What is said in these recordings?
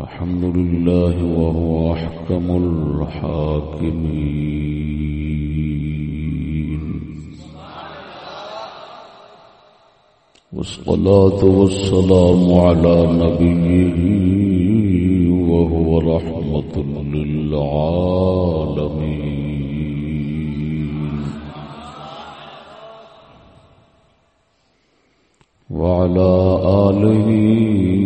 الحمد لله وهو أحكم الحاكمين والصلاة والسلام على نبيه وهو رحمة للعالمين. وعلى آله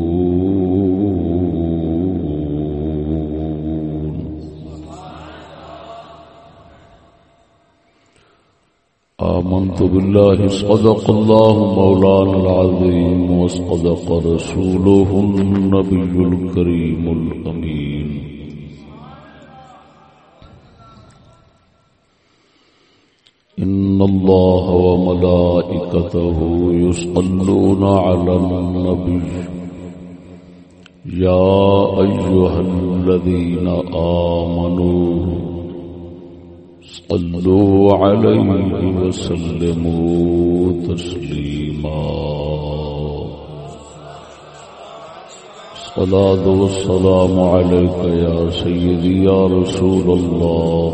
آمنت بالله صدق الله مولانا العظيم وصدق رسوله النبي الكريم الأمين. إن الله وملائكته يصلون على النبي. يا أيها الذين آمنوا صلوا عليه وسلموا تسليما. صلاة والسلام عليك يا سيدي يا رسول الله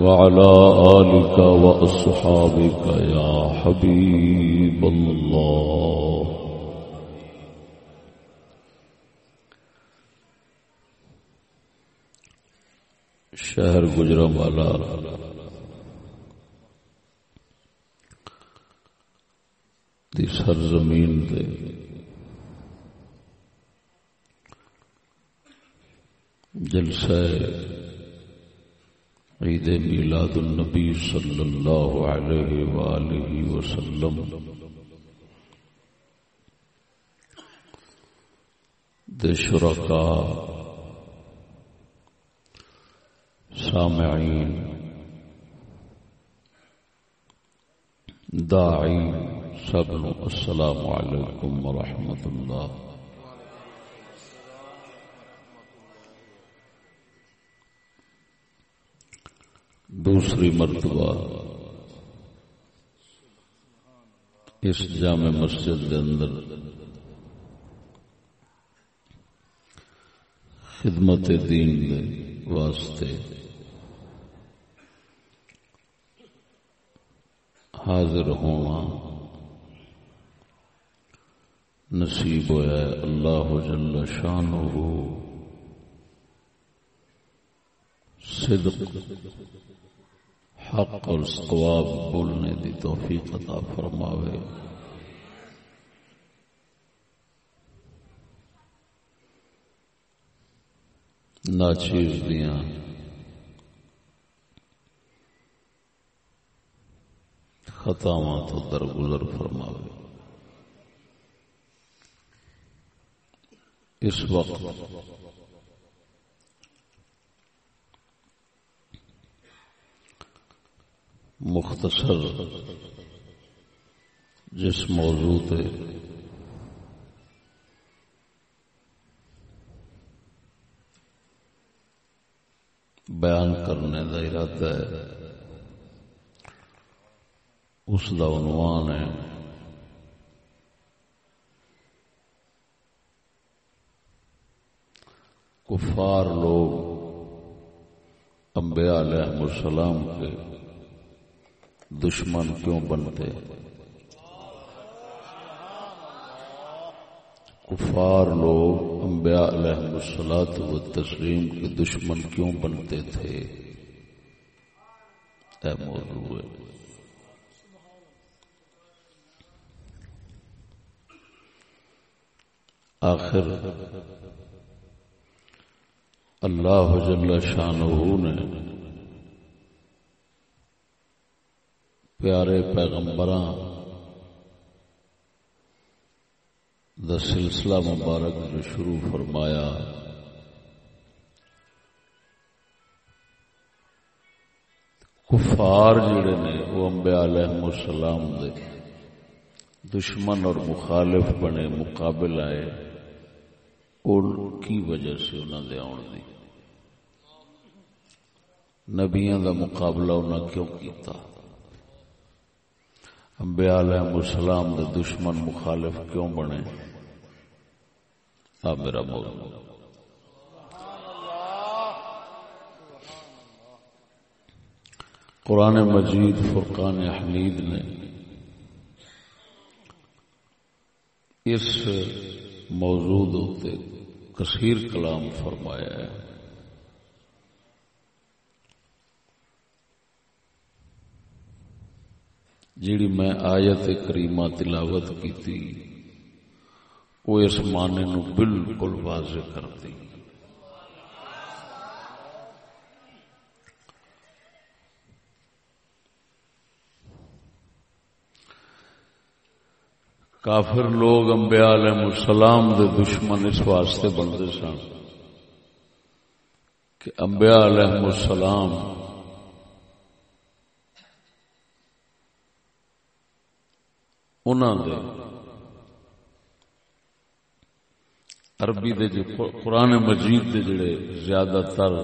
وعلى آلك وأصحابك يا حبيب الله. شہر گجرا والا۔ سر زمین دے۔ جلسہ عید میلاد النبی صلی اللہ علیہ وآلہ وسلم۔ دے شرکا سامعين داعي سبن السلام عليكم ورحمة الله دوسری مرتبہ اس جامع مسجد کے اندر خدمت دین واسطے حاضر ہونا نصیب ہوا اللہ جل شان ہو صدق، حق اور ثواب بولنے دی توفیق عطا فرماوے۔ ناچیز دیاں۔ خطاواں تو درگزر فرماوے۔ اس وقت مختصر جس موضوع تے بیان کرنے کا ارادہ ہے اس کا عنوان ہے۔ کفار لوگ امبیا علیہ السلام کے دشمن کیوں بنتے؟ کفار لوگ انبیاء علیہ السلاط و تسلیم کے دشمن کیوں بنتے تھے؟ اے موضوع آخر. اللہ جل شانہ نے پیارے پیغمبراں دا سلسلہ مبارک جو شروع فرمایا کفار جڑے نے وہ امبیا علیہ السلام دے دشمن اور مخالف بنے مقابل آئے ان کی وجہ سے انہوں دے آن دی۔ نبیاں دا مقابلہ انہوں کیوں کیتا؟ انبیاء علیہ السلام دے دشمن مخالف کیوں بنے؟ آ میرا موضوع قرآن مجید فرقان حمید نے اس موضوع ہوتے کثیر کلام فرمایا ہے۔ جیڑی میں آیت کریمہ تلاوت کی تھی وہ اس معنی نو بالکل واضح کر دی کافر لوگ امبیا علیہ السلام دے دشمن اس واسطے بنتے سن کہ امبیا علیہ السلام دے عربی دے جو قرآن مجید دے جڑے زیادہ تر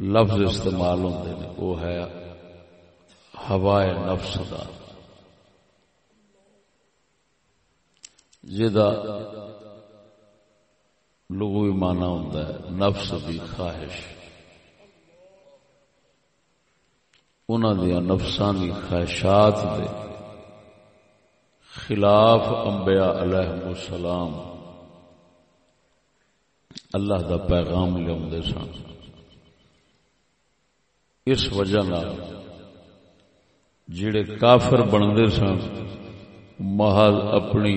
لفظ استعمال ہوتے ہیں وہ ہے ہوائے نفس کا جا لغوی مانا ہوتا ہے، نفس کی خواہش۔ انہوں دیا نفسانی خواہشات دے خلاف انبیاء علیہ السلام اللہ دا پیغام لیا سن۔ اس وجہ جڑے کافر بنتے سن، محض اپنی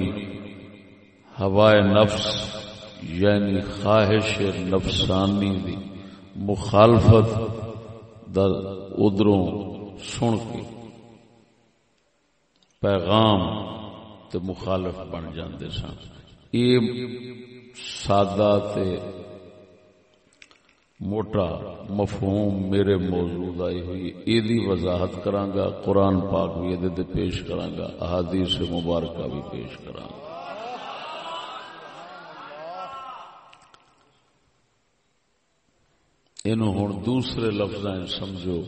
ہوائے نفس یعنی خواہش نفسانی دی مخالفت در سن کے پیغام تے مخالف بن جاندے سن۔ یہ سادہ تے موٹا مفہوم میرے موجود آئی ہوئی ایدی وضاحت کرانگا قرآن پاک بھی یہ پیش کرانگا احادیث مبارکہ بھی پیش کرانگا انہوں ہوں دوسرے لفظ سمجھو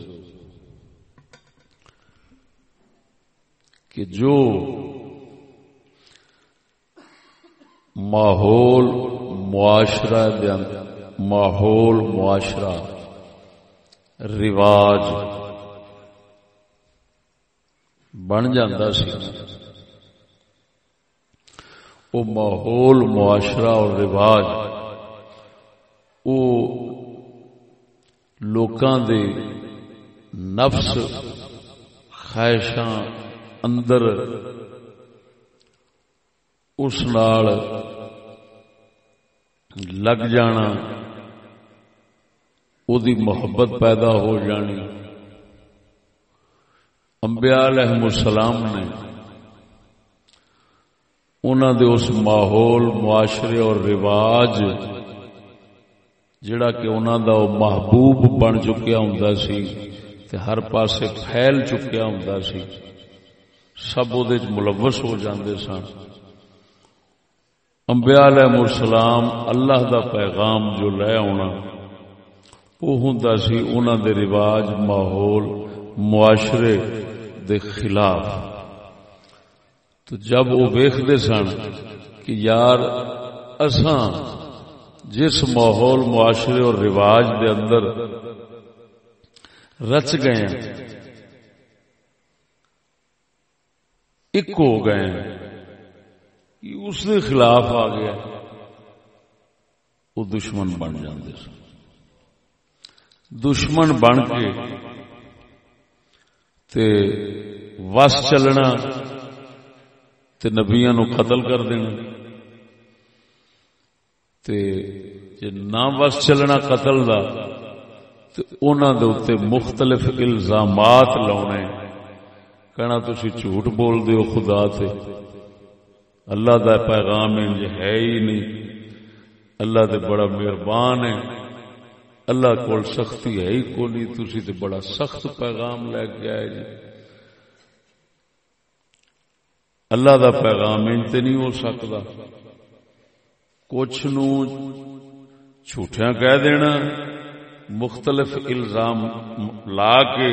کہ جو ماحول معاشرہ ماحول معاشرہ، رواج بن جاتا سی۔ وہ ماحول معاشرہ اور رواج وہ لوکاں دے نفس، خواہشاں اندر اس نال لگ جانا۔ دی محبت پیدا ہو جانی انبیاء علیہ السلام نے انہوں دے اس ماحول معاشرے اور رواج جڑا کہ انہوں دا محبوب بن چکیا ہوں سی تے ہر پاسے پھیل چکیا ہوں سی سب وہ ملوث ہو جاندے سن انبیاء علیہ السلام اللہ دا پیغام جو لے آنا وہ ہوں سی انہوں دے رواج ماحول معاشرے دے خلاف تو جب وہ ویختے سن کہ یار اساں جس ماحول معاشرے اور رواج دے اندر رچ گئے ہیں ایک ہو گئے اس کے خلاف آ گیا وہ دشمن بن جاندے سن دشمن بن کے تے وس چلنا تے نبیاں نو قتل کر دینا تے جے نہ وس چلنا قتل دا تے انہاں دے اوتے مختلف الزامات لاونے کہنا تسی جھوٹ بول دیو خدا تے اللہ دا پیغام انج ہے ہی نہیں اللہ دے بڑا مہربان ہے اللہ کول سختی ہے ہی کو نہیں تسی تے بڑا سخت پیغام لے کے آئے جی۔ اللہ دا پیغام انتے نہیں ہو سکتا۔ کچھ نو جھوٹیاں کہہ دینا، مختلف الزام لا کے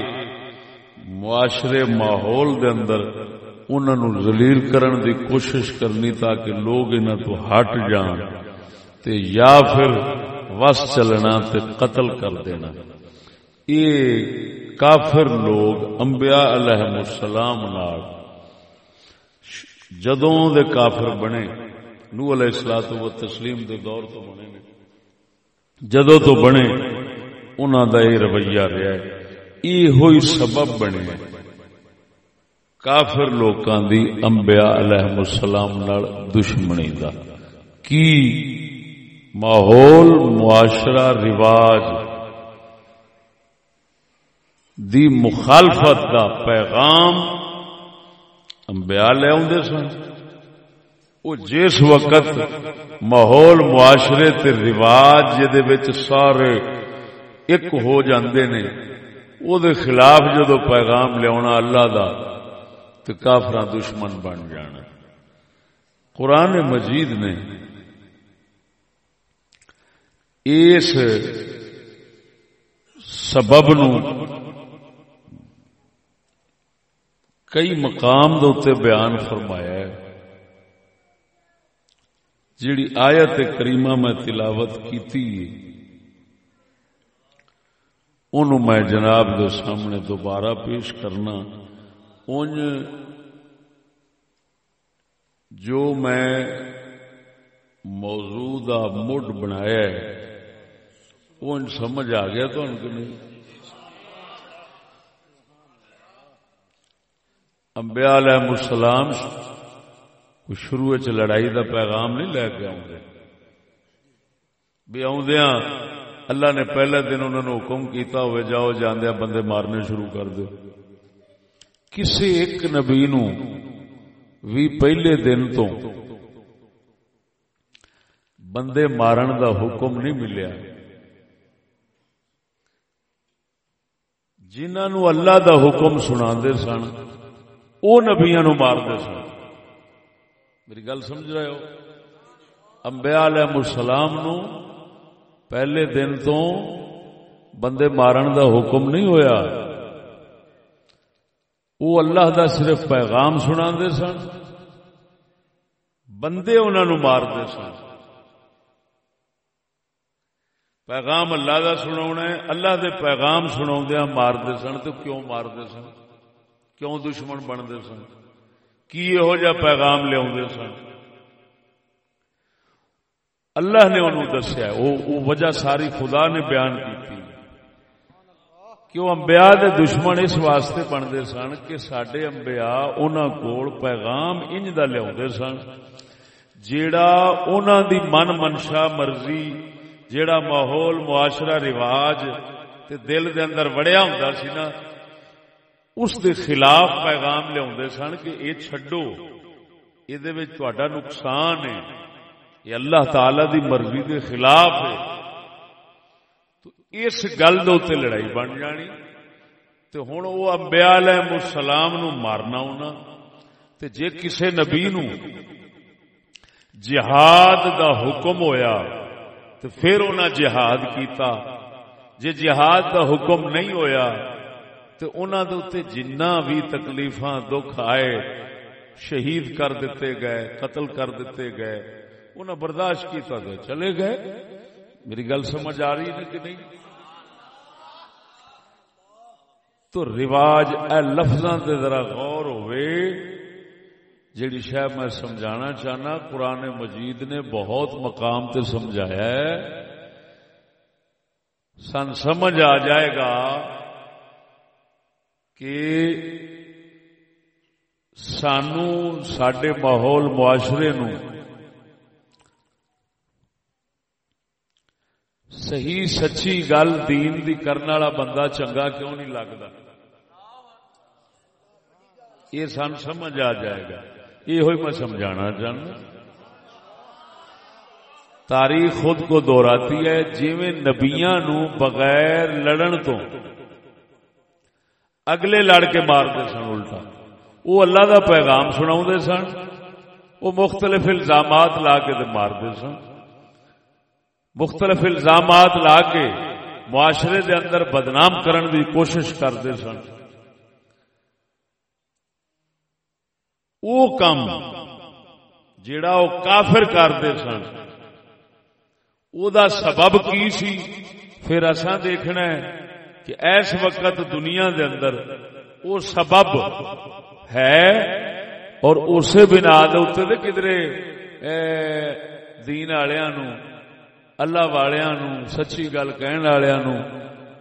معاشرے ماحول دے اندر انہوں ذلیل کرن دی کوشش کرنی تاکہ لوگ انہوں تو ہٹ جان۔ تے یا پھر وس چلنا تے قتل کر دینا۔ یہ کافر لوگ، انبیاء علیہ السلام نال، جدوں دے کافر بنے نو علیہ السلام و تسلیم دے دور تو بنے نے۔ جدوں تو بنے، انہاں دا یہ رویہ رہا ہے۔ یہ ہوئی سبب بنے۔ کافر لوکاں دی انبیاء علیہ السلام نال دشمنی دا۔ کی ماحول، معاشرہ، رواج دی مخالفت دا پیغام انبیاء لے آدھے سن۔ وہ جس وقت ماحول، معاشرے تے رواج جہد سارے ایک ہو جاندے نے، او دے خلاف جدو پیغام لیا اللہ دا تو کافر دشمن بن جانا۔ قرآن مجید نے اس سبب نو کئی مقام دے بیان فرمایا ہے۔ جیڑی آیت کریمہ میں تلاوت کی ان میں جناب دے سامنے دوبارہ پیش کرنا۔ ان جو میں موضوع مڈ بنایا ہے وہ سمجھ آ گیا تو نہیں۔ امبیا علیہ السلام شروع چ لڑائی دا پیغام نہیں لے کے آؤں بھی آدھا ہاں، اللہ نے پہلے دن انہوں نے حکم کیتا ہوئے، جاؤ جاندیا ہاں، بندے مارنے شروع کر دو۔ کسی ایک نبی نو بھی پہلے دن تو بندے مارن دا حکم نہیں ملیا۔ جنہوں اللہ دا حکم سنا سن وہ نبیا نو مارتے سن۔ میری گل سمجھ رہے ہو؟ امبیا علیہ السلام نو پہلے دن تو بندے مارن دا حکم نہیں ہویا۔ وہ اللہ دا صرف پیغام سنا سن، بندے انہوں مارتے سن۔ پیغام اللہ کا سنا ہے۔ اللہ دے پیغام سنا مارتے سن تو کیوں مارتے سن؟ کیوں دشمن بنتے سن؟ کی یہو جا پیغام لیا سن؟ اللہ نے انہوں دسیا وہ وجہ ساری خدا نے بیان کی کہ وہ امبیا دے دشمن اس واسطے بنتے سن کہ سڈے امبیا انہوں کول پیغام انج کا لیا سن۔ جیڑا انہوں دی من منشا مرضی جیڑا ماحول معاشرہ رواج تے دل دے اندر وڑیا ہوں سی نا، اس دے خلاف پیغام لیا سن کہ یہ چڈو یہ نقصان ہے یہ اللہ تعالی دی مرضی دے خلاف ہے۔ تو اس گل دے لڑائی بن جانی تو ہوں وہ امبیا علیہ السلام نو مارنا ہونا، تے جے کسے نبی نو جہاد دا حکم ہویا تو پھر انہیں جہاد کیتا۔ جے جہاد کا حکم نہیں ہویا، تو انہوں کے جنہ بھی تکلیف دکھ آئے، شہید کر دیتے گئے، قتل کر دیتے گئے۔ انہیں برداشت کیتا تو چلے گئے۔ میری گل سمجھ آ رہی ہے کہ نہیں؟ تو رواج اے لفظاں تے ذرا غور ہوئے۔ جیڑی شہ میں سمجھانا چاہنا، قرآن مجید نے بہت مقام تے سمجھایا ہے۔ سن سمجھ آ جائے گا کہ سانو سڈے ماحول معاشرے نو صحیح سچی گل دین دی کرنے والا بندہ چنگا کیوں نہیں لگتا یہ سن سمجھ آ جائے گا۔ یہ میں سمجھانا چاہنا۔ تاریخ خود کو دہراتی ہے جی نبیا نو بغیر لڑن تو اگلے لڑ کے مارتے سن الٹا۔ وہ اللہ دا پیغام سنا سن، وہ مختلف الزامات لا کے مارتے سن۔ مختلف الزامات لا کے معاشرے دے اندر بدنام کرن دی کوشش کرتے سن۔ وہ کام جڑا وہ کافر کرتے سن۔ او دا سبب کی سی؟ پھر اسا دیکھنا ہے کہ ایس وقت دنیا دے اندر وہ سبب ہے اور اسے بنا دے کدرے دین والوں اللہ والوں سچی گل کہن والوں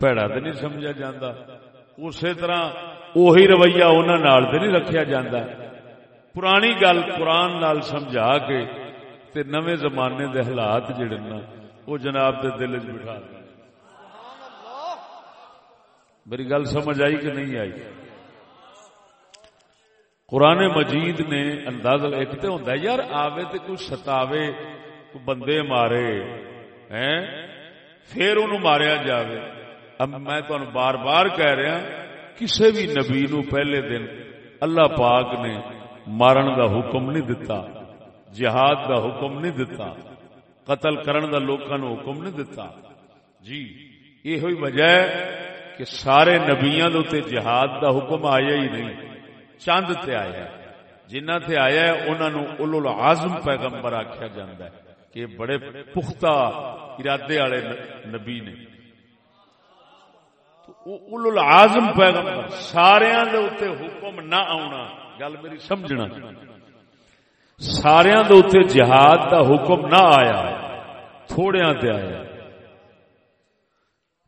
پیڑا تو نہیں سمجھا جاتا اسی طرح وہی رویہ انہوں نہیں رکھا جاتا پرانی گل قرآن نال سمجھا کے تے نوے زمانے دے حالات جڑے نا، وہ جناب دے دل چ بٹھا میری گل سمجھ آئی کہ نہیں آئی؟ قرآن مجید نے انداز ایک تو ہوں یار آوے تو کوئی ستاوے، کوئی بندے مارے پھر انہوں ماریا جاوے۔ اب میں تو بار بار کہہ رہا کسی بھی نبی نو پہلے دن اللہ پاک نے مارن دا حکم نہیں دتا، جہاد دا حکم نہیں دتا، قتل کرن دا لوکاں نو حکم نہیں دتا۔ جی یہ ہوئی وجہ ہے کہ سارے نبیاں دے تے جہاد دا حکم آیا ہی نہیں چند تے آیا۔ ہے جنہ تے آیا ہے، انہاں نو اولو العظم پیغمبر آکھیا جاندا ہے کہ بڑے پختہ ارادے والے نبی نے۔ اولو العظم پیغمبر سارے دے اوتے حکم نہ آونا۔ گل میری سمجھنا سارے دے جہاد دا حکم نہ آیا، تھوڑیاں تے آیا۔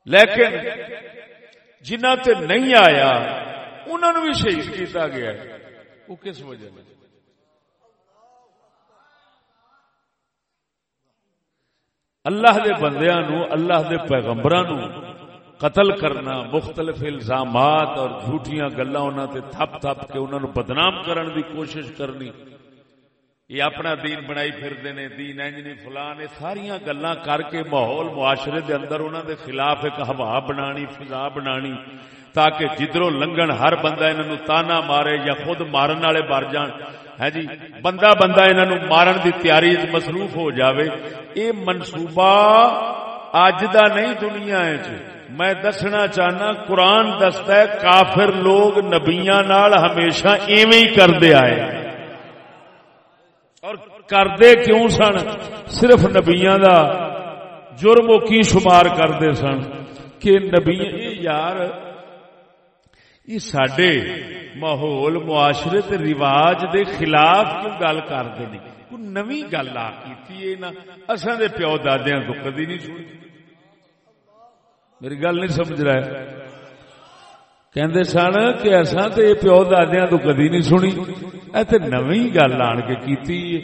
لیکن جنہ تے نہیں آیا انہوں نے بھی شہید کیتا گیا ہے۔ وہ کس وجہ سے اللہ دے بندیاں نو اللہ دے پیغمبراں نو قتل کرنا، مختلف الزامات اور جھوٹیاں گلا انہوں تے تھپ تھپ کے انہوں نے بدنام کرن دی کوشش کرنی۔ یہ اپنا دین بنائی پھر دینے دین انجنی فلان یہ ساری گلا کر کے ماحول معاشرے دے اندر انہوں دے خلاف ایک ہوا بنانی، فضا بنانی، تاکہ جدرو لنگن ہر بندہ انہوں تانا مارے یا خود مارن والے بار جان۔ ہے جی بندہ بندہ انہوں مارن دی تیاری مصروف ہو جاوے۔ اے منصوبہ اج دا نہیں دنیا ہے جی میں دسنا چاہنا، قرآن دستا ہے، کافر لوگ نبیاں نال ہمیشہ ایویں ہی کرتے آئے اور کردے کیوں سن؟ صرف نبیاں دا جرم کی شمار کرتے سن کہ نبی یار، یہ سڈے ماحول، معاشرے تے رواج دے خلاف کیوں گل کرتے ہیں؟ کوئی نوی گل آ کی اصل دے پیو دادیا تو کدی نہیں سنی میری گل نہیں سمجھ رہا ہے۔ کہندے سن کہ ایسا تو یہ پیو دادیا تو کدی نہیں سنی۔ ای نوی گل آن کے کیتی۔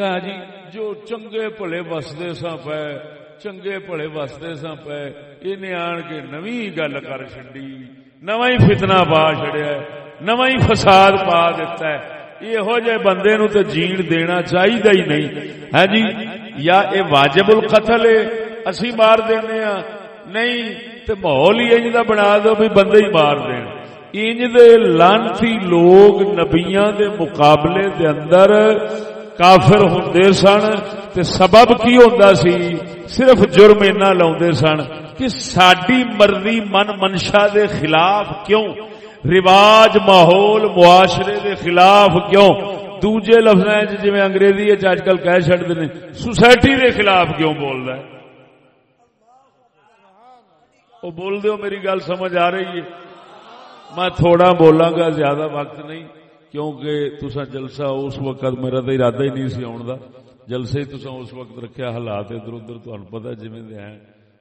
یا جی جو چنگے بھلے وستے سا پے، چنگے بھلے وستے سا پے انہیں آن کے نوی گل کر چڈی نو ہی فتنا پا چڑیا نو ہی فساد پا دیتا ہے۔ یہو جہ بندے نو تو جین دینا چاہیے ہی نہیں۔ ہے جی یا اے واجب القتل ہے، اسی مار دینے ہاں۔ نہیں، تے ماحول ہی انج بنا دو بھی بندے ہی مار دین۔ انج دے لانتی لوگ نبیاں دے مقابلے دے اندر کافر ہوندے سن، تے سبب کی ہوندا سی؟ صرف جرم اینا لاؤندے سن کہ ساڈی مرضی من منشا دے خلاف کیوں؟ رواج، ماحول، معاشرے دے خلاف کیوں؟ دوجے لفظ جی انگریزی اج کل کہہ چڑتے ہیں سوسائٹی دے خلاف کیوں بول رہا ہے؟ وہ بول دو میری گل سمجھ آ رہی ہے۔ میں تھوڑا بولاں گا زیادہ وقت نہیں، کیونکہ تسا جلسہ اس وقت، میرا تو ارادہ ہی نہیں سی آن کا جلسے ہی تسا اس وقت رکھیا، حالات ادھر ادھر تمہیں پتا جی ہیں۔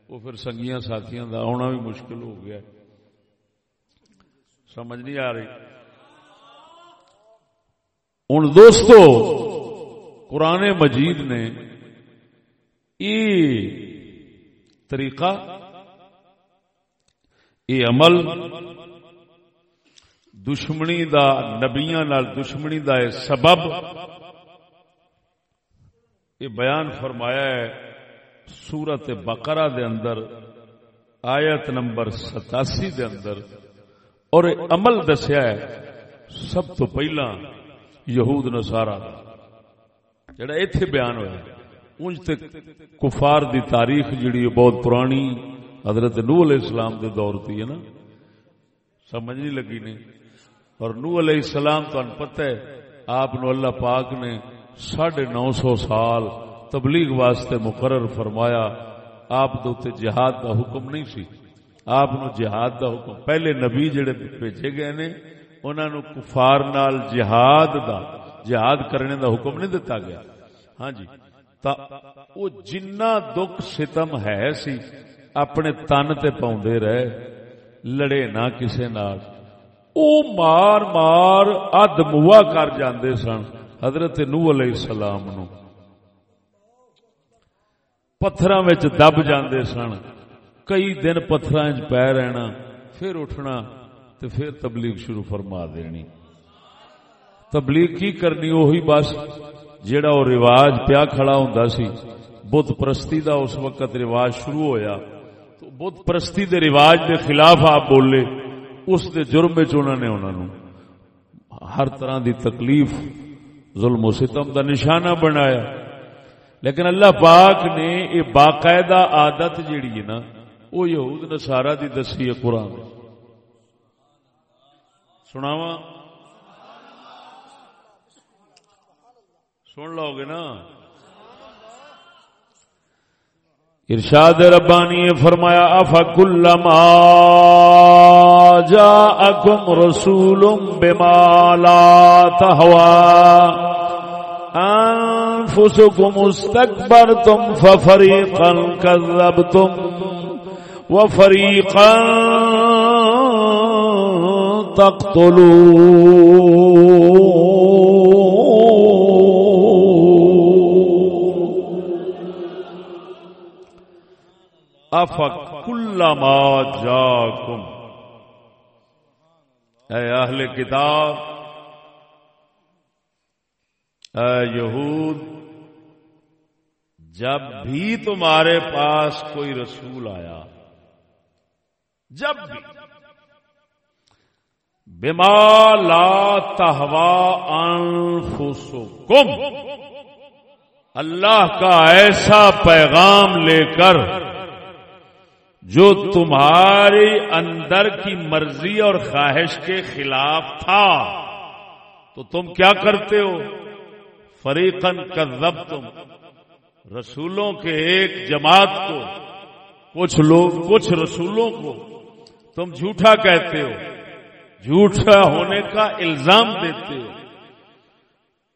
وہ پھر سنگیاں ساتھیاں دا آنا بھی مشکل ہو گیا۔ سمجھ نہیں آ رہی۔ ہوں دوستو، قرآن مجید نے یہ طریقہ یہ عمل دشمنی دا نبیاں نال دشمنی دا سبب یہ بیان فرمایا ہے سورت بقرہ دے اندر، آیت نمبر ستاسی دے اندر۔ اور عمل دسیا ہے سب تو پہلا یہود نسارا جڑا ایتھے بیان ہوا انج تے کفار دی تاریخ جڑی بہت پرانی۔ حضرت نو علیہ السلام دے دور تھی ہے نا؟ سمجھ نہیں لگی نہیں اور نو علیہ السلام تو پتہ ہے، آپ نو اللہ پاک نے ساڑھے نو سو سال تبلیغ واسطے مقرر فرمایا۔ آپ دو جہاد دا حکم نہیں سی۔ آپ نو جہاد دا حکم، پہلے نبی جڑے بھیجے گئے نے انہوں نے کفار نال جہاد دا، جہاد کرنے دا حکم نہیں دیتا گیا۔ ہاں جی تا وہ جنہ دکھ ستم ہے سی اپنے تن تے پاؤندے رہے، لڑے نہ کسے نال۔ او مار مار اد موا کر جاندے سن، حضرت نو علیہ السلام نو۔ پتھراں وچ دب جاندے سن۔ کئی دن پتھراں وچ پے رہنا، پھر اٹھنا تے پھر تبلیغ شروع فرما دینی۔ تبلیغ کی کرنی وہی بس، جیڑا وہ رواج پیا کھڑا ہوں سی۔ بت پرستی دا اس وقت رواج شروع ہویا۔ بت پرستی دے رواج دے خلاف آپ بولے، اس دے جرم انہوں نے انہوں ہر طرح دی تکلیف، ظلم و ستم دا نشانہ بنایا۔ لیکن اللہ پاک نے یہ باقاعدہ عادت جیڑی ہے نا وہ یہود نصارہ دی دسی ہے قرآن۔ سناواں؟ سن لو گے نا۔ ارشاد ربانی فرمایا اف کل جا اکم رسول بمالا تہوا انفسکم استکبرتم ففریقا کذبتم وفریقا تقتلون اے اہل کتاب، اے یہود، جب بھی تمہارے پاس کوئی رسول آیا، جب بھی، بما لا تہوا انفسکم، اللہ کا ایسا پیغام لے کر جو تمہاری اندر کی مرضی اور خواہش کے خلاف تھا۔ تو تم کیا کرتے ہو؟ فریقن کذب تم رسولوں کے ایک جماعت کو۔ کچھ لوگ، کچھ رسولوں کو۔ تم جھوٹا کہتے ہو۔ جھوٹا ہونے کا الزام دیتے ہو۔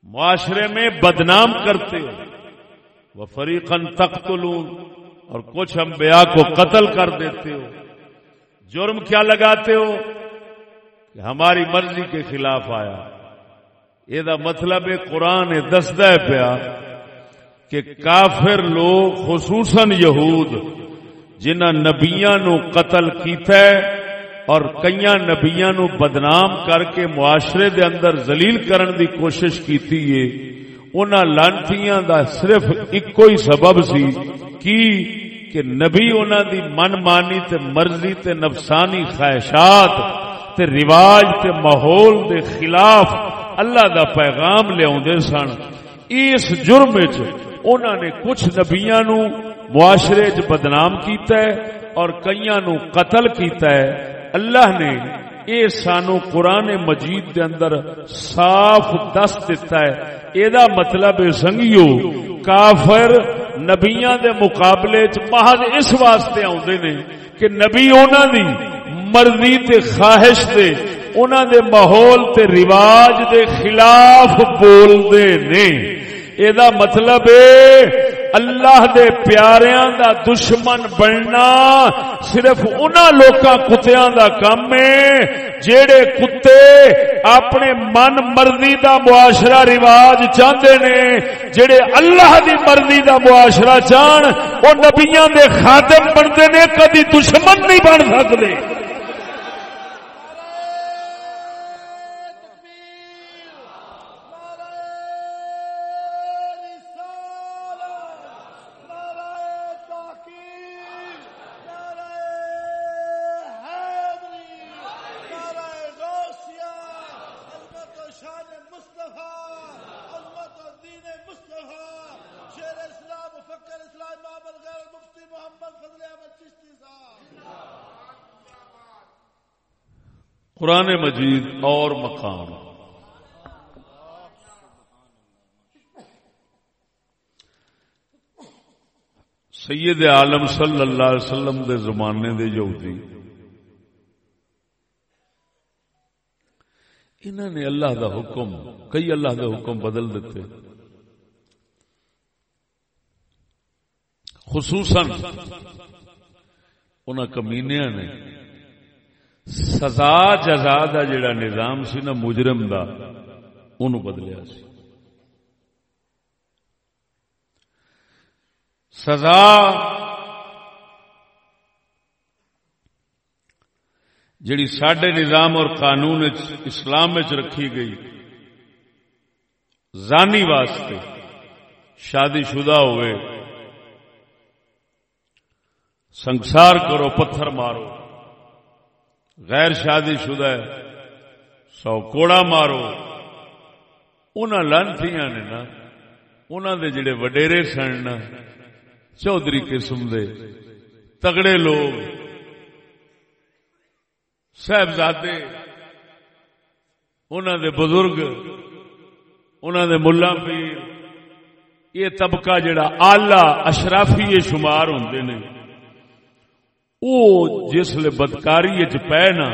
معاشرے میں بدنام کرتے ہو۔ وہ فریقن تخت اور کچھ انبیاء کو قتل کر دیتے ہو، جرم کیا لگاتے ہو کہ ہماری مرضی کے خلاف آیا۔ یہ مطلب ہے، قرآن دستا ہے پیا کہ کافر لوگ، خصوصاً یہود جنہ نبیاں نو قتل کیتا ہے اور کئی نبیاں نو بدنام کر کے معاشرے دے اندر ذلیل کرن دی کوشش کیتی ہے انہاں لانتیاں دا صرف ایک ہی سبب سی، کی؟ کہ نبی انہوں دی من مانی تے مرضی تے نفسانی خواہشات تے رواج تے ماحول دے خلاف اللہ دا پیغام لیا سن۔ اس جرم انہوں نے کچھ نبیاں نو معاشرے چ بدنام کیتا ہے اور کئی نو قتل کیتا ہے۔ اللہ نے اے سانو قرآن مجید دے اندر صاف دس دیتا ہے یہ مطلب سنگیو، کافر نبیاں دے مقابلے چ محض اس واسطے آدھے نے کہ نبی انہوں دی مرضی تے خواہش تے انہوں دے ماحول تے رواج دے خلاف بولتے نے۔ یہ مطلب اللہ دے پیاریاں دا دشمن بننا صرف انہوں لوکاں کتیاں دا کام ہے جیڑے کتے اپنے من مرضی دا معاشرہ رواج چاہتے نے جیڑے اللہ دی مرضی دا معاشرہ چاہن وہ نبیاں دے خاتم بنتے نے کدی دشمن نہیں بن سکتے قرآن مجید اور مقام۔ سید عالم صلی اللہ علیہ وسلم دے زمانے دے یہودی۔ انہوں نے اللہ دا حکم، کئی اللہ دا حکم بدل دیتے۔ خصوصاً ان کمینیا نے سزا جزا دا جڑا نظام سی نا مجرم دا انہوں بدلیا سی۔ سزا جڑی سڈے نظام اور قانون اسلام رکھی گئی، زانی واسطے شادی شدہ ہوئے۔ سنسار کرو، پتھر مارو۔ غیر شادی شدہ ہے، سو کوڑا مارو۔ ان لانتی نے نا انہوں دے جڑے وڈیرے سن نا، چودھری قسم دے تگڑے لوگ، صاحبزادے انہوں دے بزرگ انہوں دے ملا پیر، یہ طبقہ جڑا آلہ اشرافی شمار ہوندے نے۔ وہ جسل بدکاری پے نا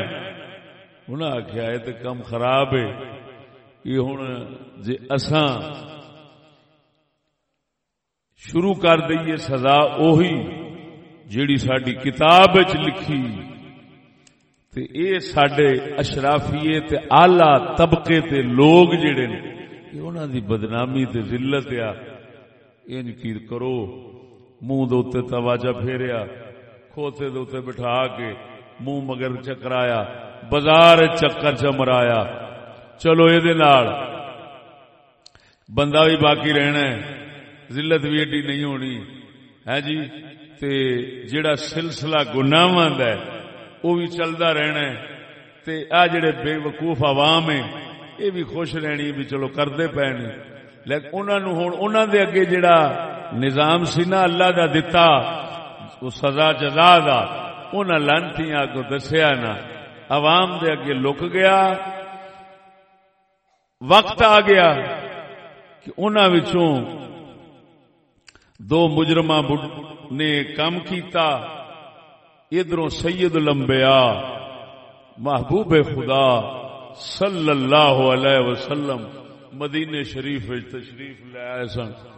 انہیں آخیا یہ تو کم خراب ہے۔ یہ ہوں جی اساں شروع کر دئیے سزا اوہی جیڑی ساری کتاب لکھی۔ تے اے سڈے اشرافیے تے آلہ طبقے تے لوگ جڑے نے انہوں دی بدنامی تے ذلت آ ان کی کرو، منہ دے تواجہ پھیریا۔ کھوتے دے بٹھا کے منہ مگر چکرایا، بازار چکر چ مرایا۔ چلو یہ بندہ بھی باقی رہنا ہے۔ ذلت بھی ایڈی نہیں ہونی۔ ہے جی؟ تے جڑا سلسلہ گناہ ہے وہ بھی چلتا رہنا ہے۔ تے آ جڑے بے وقوف عوام ہے یہ بھی خوش رہنی بھی چلو کرتے پے لیکن انہوں ہوں انہوں دے اگے جڑا نظام سی نا، اللہ دا دتا سزا جزا دا۔ ان لانتیاں کو دسیا نا۔ عوام دے اگے لک گیا۔ وقت آ گیا کہ وچوں دو مجرم نے کام کیتا۔ ادھر سید لمبیا محبوب خدا صلی اللہ علیہ وسلم مدینے شریف تشریف لے آئے سن۔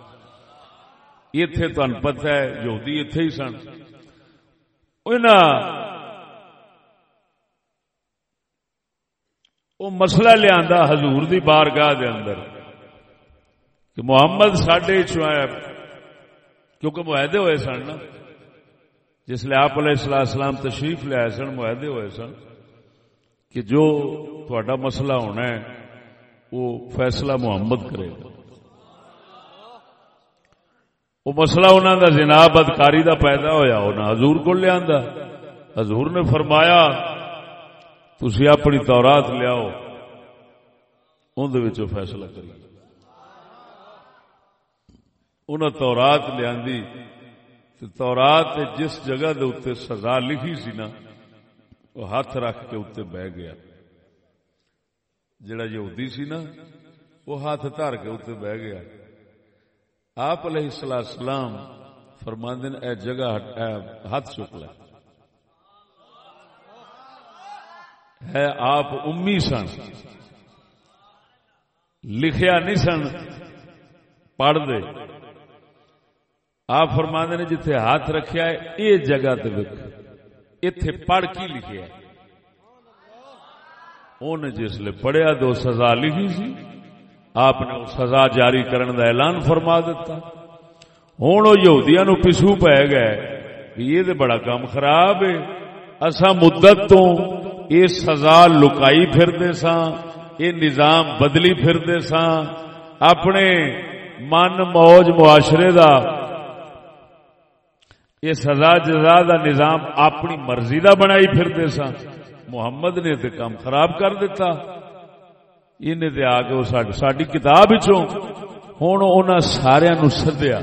اتے تن پتا ہے یہودی اتے ہی سن وہ مسئلہ لیا حضور دی بارگاہ دے اندر کہ محمد سڈے چیا کیونکہ معاہدے ہوئے سن نا جس لیے آپ علیہ السلام اسلام تشریف لیا سن معاہدے ہوئے سن کہ جو تھوڑا مسئلہ ہونا ہے وہ فیصلہ محمد کرے گا وہ مسئلہ انہوں کا جنا بدکاری کا پیدا ہوا انہیں ہزور کو لیا ہزور نے فرمایا تھی اپنی تورات لیاؤ اندر فیصلہ کری انہیں تورات لیا تورات جس جگہ دے اتنے سزا لکھی سی نا، وہ ہاتھ رکھ کے اتنے بہ گیا۔ جڑا یہودی سی نا، وہ ہاتھ دھر کے اتنے بہ گیا۔ آپ علیہ السلام اسلام فرماندن اے جگہ ہاتھ چک لے۔ ہے آپ امی سن۔ لکھیا نہیں سن، پڑھ دے۔ آپ فرما نے جتھے ہاتھ رکھیا ہے یہ جگہ اتے پڑھ کی لکھیا ہے۔ انہیں جس لیے پڑھیا، دو سزا لکھی سی۔ آپ نے سزا جاری کرنے دا اعلان فرما دیتا ہوں وہ یہودیاں نو پسو پی گئے۔ یہ تو بڑا کام خراب ہے۔ اصا مدت تو یہ سزا لکائی پھرتے سا یہ نظام بدلی پھرتے سا اپنے من موج معاشرے دا یہ سزا جزا دا نظام اپنی مرضی دا بنائی پھرتے سا محمد نے تو کام خراب کر دیتا۔ انہیں آ کے ساری کتاب ہوں سارا سدیا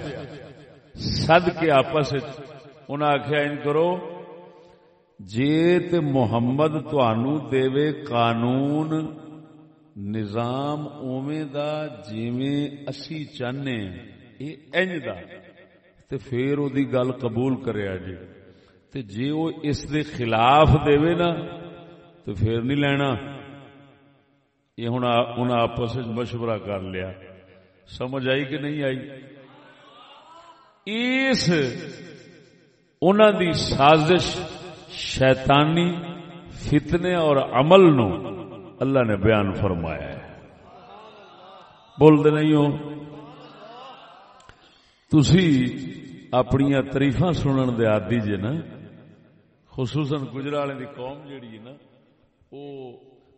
سد کے آپس انہیں آخیا ان کرو جی تے محمد تنوع دے قانون نظام اوے دا جیویں اسی چاہنے یہ انج دا تے پھر او دی گل قبول کریا جی تے جے او اس دے خلاف دے نا تو پھر نہیں لینا یہ ہوں انہیں آپس مشورہ کر لیا۔ سمجھ آئی کہ نہیں آئی؟ اس انہوں دی سازش شیطانی فتنے اور عمل نو اللہ نے بیان فرمایا ہے۔ بول دے نہیں ہو؟ تسی اپنی تریفا سنن دے آدی جے نا، خصوصاً گجرالے دی قوم جیڑی ہے نا وہ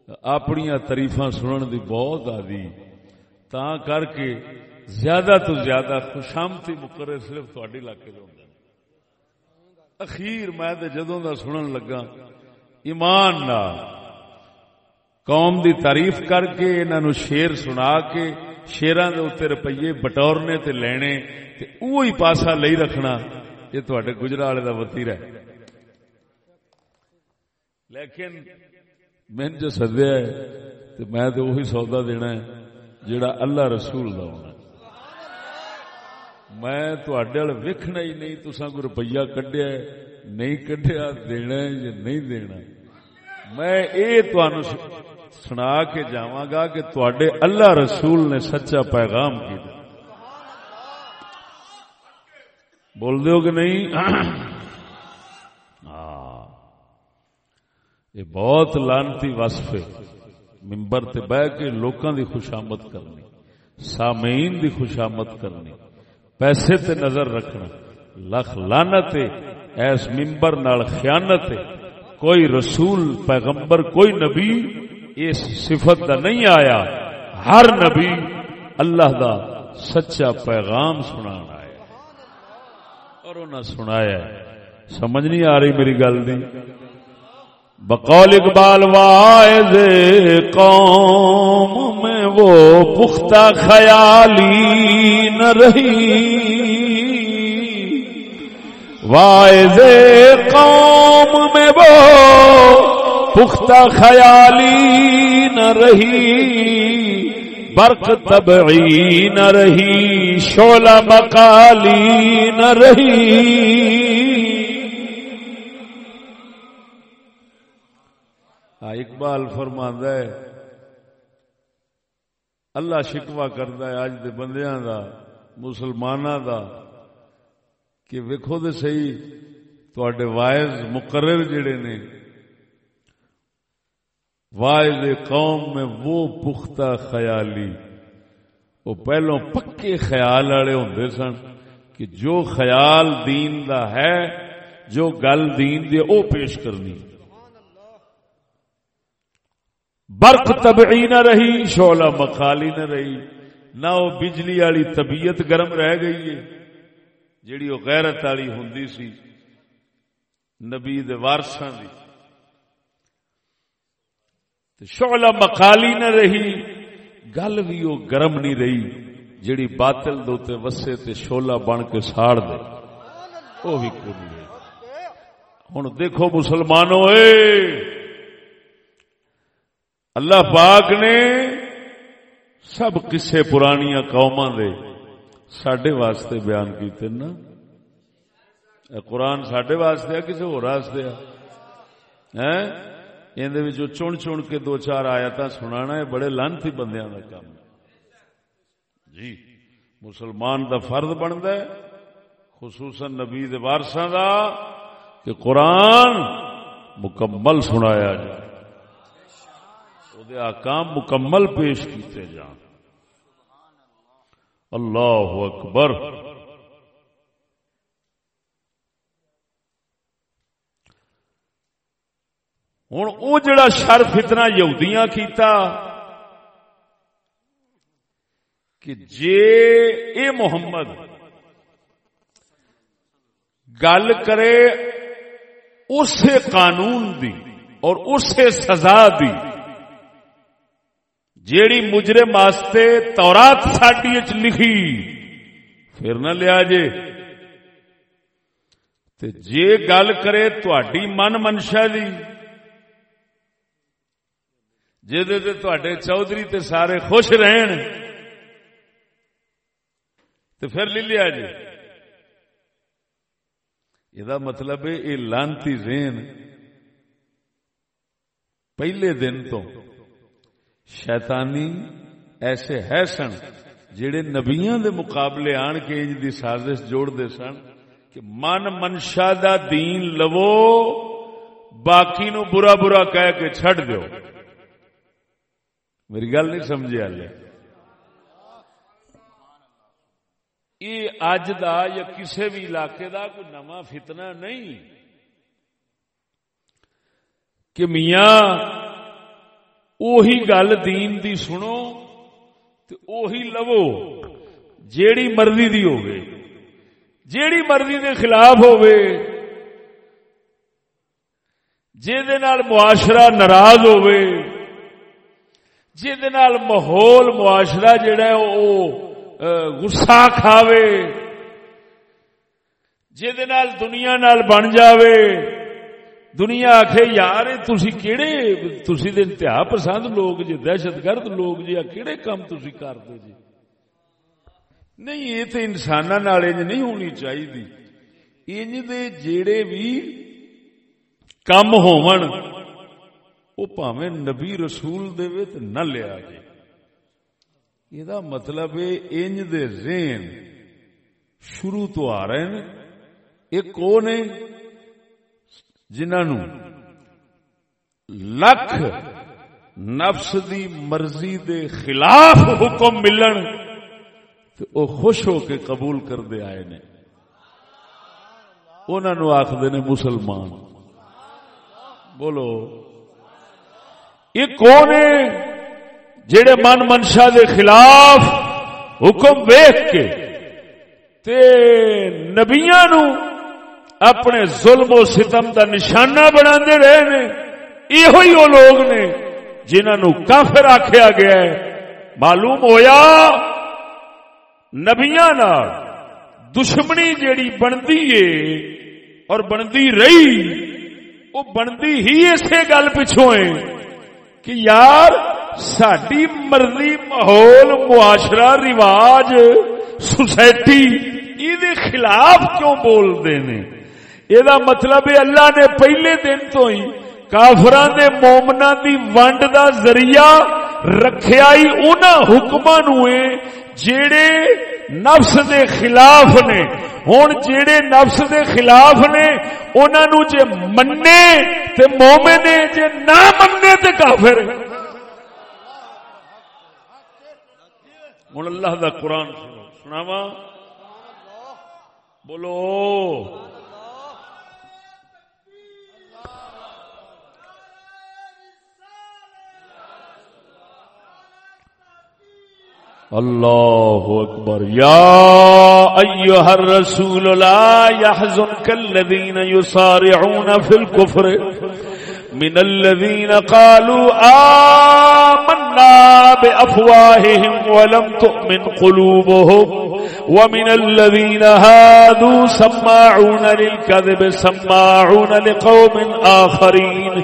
اپنی تریفا سنن دی بہت آدی تا کر کے زیادہ تو زیادہ خوشامتی مقرر صرف تھوڑی علاقے میں ہوتا اخیر میں جدوں دا سنن لگا، ایمان نہ قوم دی تعریف کر کے انہوں شیر سنا کے شیران دے اتنے روپیے بٹورنے تے لینے، تے اوہی پاسا لئی رکھنا، یہ تھوڑے گجرا والے کا وتیرا ہے۔ لیکن میں جو سدیا ہے تو میں تو وہی سودا دینا ہے جڑا اللہ رسول دا ہونا میں تڈے وال ویکھنا ہی نہیں تسا کوئی روپیہ کڈیا نہیں کڈیا، دینا یا نہیں دینا میں یہ سنا کے جا کہ تے اللہ رسول نے سچا پیغام کی بول دو کہ نہیں ہاں یہ بہت لانتی وصف ہے۔ ممبر تے بہ کے لوکاں دی خوشامد کرنی، سامعین دی خوشامد کرنی، پیسے تے نظر رکھنا۔ لکھ لانت ایس ممبر نال خیانت کوئی رسول، پیغمبر، کوئی نبی اس صفت دا نہیں آیا۔ ہر نبی اللہ دا سچا پیغام سنا آیا اور انہیں سنایا سمجھ نہیں آ رہی میری گل نہیں بقول اقبال وائز قوم میں وہ پختہ خیالی نہ رہی۔ وائز قوم میں وہ پختہ خیالی نہ رہی۔ برق تبعی نہ رہی شولہ مکالی نہ رہی۔ اقبال فرما ہے، اللہ شکوا کرتا ہے اج دے بندیاں دا، مسلماناں دا، کہ ویکھو دے صحیح تواڈے وائز مقرر جڑے نے، وائز قوم میں وہ پختہ خیالی، وہ پہلوں پکے خیال والے ہوندے سن کہ جو خیال دین دا ہے، جو گل دین دی او پیش کرنی۔ برق تبعی نہ رہی شولا مخالی نہ رہی، نہ وہ بجلی والی طبیعت گرم رہ گئی ہے۔ جیڑی وہ غیرت والی ہوں سی، نبی وارساں دی۔ شولا مخالی نہ رہی، گل بھی وہ گرم نہیں رہی، جیڑی باطل دوتے وسے تے شولا بن کے ساڑ دے۔ وہ بھی کون ہوں دیکھو مسلمانوں، اے! اللہ پاک نے سب کسے پرانیا قوما دے سڈے واسطے بیان کیتے نا؟ قرآن سڈے واسطے کسی ہو واسطے چن چن کے دو چار آیات سنا بڑے لانتی بندیاں کا کام جی مسلمان دا فرد بنتا ہے، خصوصاً نبی وارساں دا، کہ قرآن مکمل سنایا جائے۔ آکام مکمل پیش کیتے جان۔ اللہ اکبر۔ ہوں وہ جڑا شر فتنا یہودیاں کیتا کہ جے اے محمد گل کرے اسے قانون دی اور اسے سزا دی جیڑی مجرم واسطے تورات ساڈی لکھی، پھر نہ لیا جے۔ تے جے گل کرے تھی من منشا دی۔ جہے چودھری تے سارے خوش رہن۔ تو پھر لے لیا جی یہ مطلب ہے یہ لانتی زین پہلے دن تو شیطانی ایسے ہے سن جڑے نبیاں دے مقابلے آن کے انج دی سازش جوڑ دے سن کہ من منشا دا دین لو، باقی نو برا برا کہہ کے چھڑ دیو۔ میری گل نہیں سمجھے ہلے یہ اج دا یا کسی بھی علاقے دا کوئی نواں فتنہ نہیں۔ کہ میاں اوہی گل دین دی سنو تے اوہی لو جیڑی مرضی دی ہوگی جیڑی مرضی دے خلاف ہوگی جے نال معاشرہ ناراض ہوگی جے نال ماحول معاشرہ جڑا ہے او غصہ کھاوے جے نال دنیا نال بن جاوے دنیا آخ یار تھی کہڑے تھی انتہا پسند لوگ جی دہشت گرد لوگ جی کہڑے کام تھی کرتے جی نہیں یہ تو انسان نہیں ہونی چاہیے انج دے جیڑے بھی کم ہون وہ پاوے نبی رسول دے تو نہ لیا جائے یہ مطلب ہے انج دے ذہن شروع تو آ رہے ہیں ایک وہ نے جنہوں لکھ نفس دی مرضی دے خلاف حکم ملن، تو وہ خوش ہو کے قبول کرتے آئے نے۔ انہوں آخر نے مسلمان۔ بولو، یہ کون ہے جڑے من منشا دے خلاف حکم ویخ کے تے نبیاں نو اپنے ظلم و ستم کا نشانہ بنا رہے نے۔ یہ وہ لوگ نے جنہوں کافر آخیا گیا ہے۔ معلوم ہویا نبیا دشمنی جیڑی بنتی ہے اور بنتی رہی، وہ بنتی ہی اسی گل پچھوں ہے کہ یار ساری مرضی ماحول، معاشرہ، رواج، سوسائٹی یہ خلاف کیوں بولتے ہیں یہ مطلب ہے اللہ نے پہلے دن تو ہی کافران دے مومنا دی ونڈ دا ذریعہ رکھیا ہی انہاں حکماں نوے جیڑے نفس دے خلاف نے ہن جیڑے نفس دے خلاف نے انہاں نو جے مننے تے مومن جے نہ مننے تے کافر ہن اللہ دا قرآن سنو سناواں بولو اللہ اکبر یا ایها الرسول لا يحزنك الذين يسارعون في الكفر من الذين قالوا آمنا بأفواههم ولم تؤمن قلوبهم ومن الذين هادوا سماعون للكذب سماعون لقوم آخرين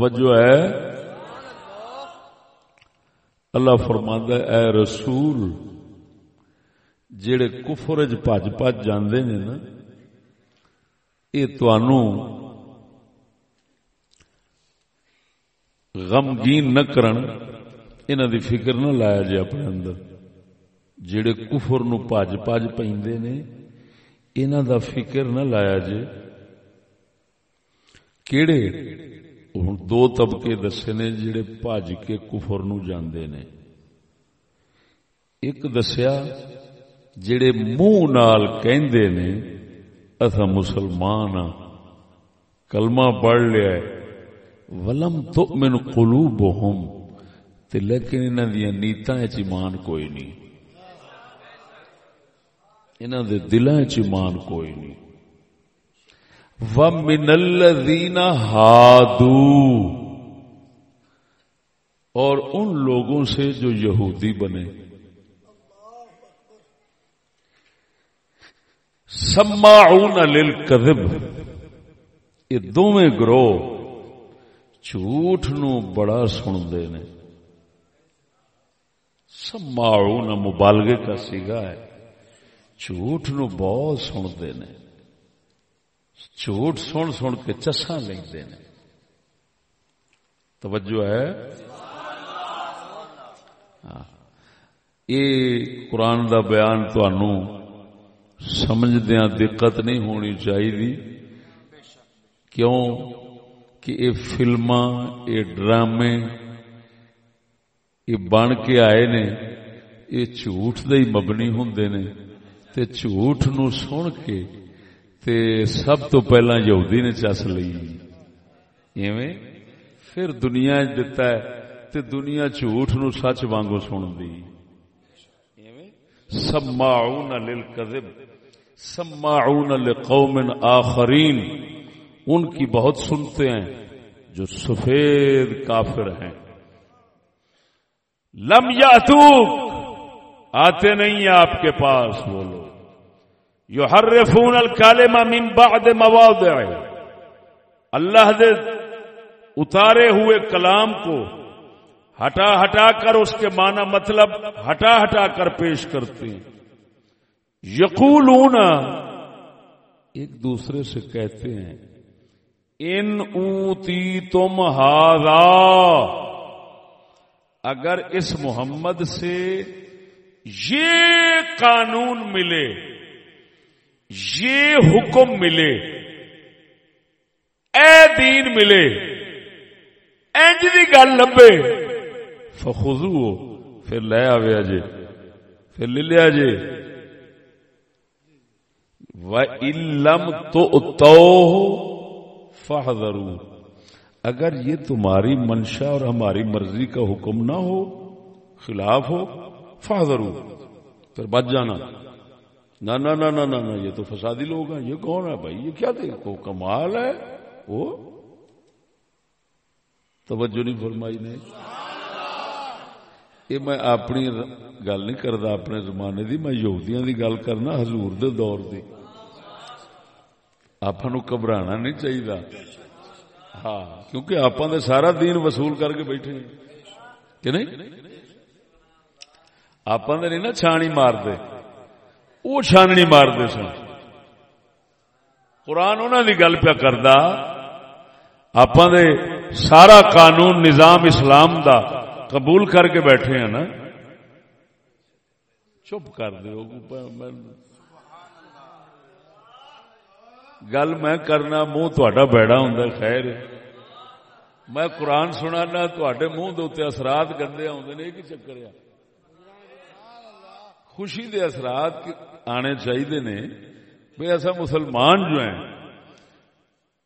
توجہ ہے۔ اللہ فرماندہ اے رسول جڑے کفر چج پج جاندے نے نا یہ تنوع غمگین نہ کرن، انہاں دی فکر نہ لایا جے اپنے اندر۔ جڑے کفر نو پج پج پیندے نے، انہاں دا فکر نہ لایا جے کیڑے؟ ہوں دو طبقے دسے نے جڑے بج کے کفر نو جاندے نے ایک دسیا جڑے منہ نال کہندے نے اصا مسلمان ہاں کلمہ پڑھ لیا ہے ولم تو من قلوب ہوم لیکن انہوں دیا نیتاں ایمان کوئی نہیں انہوں دے دلوں ایمان کوئی نہیں وَمِنَ الَّذِينَ هَادُوا۔ اور ان لوگوں سے جو یہودی بنے۔ سماعون للکذب یہ دونوں گروہ جھوٹ نو بڑا سنتے نے سماعون مبالغے کا سیگا ہے۔ جھوٹ نو بہت سنتے نے جھوٹ سن سن کے چسا لیندے نے۔ توجہ ہے۔ ہاں۔ یہ قرآن دا بیان تنوع سمجھدیا دقت نہیں ہونی چاہیے کیوں؟ کہ یہ فلما یہ ڈرامے، یہ بن کے آئے نے، یہ جھوٹ دے مبنی ہوں نے۔ تے جھوٹ نو سن کے تے سب تو پہلا یہودی نے چس لی۔ ایویں پھر دنیا دتا ہے تے دنیا جھوٹ نو سچ وانگو سن دی سماعون للکذب، سماعون لقوم آخرین، ان کی بہت سنتے ہیں جو سفید کافر ہیں۔ لم یاتوک، آتے نہیں آپ کے پاس وہ لوگ۔ یحرفون الکلم من بعد مواضعه. اللہ دے اتارے ہوئے کلام کو ہٹا ہٹا کر اس کے معنی مطلب ہٹا ہٹا کر پیش کرتے ہیں۔ یقولون ایک دوسرے سے کہتے ہیں، ان اوتی تم ہارا اگر اس محمد سے یہ قانون ملے یہ حکم ملے، اے دین ملے، اینج دی گل لبے فخذو، پھر لے آوے جے پھر لے لیا جے وَإِلَّمْ تُؤْتَوْهُ فَحْذَرُوا اگر یہ تمہاری منشا اور ہماری مرضی کا حکم نہ ہو، خلاف ہو فَحْذَرُوا پھر بچ جانا۔ نہ نہ نہ نہ نہ یہ تو فسادی لوگ ہیں، یہ کون ہے بھائی؟ یہ کیا دیکھو کمال ہے، وہ؟ توجہ نہیں فرمائی نے۔ یہ میں اپنی گل نہیں کرتا اپنے زمانے دی، میں یہودیاں دی گل کرنا حضور دے دور دی۔ آپ گھبرانا نہیں چاہیے ہاں کیونکہ آپ نے سارا دین وصول کر کے بیٹھے کہ نہیں؟ آپ نے نہیں نا چھانی مارتے۔ وہ چھاننی مارتے سن۔ قرآن انہوں کی گل پیا کرتا آپ سارا قانون نظام اسلام دا قبول کر کے بیٹھے ہیں نا۔ چپ کر دو گل میں کرنا، منہ تا بیڑا ہوں خیر۔ میں قرآن سنا تے منہ دے اثرات گندے آدھے یہ چکر ہے۔ خوشی دے اثرات آنے چاہیے نے بھائی ایسا مسلمان جو ہیں،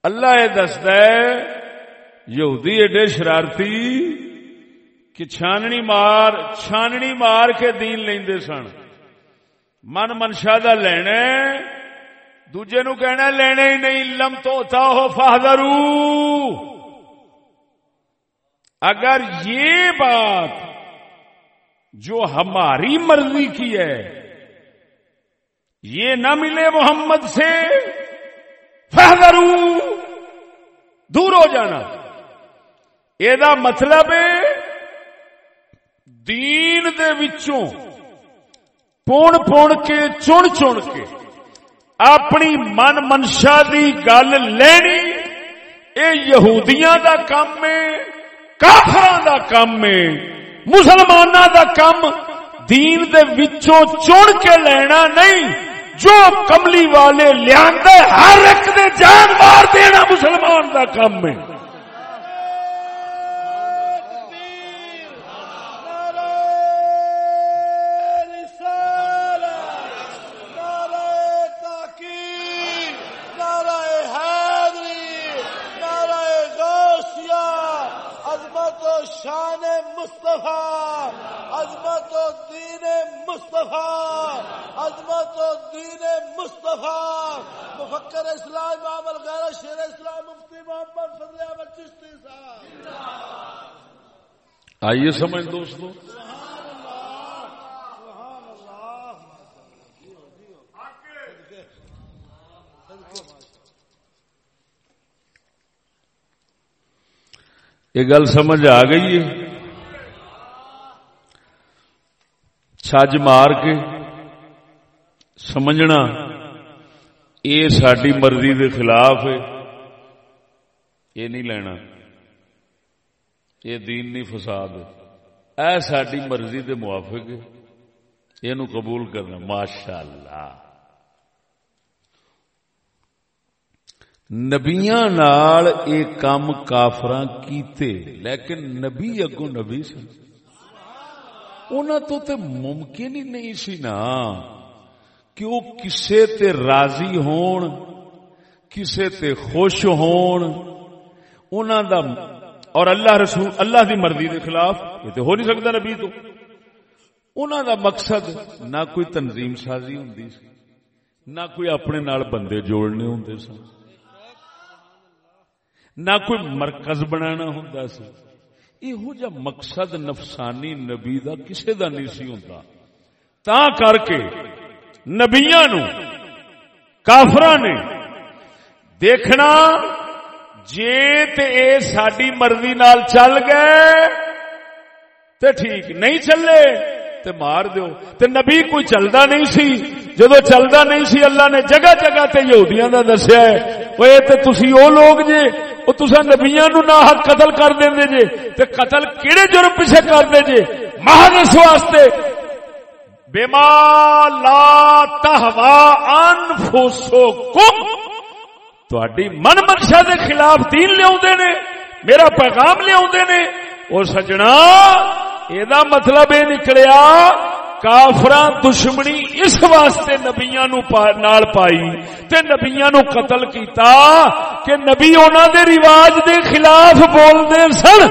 اللہ یہ دستا ہے، یہودی ایڈے شرارتی کہ چھاننی مار چھاننی مار کے دین لیندے سن۔ من منشا دا لینا دوجے نو کہنا لینا ہی نہیں، لم تو ہو فہدرو اگر یہ بات جو ہماری مرضی کی ہے یہ نہ ملے محمد سے فہدرو دور ہو جانا۔ یہ مطلب ہے، دین دے وچوں پون پون کے، چن چن کے اپنی من منشا دی گل لینی۔ اے یہودیاں دا کام ہے، کافراں دا کام ہے، مسلماناں دا کام دین دے وچوں چن کے لینا نہیں۔ جو کملی والے لیا ہر ایک نے جان مار دینا مسلمان دا کام ہے۔ مفتی محمد فضل احمد چشتی صاحب۔ آئیے سمجھ دوستو۔ یہ گل سمجھ آ گئی ہے۔ چھج مار کے سمجھنا، یہ ساری مرضی دے خلاف ہے۔ یہ نہیں لینا۔ یہ دین نہیں فساد۔ اے ساری مرضی دے موافق۔ یہ قبول کرنا ماشاء اللہ نبیا نال یہ کام کافر کیتے، لیکن نبی اگوں نبی سن۔ انہوں تو تے ممکن ہی نہیں سی نا کہ وہ کسے تے راضی ہون، کسے تے خوش ہون۔ انہاں دا اور اللہ رسول اللہ دی مرضی دے خلاف یہ تے ہو نہیں سکتا نبی تو۔ انہاں دا مقصد نہ کوئی تنظیم سازی ہوندی سی، نہ کوئی اپنے نال بندے جوڑنے ہوندے سن۔ نہ کوئی مرکز بنانا ہوندا سی۔ یہو جا مقصد نفسانی نبی دا کسے دا نہیں سی ہوندا۔ تا کر کے نبیا نو کافر نے دیکھنا جے تے اے ساری مرضی نال چل گئے تے ٹھیک نہیں چلے تے مار دیو تے نبی کوئی چلدا نہیں سی جدو چلدا نہیں سی اللہ نے جگہ جگہ تے یہودیاں دا دسیا ہے وہ اے تے تسی او لوگ جے او تسا نبیاں نو نہ حق قتل کر دیندے جے تے قتل کیڑے جرم پیچھے کر دے جے محض اس واسطے بما لا تہوا انفسکم تہاڈی من منشا دے خلاف دین لے نے، میرا پیغام لے نے۔ اور سجنا یہ مطلب یہ نکلیا کافران دشمنی اس واسطے نبیاں نو نال پائی تے نبیاں نو قتل کیتا کہ نبی انہاں دے رواج دے خلاف بول دے سن۔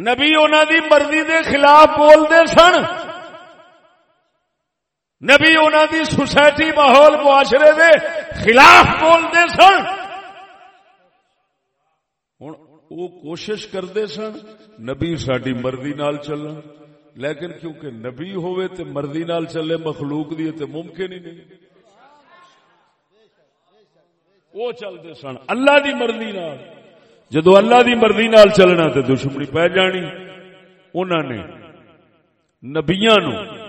نبی انہوں دی مرضی دے خلاف بولتے سن۔ نبی انہوں دی سوسائٹی ماحول معاشرے دے خلاف بولتے سن۔ ہوں وہ کوشش کرتے سن نبی ساری مرضی نال چلن۔ لیکن کیونکہ نبی ہوئے تے مرضی نال چلے مخلوق دی تے ممکن ہی نہیں۔ وہ چلتے سن اللہ دی مرضی نال۔ جدو اللہ دی مرضی نال چلنا تو دشمنی پی جانی انہوں نے نبیا نو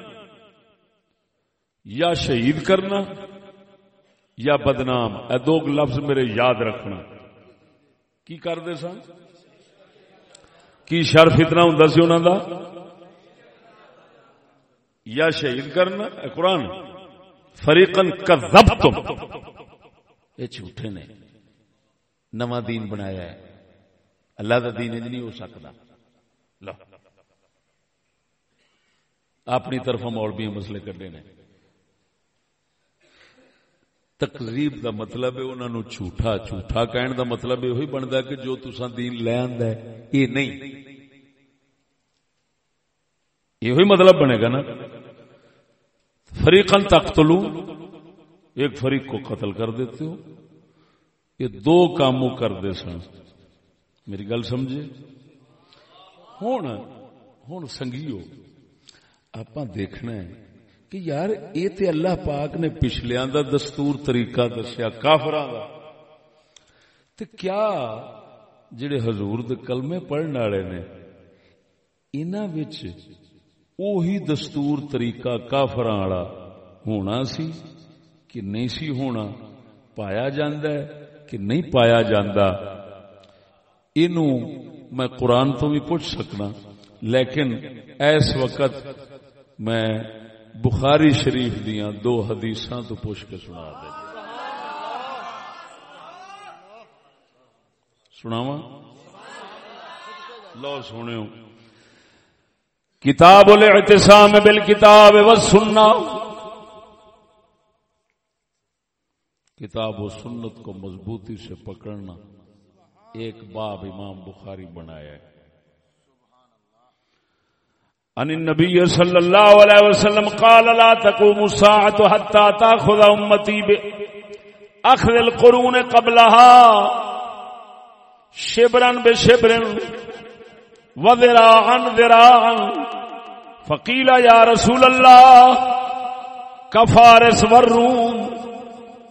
یا شہید کرنا یا بدنام، اے دو لفظ میرے یاد رکھنا۔ کی کرتے سن؟ کی شرف اتنا ہوں سی انہوں دا؟ یا شہید کرنا؟ اے قرآن فریقن کا یہ جھوٹے نے، نواں دین بنایا ہے۔ اللہ کا دین نہیں ہو سکتا لو۔ اپنی طرف مولوی مسلے کڈے نے۔ تقریب دا مطلب ہے انہوں نے جھوٹا جھوٹا کہن دا مطلب یہ بنتا ہے کہ جو تسا دین لے آندا ہے، یہ نہیں۔ یہ مطلب بنے گا نا۔ فریقن تقتلو، ایک فریق کو قتل کر دیتے ہو۔ یہ دو کاموں کرتے سن۔ میری گل سمجھے؟ ہوں ہوں سنگیو آپ دیکھنا ہے۔ کہ یار یہ تے اللہ پاک نے پچھلیا دا دستور طریقہ دسیا کافر کیا جڑے حضور دے کلمے پڑھنے والے نے اوہی دستور طریقہ کافر والا ہونا سی کہ نہیں سی ہونا، پایا جاندہ ہے کہ نہیں پایا جاندہ اینو میں قرآن تو بھی پوچھ سکنا، لیکن ایس وقت میں بخاری شریف دیا دو حدیث تو پوچھ کے سنا دے۔ سناوا لو سونے کتاب الاعتصام بالکتاب والسنہ۔ کتاب و سنت کو مضبوطی سے پکڑنا ایک باب امام بخاری بنایا ہے۔ ان النبي صلى الله عليه وسلم قال لا تقوم الساعة حتى تأخذ أمتي بأخذ القرون قبلها. شبرا بشبر وذراعا ذراعا. فقيل يا رسول الله كفارس والروم.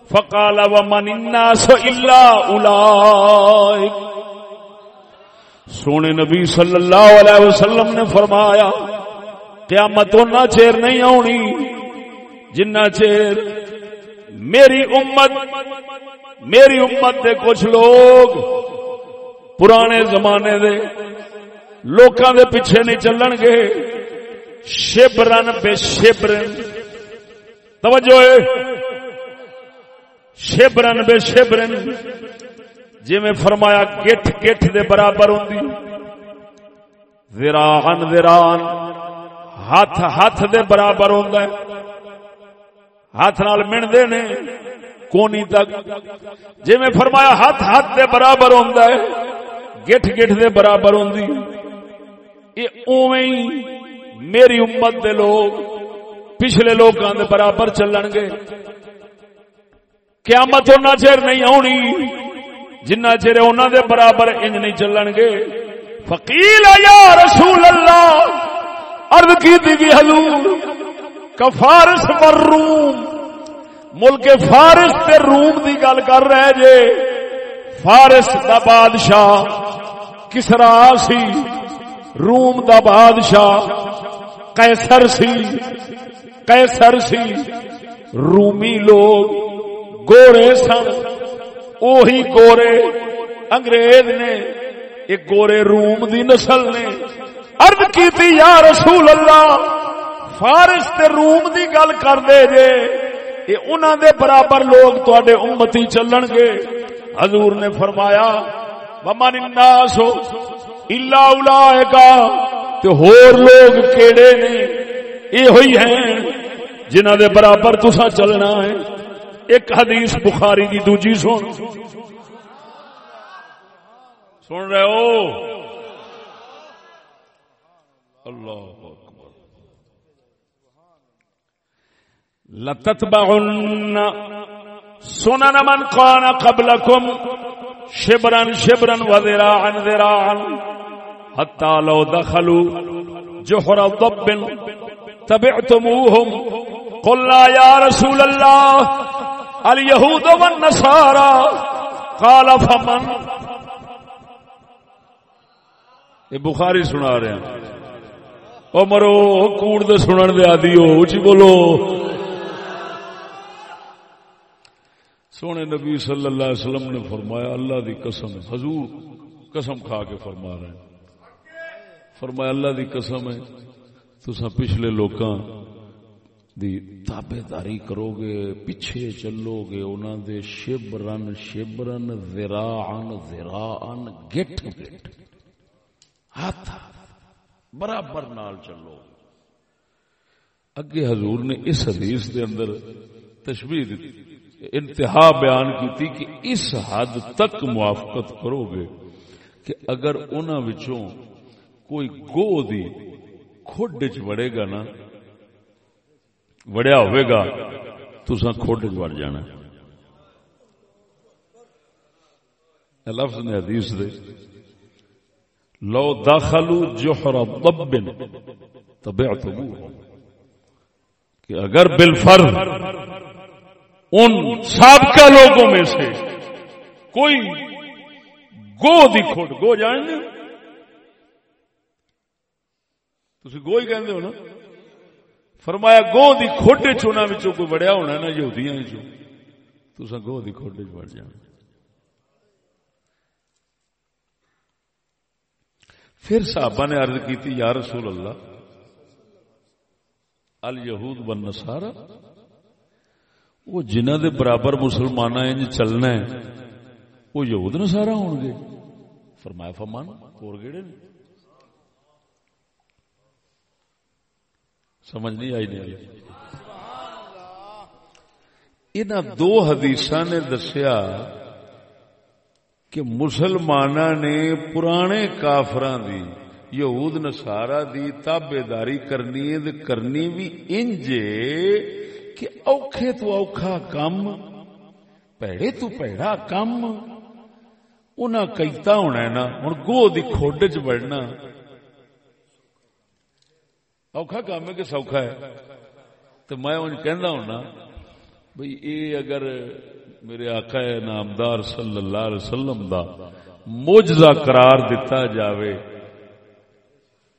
فقال ومن الناس إلا أولئك. سونے نبی صلی اللہ علیہ وسلم نے فرمایا قیامت نہ چیر نہیں آنی جنہ چیر میری امت میری امت دے کچھ لوگ پرانے زمانے دے لوکاں دے پیچھے نہیں چلن گے۔ شبرن بے شبرن۔ توجہ ہے۔ شبرن بے شبرن۔ جی میں فرمایا گٹھ گٹھ دے برابر ہوں ویران ویران۔ ہاتھ ہاتھ دے برابر ہوتا ہے۔ ہاتھ نال مندے نے کونی تک۔ جی میں فرمایا ہاتھ ہاتھ دے برابر ہوتا ہے، گٹھ گٹھ دے برابر ہوندی یہ اویں میری امت دے لوگ پچھلے لوگوں دے برابر چلن گے۔ قیامت اُنہ چیر نہیں آنی جنہ چیر انہوں دے برابر انج نہیں چلن گے۔ فقیل یا رسول اللہ ارد کی دی حضور کفارس پر روم، ملک فارس تے روم دی گل کر رہے جے، فارس دا بادشاہ کسرا سی، روم دا بادشاہ قیصر سی قیصر سی، رومی لوگ گورے سن، اوہی گورے انگریز نے، ایک گورے روم دی نسل نے ارد کی یا رسول اللہ، فارس تے روم دی گل کر دے جے یہ انہوں دے برابر لوگ تے امتی چلن گے۔ حضور نے فرمایا بمن الناس الا اولئکا تے ہور لوگ کیڑے نے؟ یہ ہوئی ہیں جنہ دے برابر تسا چلنا ہے۔ ایک حدیث بخاری دی دوجی سن۔ سن رہے ہو؟ اللہ اکبر۔ لتتبعن سنن من قان قبلكم شبرا شبرا وذراعا ذراعا حتى لو دخلوا جحر ضب تبعتموهم قلنا يا رسول الله اليهود والنصارى قال فمن؟ یہ بخاری سنا رہے ہیں۔ او مرو کوڑ دے سنن دے آدی ہو اچھی بولو سونے نبی صلی اللہ علیہ وسلم نے فرمایا اللہ دی قسم حضور قسم کھا کے فرما رہے ہیں فرمایا اللہ دی قسم ہے تو پچھلے لوکاں دی تابے داری کرو گے پیچھے چلو گے انہاں دے شبرن شبرن ذراعن ذراعن گٹ گٹ ہاتھ ہاتھ برابر نال چلو۔ اگے حضور نے اس حدیث دے اندر تشبیح دیتی، انتہا بیان کی تھی کہ اس حد تک موافقت کرو گے کہ اگر انہوں وچوں کوئی گو دی کھوڈ چ وڑے گا نا، وڑیا ہوئے گا تو کھوڈ چ وڑ جانا۔ لفظ نے حدیث دے لو داخلو جوہر ضب تبعتمو کہ اگر بالفرض ان سابقہ لوگوں میں سے کوئی گو دی کھوٹ گو جان گے؟ تھی گو ہی کہندے ہو نا؟ فرمایا گو دی کھوٹے چونا کوئی بڑیا ہونا نا، یہودیاں چو تو گو دی کھوٹے چ بڑھ جانا۔ پھر صحابہ نے عرض کی تھی، یا رسول اللہ الہود بن نسارا وہ جنہ دے برابر مسلمان انج چلنا ہے، وہ یہود نسارا ہون گے۔ فرمایا، فرمان، اور گیڑے نے؟ سمجھ نہیں آئی نہیں آئی۔ ان دو حدیث نے دسیا کہ مسلمان نے پرانے کافران دی، یہود نسارا دی تابے داری کرنی ہے کرنی بھی انجے کہ اوکھے تو اوکھا کم، پیڑے تو پیڑا کم۔ انہاں کیتا ہونا ہے نا، ہن گو دی کھوڈ چ بڑھنا۔ اوکھا کام ہے کہ سوکھا ہے؟ تو میں ان کہندا ہونا، بھئی اے اگر میرے آقا نامدار صلی اللہ علیہ وسلم دا موجزہ قرار دیتا جاوے۔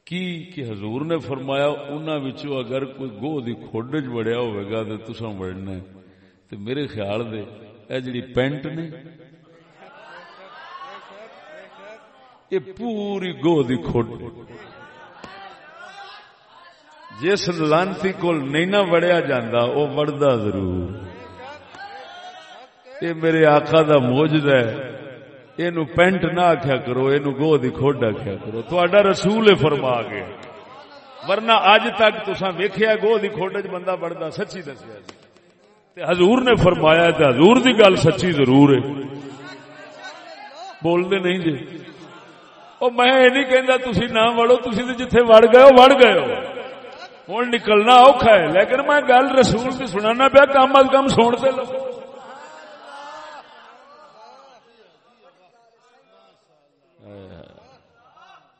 کی کہ حضور نے فرمایا، انہاں وچوں اگر کوئی گو دی کھوڈ بڑیا ہوئے گا، تے تساں بڑھنا ہے۔ تے میرے خیال دے، اے جڑی پینٹ نے یہ پوری گو دی کھوڈ۔ جس لانتی کول نہیں نہ وڑیا جاندا، او وڑدا ضرور۔ یہ میرے آقا دا موجد ہے۔ یہ پینٹ نہ آخیا کرو یہ گو دی کھوڈ آخیا کرو۔ تا رسول فرما گیا۔ ورنہ اج تک تسا ویخیا گو دی کھوڈ چ بندہ بڑھتا سچی دسیا جی۔ حضور نے فرمایا تے حضور دی گل سچی ضرور ہے۔ بولتے نہیں جی۔ وہ میں یہ نہیں کہنا تھی نہ وڑو تھی تو جتھے وڑ گئے ہو، وڑ گئے ہو۔ ہوں نکلنا اوکھا ہے، لیکن میں گل رسول کی سنانا پیا، کم از کم سنتے لگو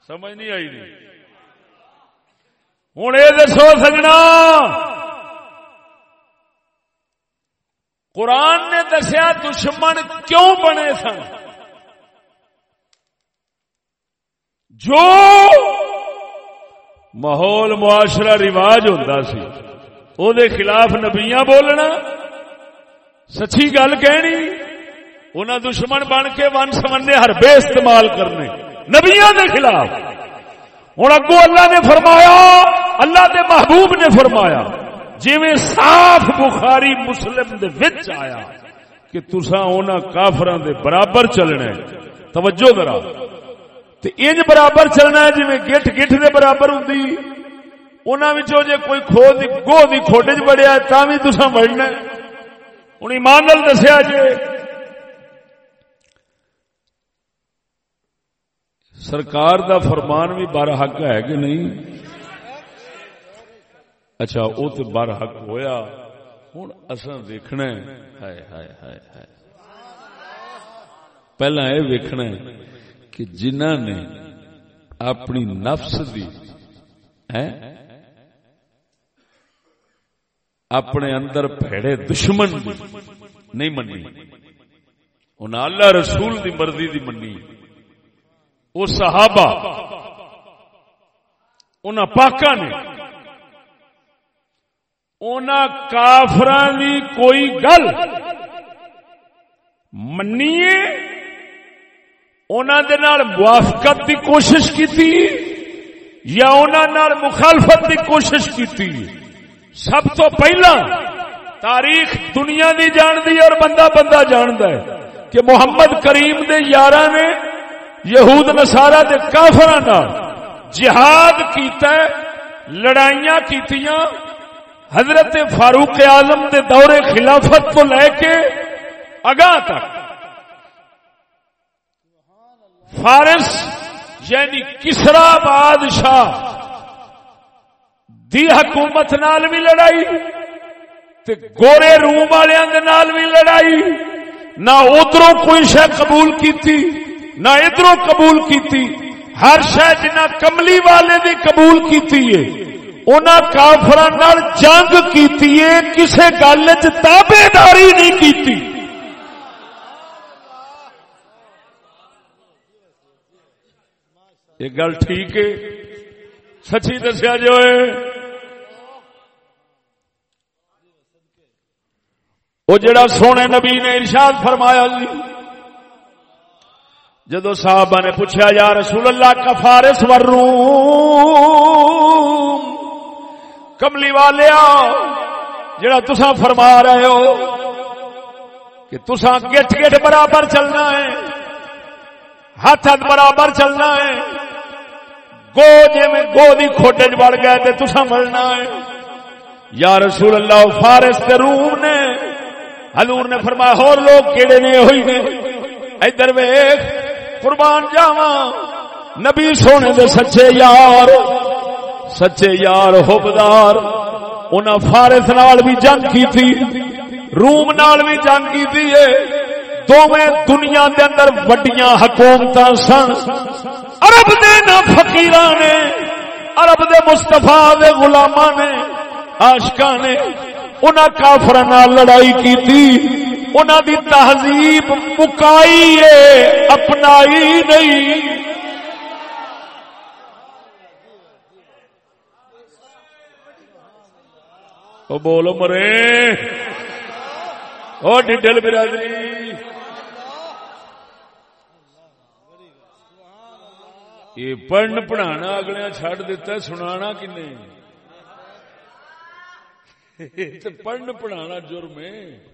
سمجھ نہیں آئی نہیں ہوں یہ دسو سجنا۔ قرآن نے دسیا دشمن کیوں بنے سن؟ جو ماحول معاشرہ رواج ہوتا سی او دے خلاف نبیاں بولنا۔ سچی گل کہنی، انہاں دشمن بن کے ون سمنے ہر بے استعمال کرنے۔ نبیاں دے خلاف۔ ہوں اگو اللہ نے فرمایا، اللہ دے محبوب نے فرمایا جی صاف بخاری مسلم دے وچ آیا کہ تسا اونا کافران دے برابر چلنا ہے۔ توجہ کرا تے انج برابر چلنا ہے جی گٹھ گٹھ دے برابر ہوں انہوں نے جے کوئی کھو دی، گو دی کھوٹے چ بڑیا ہے تا بھی تسا بڑھنا ہے۔ ہوں ایمان نال دسیا جی سرکار دا فرمان بھی بار حق ہے کہ نہیں؟ اچھا وہ تو بار حق ہوا ہوں اصا دیکھنا پہلا یہ ویکھنا کہ جنہ نے اپنی نفس دی اپنے اندر پھیڑے دشمن دی، نہیں منی انہیں اللہ رسول دی مرضی دی منی وہ صحابہ ان پاکا نے۔ ان کافران کی کوئی گل منیے انہوں موافقت کی کوشش کی یا انہوں مخالفت کی کوشش کی سب تو پہلا تاریخ دنیا دی جان دی اور بندہ بندہ جاند ہے کہ محمد کریم دے یار نے یہود نسارا دے کافر جہاد کیتا ہے، لڑائیاں کیتیاں، حضرت فاروق اعظم دے دور خلافت کو لے کے اگاں تک فارس یعنی کسرا بادشاہ دی حکومت نال بھی لڑائی تے گورے روم والے نال بھی لڑائی، نہ ادھر کوئی شہ قبول کی نہ ادھر قبول کی ہر شہ جنا کملی والے دی قبول کی کافر جنگ کی کسی گل چابے داری نہیں کی یہ گل ٹھیک ہے؟ سچی دسیا جی جو ہے وہ جڑا سونے نبی نے ارشاد فرمایا جی جدو صاحب نے پوچھا، یا رسول اللہ، کا فارس ورو کملی والے جڑا تسا فرما رہے ہو کہ تسا گٹ گٹ برابر چلنا ہے، ہاتھ ہاتھ برابر چلنا ہے، گو جی میں گو دی کھوٹے بڑھ گئے تو تسا ملنا ہے۔ یا رسول اللہ فارس کے روم نے، حضور نے فرمایا، ہور لوگ کیڑے نے، ہوئی نے ادھر ویخ قربان جاوا نبی سونے دے سچے یار سچے یار ہوبدار۔ انہاں فارس نال بھی جنگ کی تھی، روم نال بھی جنگ کی تھی دونوں دنیا دے اندر وڈیاں حکومت سن۔ عرب دے نہ فقیر نے، عرب دے مستفا دے غلاماں نے، عاشقاں نے، انہاں کافر لڑائی کی تھی۔ انہاں دی تہذیب مکائی ہے، اپنائی نہیں۔ او بولو مرے۔ او ڈڈل برادری۔ یہ پڑھن پڑھانا اگلے چھڑ دیتا ہے، سنانا کنے۔ پڑھن پڑھانا جرم ہے۔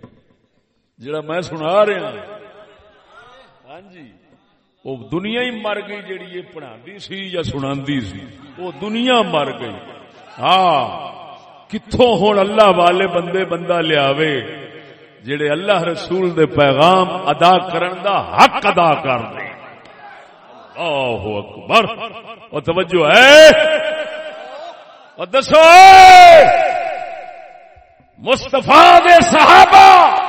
جڑا میں سنا رہا ہاں جی۔ وہ دنیا ہی مر گئی جیڑی یہ پڑھا سی یا سنا سی۔ وہ دنیا مر گئی۔ ہاں۔ کتوں ہوں اللہ والے بندے بندہ لیا جڑے اللہ رسول دے پیغام ادا کرن دا حق ادا کر دے۔ اکبر۔ وہ توجہ ہے۔ اور دسو۔ مستفا دے صحابہ۔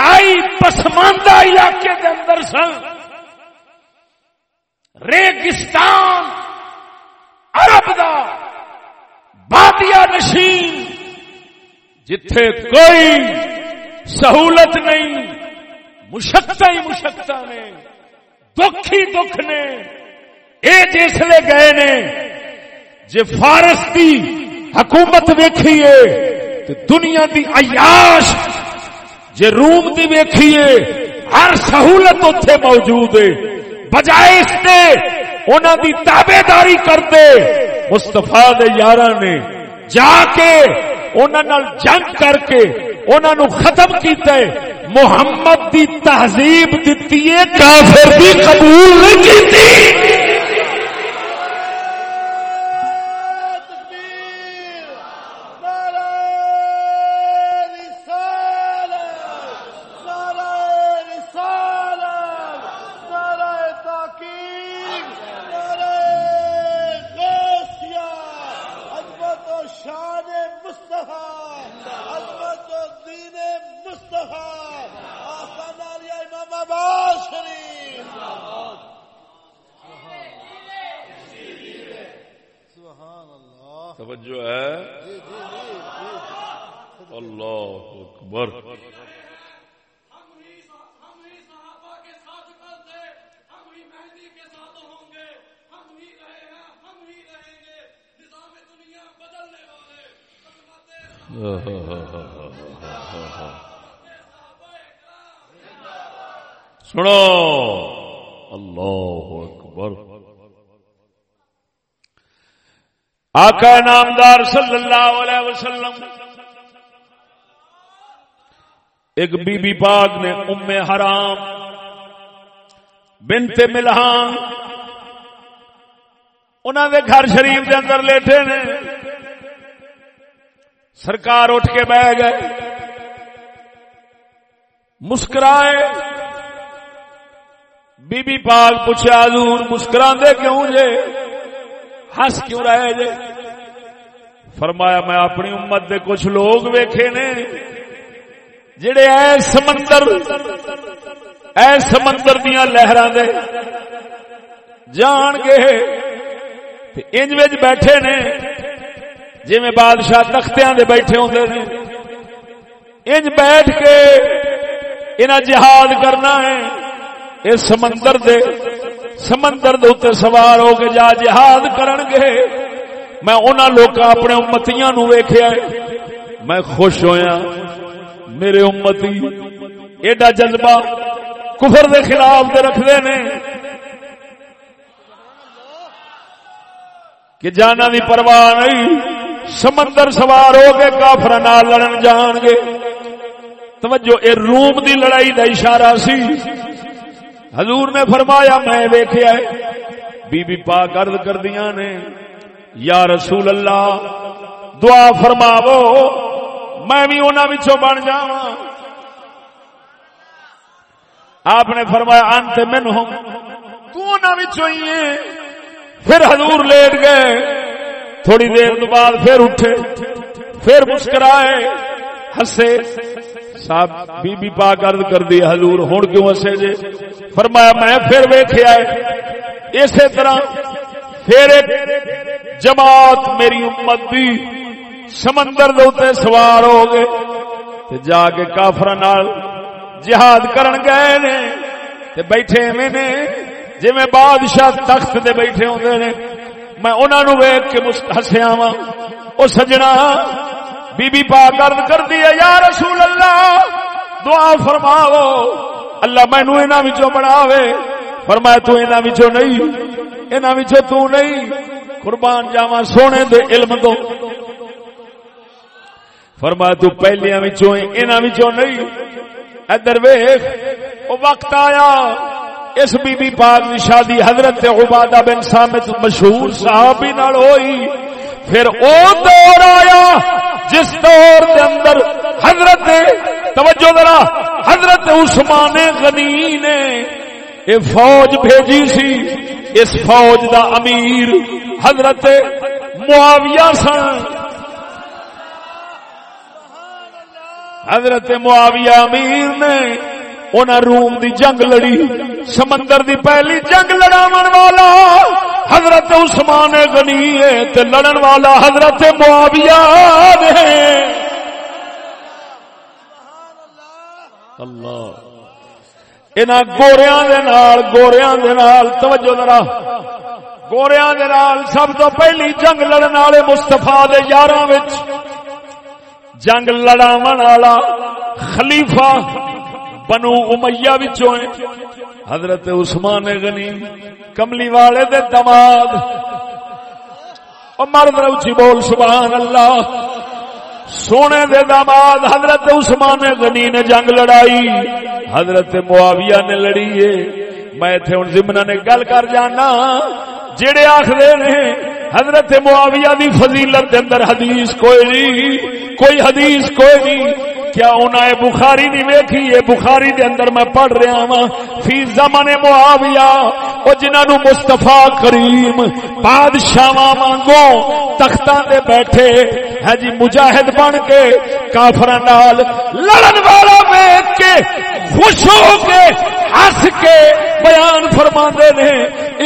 انتہائی پسماندہ علاقے کے اندر سن۔ ریگستان، عرب دا بادیا نشین، جتھے کوئی سہولت نہیں مشکت ہی مشکت نے، دکھ ہی دکھ نے یہ جسے گئے نے جی فارس کی حکومت ویکھیے دنیا دی عیاش جے روم دی ویکھیے، ہر سہولت اتنے موجود ہے۔ بجائے اس نے انہوں دی تابے داری کرتے مستفا یار نے جا کے انہوں جنگ کر کے انہوں ختم کیتا ہے۔ محمد دی تہذیب دیتی ہے، کافر بھی قبول نہیں کی سنو۔ اللہ اکبر۔ آقا نامدار صلی اللہ علیہ وسلم۔ ایک بی بی پاک نے ام حرام بنت ملہان انہوں نے گھر شریف کے اندر لیٹے نے۔ سرکار اٹھ کے بہ گئے۔ مسکرائے۔ بی بی پاک پوچھا حضور مسکرا دے کیوں جے؟ ہس کیوں رہے جے؟ فرمایا، میں اپنی امت دے کچھ لوگ ویکھے نے، جڑے اے سمندر اے سمندر دیا لہراں دے، جان گے۔ انج وچ بیٹھے نے جی میں بادشاہ تختیاں دے بیٹھے ہوندے نے۔ انج بیٹھ کے انہاں جہاد کرنا ہے۔ اے سمندر دے سمندر دے اوتے سوار ہو کے جا جہاد کرن گے۔ میں انہاں لوکاں اپنے امتیاں نو ویکھیا میں خوش ہویا۔ میرے امتی ایڈا جذبہ کفر دے خلاف دے رکھدے نے۔ کہ جانا دی پرواہ نہیں۔ سمندر سوار ہو کے کافر لڑن جان گے۔ توجہ، اے روم دی لڑائی دا اشارہ سی۔ حضور نے فرمایا، میں ویکھیا ہے بی بی پاک عرض کر دیا نے، یا رسول اللہ، دعا فرماو میں بھی انہوں بچوں بن جا آپ نے فرمایا، انت من ہوں تو انہوں پھر حضور لیٹ گئے۔ تھوڑی دیر تو بعد پھر اٹھے، پھر مسکرائے ہسے صاحب، بی بی پاک عرض کر دی، حضور ہوں کیوں ہسے جے؟ فرمایا، میں پھر ویکھیا ہے اسی طرح پھر ایک جماعت میری امت دی سمندر دے سوار ہو گئے تے جا کے کافر جہاد کرن گئے نے تے بیٹھے میں نے۔ جی میں بادشاہ تخت دے بیٹھے ہوندے نے میں انہاں نو ویکھ کے ہسیا وا او سجنا، بی بی پاک عرض کر دی ہے، یا رسول اللہ، دعا فرماو اللہ مینوں انہاں وچوں بناوے۔ فرمایا، تو انہاں وچوں نہیں، انہاں وچوں تو نہیں۔ قربان جاواں سونے دے علم دو فرمایا، تو پہلیاں وچوں، انہاں وچوں نہیں۔ ادھر ویکھ، او وقت آیا۔ اس بی بی پاک کی شادی حضرت عبادہ بن سامت مشہور صحابی نال ہوئی۔ پھر او دور آیا جس دور دے اندر حضرت، توجہ ذرا، حضرت عثمان غنی نے اے فوج بھیجی سی۔ اس فوج دا امیر حضرت معاویہ سن۔ حضرت معاویہ امیر نے انہیں روم دی جنگ لڑی سمندر دی پہلی جنگ لڑاون والا حضرت عثمان غنی ہے تے لڑن والا حضرت معاویہ ہے اللہ انہاں گوریاں دے نال گوریاں دے نال توجہ ذرا گوریاں دے نال سب تو پہلی جنگ لڑن والے مصطفی دے یاراں وچ جنگ لڑاون والا خلیفہ بنو امیہ وچوں حضرت عثمان غنی، کملی والے دے دماد۔ او مرد روچی بول، سبحان اللہ۔ سونے دے دماد، حضرت عثمان غنی نے جنگ لڑائی۔ حضرت معاویہ نے لڑی ہے۔ میں تھے ان زمنہ نے گل کر جانا۔ جڑے آخر نے، حضرت معاویہ دی فضیلت دے اندر حدیث کوئی نہیں۔ کوئی حدیث کوئی نہیں۔ کیا انہیں بخاری نہیں ویکھی؟ یہ بخاری دے اندر میں پڑھ رہا ہاں فی زمان معاویہ، او جنہاں نو مصطفی کریم بادشاہ مانگو تختاں دے بیٹھے ہے جی مجاہد بن کے کافراں نال لڑن والا ویکھ کے خوش ہو کے ہنس کے بیان فرماندے نے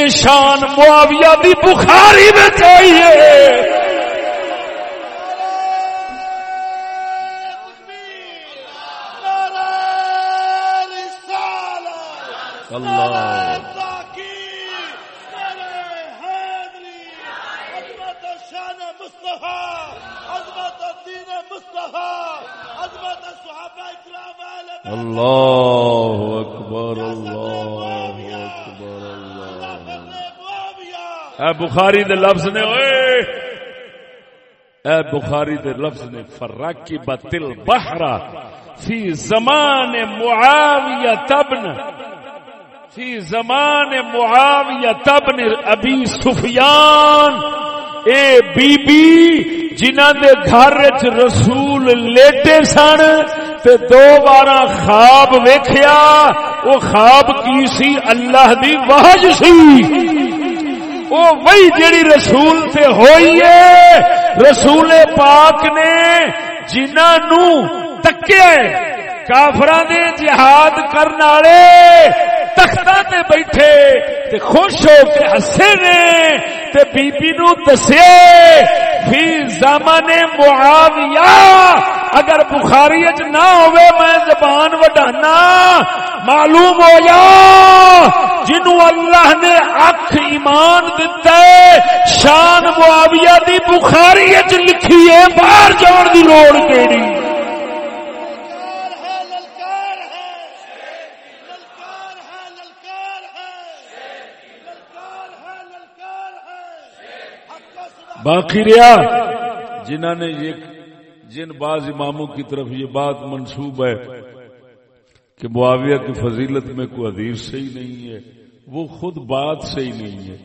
ایشان معاویہ دی بخاری میں چاہیے الله. الله أكبر الله أكبر الله اے بخاری دے لفظ نے اوئے اے بخاری دے لفظ نے فراقبت البحر فی زمان معاویہ تبن فی زمان معاویہ تبن ابی سفیان۔ اے بی بی جنہ دے گھر وچ رسول لیٹے سن تے دو بار خواب ویکھیا وہ خواب کی سی؟ اللہ دی واج سی۔ وہ وہی جیڑی رسول تے ہوئی ہے، رسول پاک نے جنہوں تکیا کافران دے جہاد کرنے والے تختہ تے بیٹھے تے خوش ہو کے ہسے نے تے بی بی نو دسے، فی زمان معاویہ، اگر بخاری نہ ہوئے میں زبان وڈانا معلوم ہو جا جنو اللہ نے اکھ ایمان دیتا ہے، شان معاویہ دی بخاری لکھی ہے، باہر جان دی لوڑ کیڑی؟ باقی رہا۔ جنہوں نے یہ جن بعض اماموں کی طرف یہ بات منسوب ہے کہ معاویہ کی فضیلت میں کوئی حدیث صحیح نہیں ہے، وہ خود بات صحیح نہیں ہے۔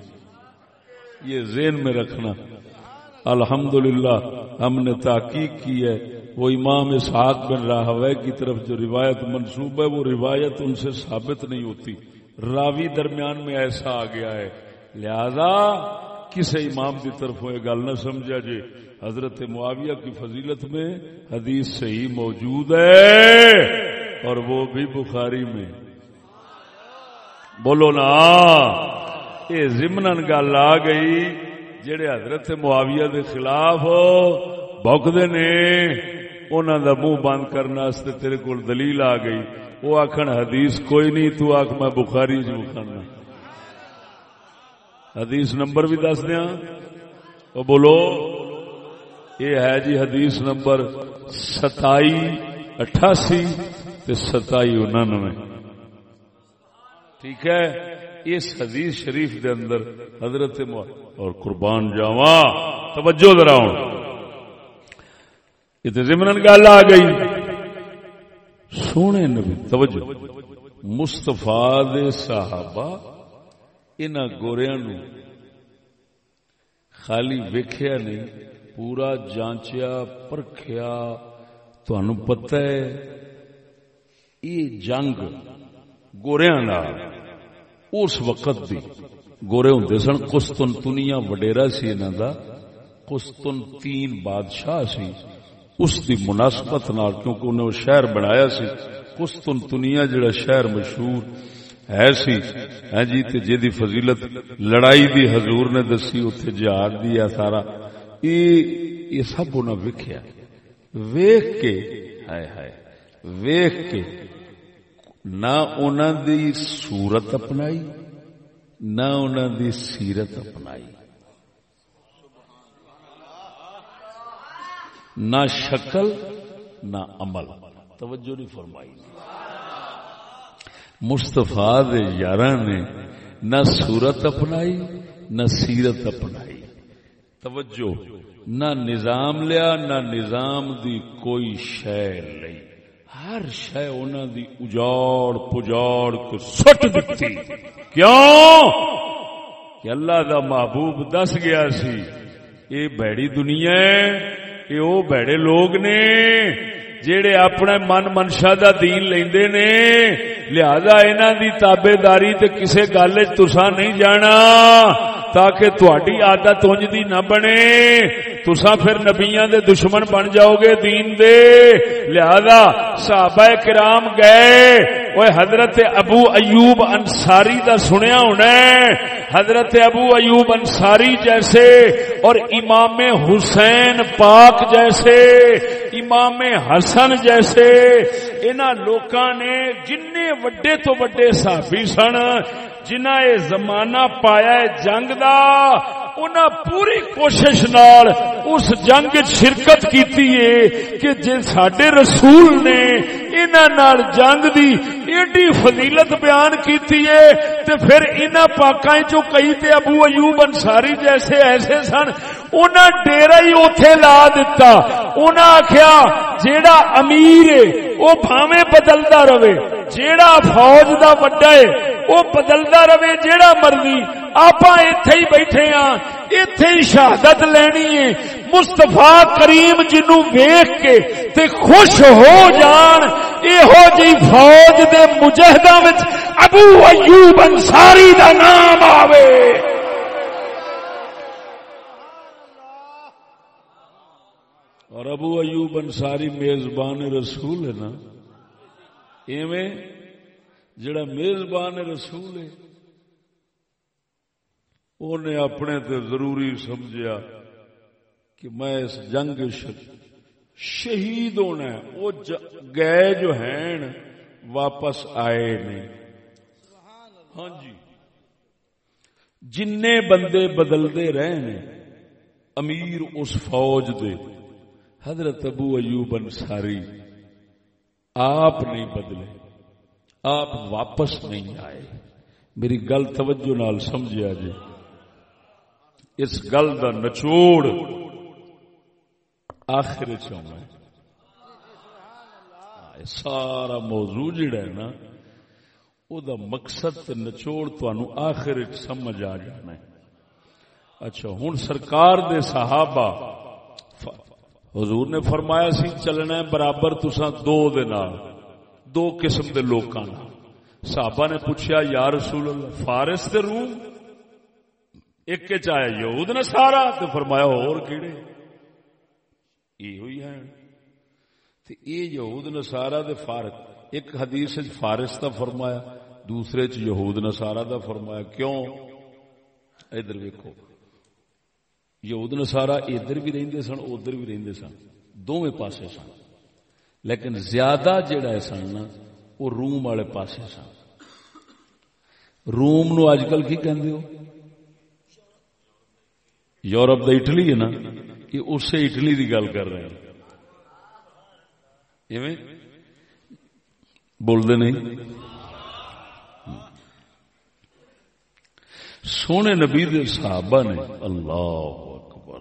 یہ ذہن میں رکھنا۔ الحمدللہ، ہم نے تحقیق کی ہے۔ وہ امام اسحاق بن راہوے کی طرف جو روایت منسوب ہے، وہ روایت ان سے ثابت نہیں ہوتی۔ راوی درمیان میں ایسا آ گیا ہے۔ لہذا کسی امام کی طرف یہ گل نہ سمجھا جی حضرت معاویہ کی فضیلت میں حدیث صحیح موجود ہے اور وہ بھی بخاری میں۔ بولو نا، یہ ضمن گل آ گئی جڑے حضرت معاویہ دے خلاف بکتے نے انہوں دا منہ بند کرنے تیرے کو دلیل آ گئی۔ وہ آخر حدیث کوئی نہیں، تو آخ میں بخاری چ بخارنا حدیث نمبر بھی دس دیا۔ وہ بولو، یہ ہے جی حدیث نمبر ستائی، اٹھاسی ستائی انانوے۔ ٹھیک ہے؟ اس حدیث شریف دے اندر حضرت اور قربان جاوا توجہ ذرا یہ تو زمن گل آ گئی۔ سونے نبی، توجہ۔ مستفا صحابہ ان گوریا نو خالی ویخیا نہیں، پورا جانچیا، پرکھیا۔ تہن پتہ ہے، یہ جنگ گوریا اس وقت دی۔ گورے ہوں سن کستن تنیا وڈیرا سی انہوں دا۔ کستن تین بادشاہ سی۔ اس دی مناسبت نال، کیونکہ انہیں شہر بنایا سی۔ کستن تنیا جڑا شہر مشہور ہے سی? ہے جی تے جے دی فضیلت لڑائی دی حضور نے دسی اتنے جہاد دی سارا۔ یہ سب انہیں ویکیا ویخ کے، ہائے ہائے ویخ کے، نہ انہوں دی صورت اپنائی، نہ انہوں دی سیرت اپنائی۔ نہ شکل، نہ عمل۔ توجہ نہیں فرمائی۔ مستفا یار نے نہ صورت اپنائی، نہ سیرت اپنائی۔ توجہ، نہ نظام لیا، نہ نظام دی کوئی شہ لئی ہر شہ انہوں دی اجاڑ پجاڑ کو سٹ دیتی۔ کیوں؟ کہ اللہ دا محبوب دس گیا سی یہ بیڑی دنیا ہے یہ وہ بیڑے لوگ نے۔ جیڑے اپنے من منشا دا دین لیندے نے، لہذا انہاں دی تابے داری تے کسے گل تساں نہیں جانا۔ تاکہ تہاڈی عادت انج دی نہ بنے۔ تسا پھر نبیاں دے دشمن بن جاؤ گے دین دے۔ لہذا صحابہ کرام گئے۔ وہ حضرت ابو ایوب انصاری دا سنیا ہونا ہے۔ حضرت ابو ایوب انصاری جیسے اور امام حسین پاک جیسے، امام حسن جیسے۔ انہاں لوکاں نے جن وڈے تو وڈے صحابی سن۔ جنہ یہ زمانہ پایا ہے جنگ دا انہاں پوری کوشش نال اس جنگ شرکت کیتی ہے کہ جے ساڈے رسول نے انہاں نال جنگ دی ایڈی فضیلت بیان کیتی ہے تے پھر انہاں پاکاں چوں کئی تے ابو ایوب انصاری جیسے ایسے سن، انہاں ڈیرا ہی اوتھے لا دتا۔ انہاں آکھیا، جیڑا امیر ہے، او بھاویں بدلدا رہے۔ جیڑا فوج دا وڈا ہے وہ بدلتا رہے۔ جیڑا مرضی آپ اتے ہی بیٹھے ہاں اتے ہی شہادت لینی ہے۔ مستفا کریم جنو ویخ کے تے خوش ہو جان یہو جی فوج دے مجاہدہ وچ ابو ایوب انصاری دا نام آوے۔ اور ابو ایوب انصاری میزبان رسول ہے نا۔ ایویں جڑا میزبان رسول ہے انہیں اپنے تے ضروری سمجھیا کہ میں اس جنگ شہید ہونا ہے۔ وہ گئے جو ہیں واپس آئے نہیں۔ ہاں جی۔ جن بندے بدلتے رہے ہیں۔ امیر اس فوج دے۔ حضرت ابو ایوب انصاری آپ نہیں بدلے۔ آپ واپس نہیں آئے۔ میری گل توجہ نال سمجھا جی اس گل کا نچوڑ آخر چاہنا سارا موضوع جڑا ہے نا، او دا مقصد نچوڑ تنوع آخر سمجھ آ جانا ہے۔ اچھا ہوں سرکار دے صحابہ حضور نے فرمایا سی، چلنا ہے برابر تسا دو دے نال، دو قسم دے لوکاں صحابہ نے پوچھا، یا رسول اللہ، فارس تے روم؟ ایک چایا یہود نے سارا تو فرمایا اور کیڑے؟ یہ ہوئی ہے۔ یہ یہود نے سارا دے فارق، ایک حدیث فارس دا فرمایا، دوسرے چ یہود نے دا فرمایا۔ کیوں؟ ادھر ویکو یہود نے سارا ادھر بھی رہندے سن، ادھر بھی رہندے سن دونوں پاسے سن۔ لیکن زیادہ جڑا ہے سن نا، وہ روم والے پاسے سن۔ روم نو اج کل کی کہندے ہو؟ یورپ دا اٹلی ہے نا کہ اس سے اٹلی کی گل کر رہے ہیں۔ بولتے نہیں؟ سونے نبی دے صحابہ نے، اللہ اکبر۔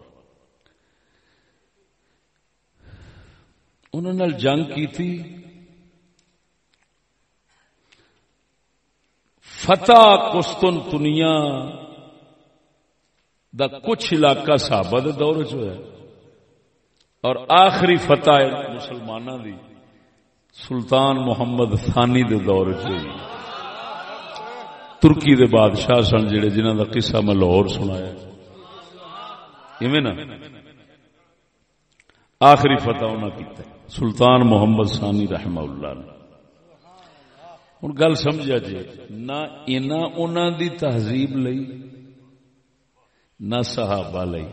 انہوں نے جنگ کی تھی فتح کستن دنیا دا کچھ علاقہ صحابہ دے دور چ ہوا اور آخری فتح مسلمانوں دی سلطان محمد ثانی دے دور چ ہوئی ترکی دے بادشاہ سن جڑے جنہاں دا قصہ میں لاہور سنایا۔ ایویں نا۔ آخری فتح انہاں کیتا سلطان محمد ثانی رحمہ اللہ نے۔ ہوں گل سمجھا جی نہ انہاں دی تہذیب لئی نہ صحابہ لئی۔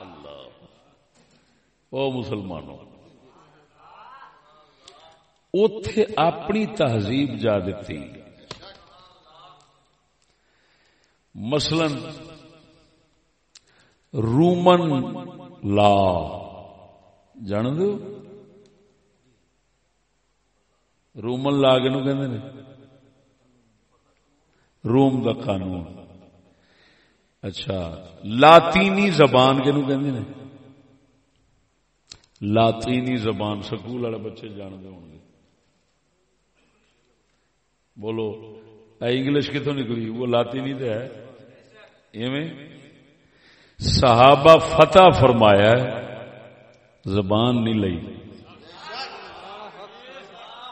اللہ۔ او مسلمانوں اتے اپنی تہذیب جا دیتی مثلا، رومن لا جان دو رومن لا کے کہ روم کا قانون۔ اچھا لاطینی زبان کہ کہ لاطینی زبان سکول والے بچے جانتے ہو گے۔ بولو انگلش کتوں نکلی؟ وہ لاطینی تو ہے۔ ایویں؟ صحابہ فتح فرمایا ہے، زبان نہیں لئی۔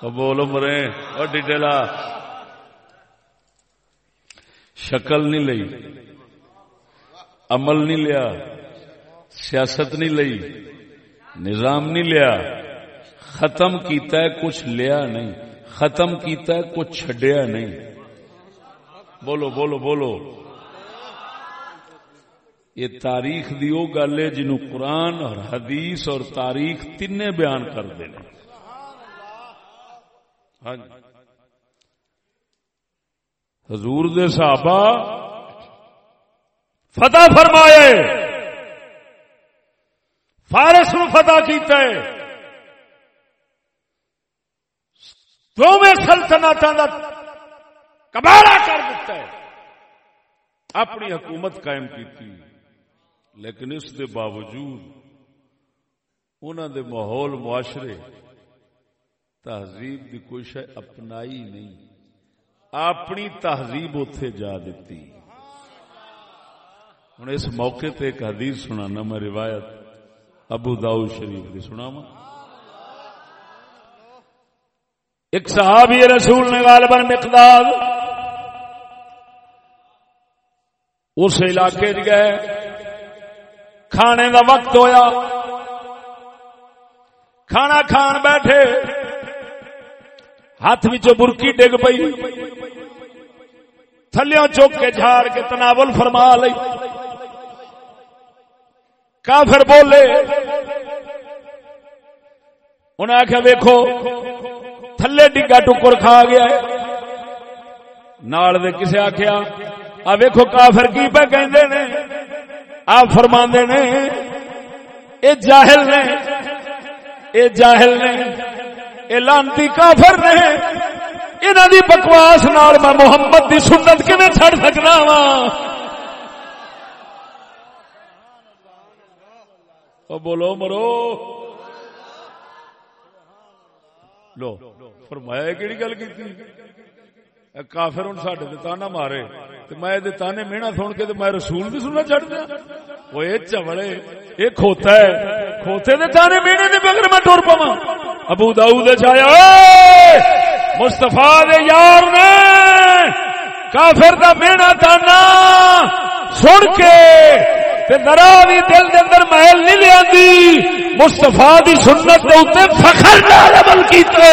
بولو مرے، اور ڈیٹیلا شکل نہیں لئی۔ عمل نہیں لیا، سیاست نہیں لئی، نظام نہیں لیا، ختم کیتا ہے کچھ لیا نہیں، ختم کیتا ہے کچھ چھڈیا نہیں۔ بولو بولو بولو۔ یہ تاریخ دیو گل ہے جنہوں قرآن اور حدیث اور تاریخ تین بیان کر دے ہاں جی۔ حضور دے صحابہ فتح فرمائے۔ فارس نو فتح کیتا ہے۔ دونوں سلطنت کا کباڑا کر دیتا ہے۔ اپنی حکومت قائم کی لیکن اس دے باوجود انہوں دے ماحول معاشرے تہذیب کی کوئی شے اپنائی نہیں۔ اپنی تہذیب اتے جا دیتی ہوں اس موقع تے ایک حدیث سنانا میں روایت ابو داؤ شریف کی سنا ایک صحابی رسول نے غالباً مقدار اس علاقے گئے۔ کھانے دا وقت ہویا۔ کھانا کھان بیٹھے۔ ہاتھ برکی ڈگ پئی۔ تھلیوں چوک کے جھاڑ کے تناول فرما لی کافر بولے۔ انہیں آخیا ویکو تھلے ڈگا ٹکر کھا گیا نال دے کسے آخیا آ ویکو کافر کی پہ کہ آپ فرما نے، اے جاہل نے، اے جاہل نے، اے لانتی کافر نے انہوں دی بکواس نال میں محمد دی سنت کیون چھڑ سکنا وا تو بولو مرو۔ لو، فرمایا کہڑی گل کی کافر ہوں سڈے تانا مارے تو میں یہ تانے مینا سن کے میں رسول بھی سننا چڑھ دیا۔ وہ یہ چوڑے یہ کھوتا ہے، کھوتے دے تانے مینے دے بغیر میں ٹور پوا ابو داؤ دے چایا مستفا دے یار نے کافر دا مینا تانا سن کے درا بھی دل دے اندر محل نہیں لیا مستفا دی سنت دے اتنے فخر نال عمل کیتے۔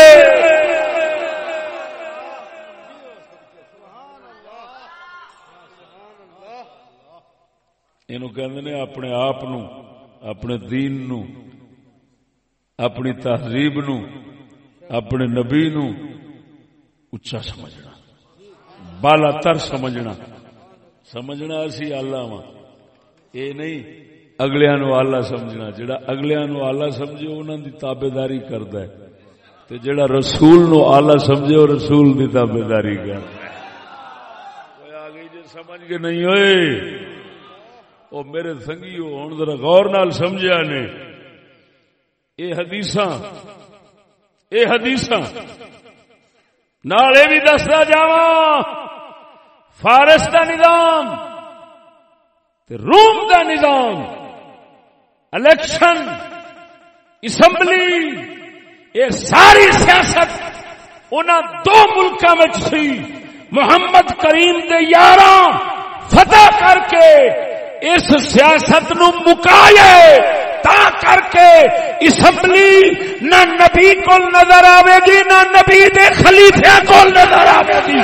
یہ اپنے آپ اپنے دین نو، اپنی تہذیب نو، اپنے نبی نو اچا سمجھنا، بالا تر سمجھنا۔ سمجھنا اسی آلہ وا یہ نہیں اگلیا نو آلہ سمجھنا، جڑا اگلیا نو آلہ سمجھے انہوں دی تابے داری کرد ہے۔ تے جڑا رسول نو آلہ سمجھے وہ رسول دی تابے داری کرد آگئی جی سمجھ کے نہیں ہوئے؟ او میرے سنگی ہوں ذرا غور نال سمجھا نے۔ اے حدیث اے حدیث نالے بھی دستا جا فارس کا نظام۔ روم کا نظام، الیکشن، اسمبلی، یہ ساری سیاست ان دو ملکوں سی محمد کریم دے یار فتح کر کے اس سیاست نو مکائے تا کر کے اسمبلی نہ نبی کو نظر آئے گی، نہ نبی دے خلیفے کو نظر آئے گی۔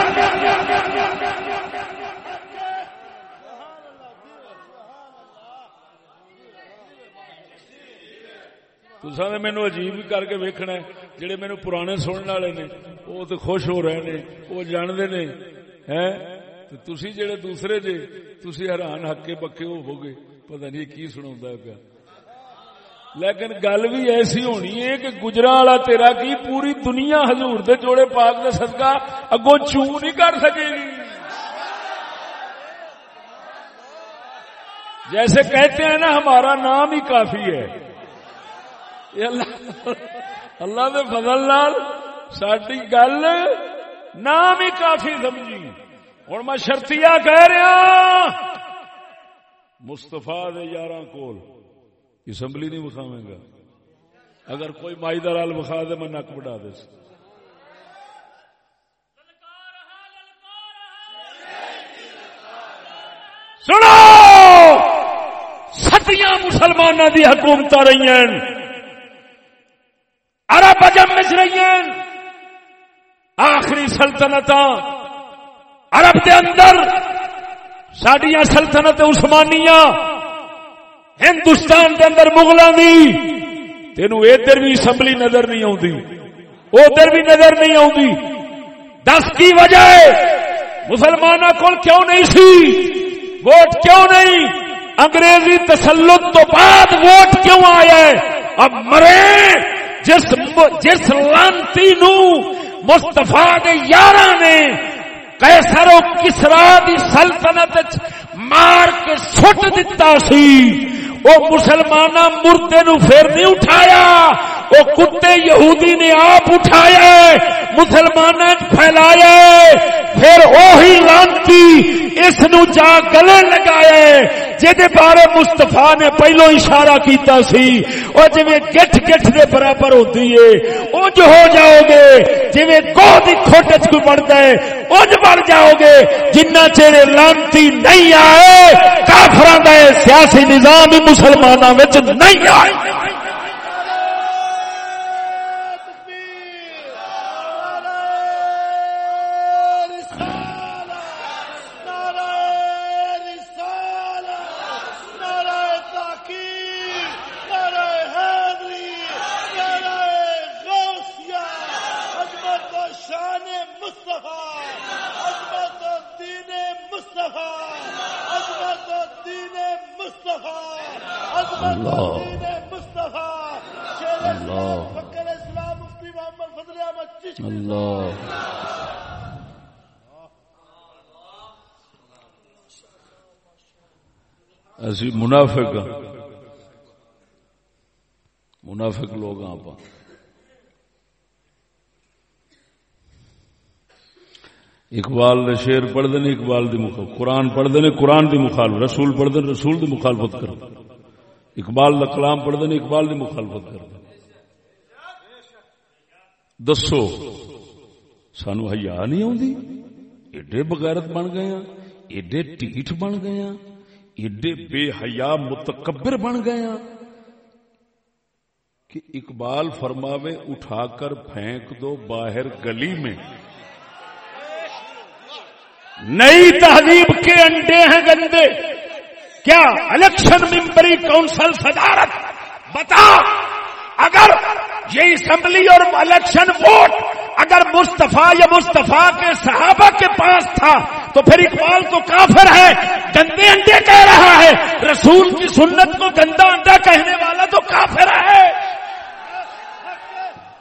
تسا نے مینو عجیب کر کے ویکھنا ہے، جڑے مینو پرانے سننے والے نے، وہ تو خوش ہو رہے نے، وہ جانتے نے، ہیں؟ تسی جڑے دوسرے جے، تسی حیران ہکے پکے ہو گے پتہ نہیں کی سنا پیا۔ لیکن گل بھی ایسی ہونی ہے کہ گجرا والا تیرا کی پوری دنیا حضور دے جوڑے پاک کا صدقہ اگوں چو نہیں کر سکے گی؟ جیسے کہتے ہیں نا، ہمارا نام ہی کافی ہے۔ اللہ اللہ دے فضل نال ساری گل نام ہی کافی سمجھی۔ ہوں میں شرطیا کہہ رہا ہاں۔ مستفا دے یار کول اسمبلی نہیں بکھاوے گا۔ اگر کوئی مائی دال بخا دے، میں نک بڑھا دے۔ سنو! ستیاں مسلمان دی حکومت رہی ہیں عرب اجم مچ رہی ہیں آخری سلطنت عرب دے اندر۔ سڈیا سلطنت عثمانیہ، ہندوستان دے اندر مغلوں کی تین ادھر بھی اسمبلی نظر نہیں آتی ادھر بھی نظر نہیں آتی دس کی وجہ ہے؟ مسلمانوں کو کیوں نہیں سی؟ ووٹ کیوں نہیں؟ انگریزی تسلط تو بعد ووٹ کیوں آیا ہے؟ اب مرے۔ جس جس لانتی نو مستفا یار نے کیسر و کسرا دی سلطنت مار کے سٹ دتا سی وہ مسلمانہ مردے نو پھر نہیں اٹھایا۔ وہ کتے یہودی نے آپ اٹھایا مسلمان پھیلایا پھر وہی لانتی اس نو جا گلے لگایا جہد بارے مستفا نے پہلو اشارہ کیتا سی وہ جی گٹھ گٹھ دے برابر ہوتی ہے انج ہو جاؤ گے جی گو کی کھوٹ چ بڑھتا ہے انج بڑھ جاؤ گے جنہ چیر لانتی نہیں آئے کافران سیاسی نظام ہی مسلمانوں نہیں آئے۔ اسی منافق ہاں۔ منافق لوگ ہاں آپ اقبال نے شیر پڑھتے ہیں، اقبال دی مخالف قرآن پڑھتے ہیں، قرآن دی مخالف رسول پڑھتے ہیں، رسول دی مخالفت کر اقبال کا کلام پڑھتے ہیں، اقبال دی مخالفت کر دسو، سانو ہیا نہیں آتی ایڈے بغیرت بن گئے ہاں، ایڈے ٹھیٹ بن گئے ایڈے بے حیا متکبر بن گئے ہیں کہ اقبال فرماوے، اٹھا کر پھینک دو باہر گلی میں۔ نئی تہذیب کے انڈے ہیں گندے۔ کیا الیکشن ممبری کونسل صدارت؟ بتا، اگر یہ اسمبلی اور الیکشن ووٹ اگر مصطفیٰ یا مصطفیٰ کے صحابہ کے پاس تھا تو پھر اقبال تو کافر ہے، گندے انڈے کہہ رہا ہے۔ رسول کی سنت کو گندا انڈا کہنے والا تو کافر ہے۔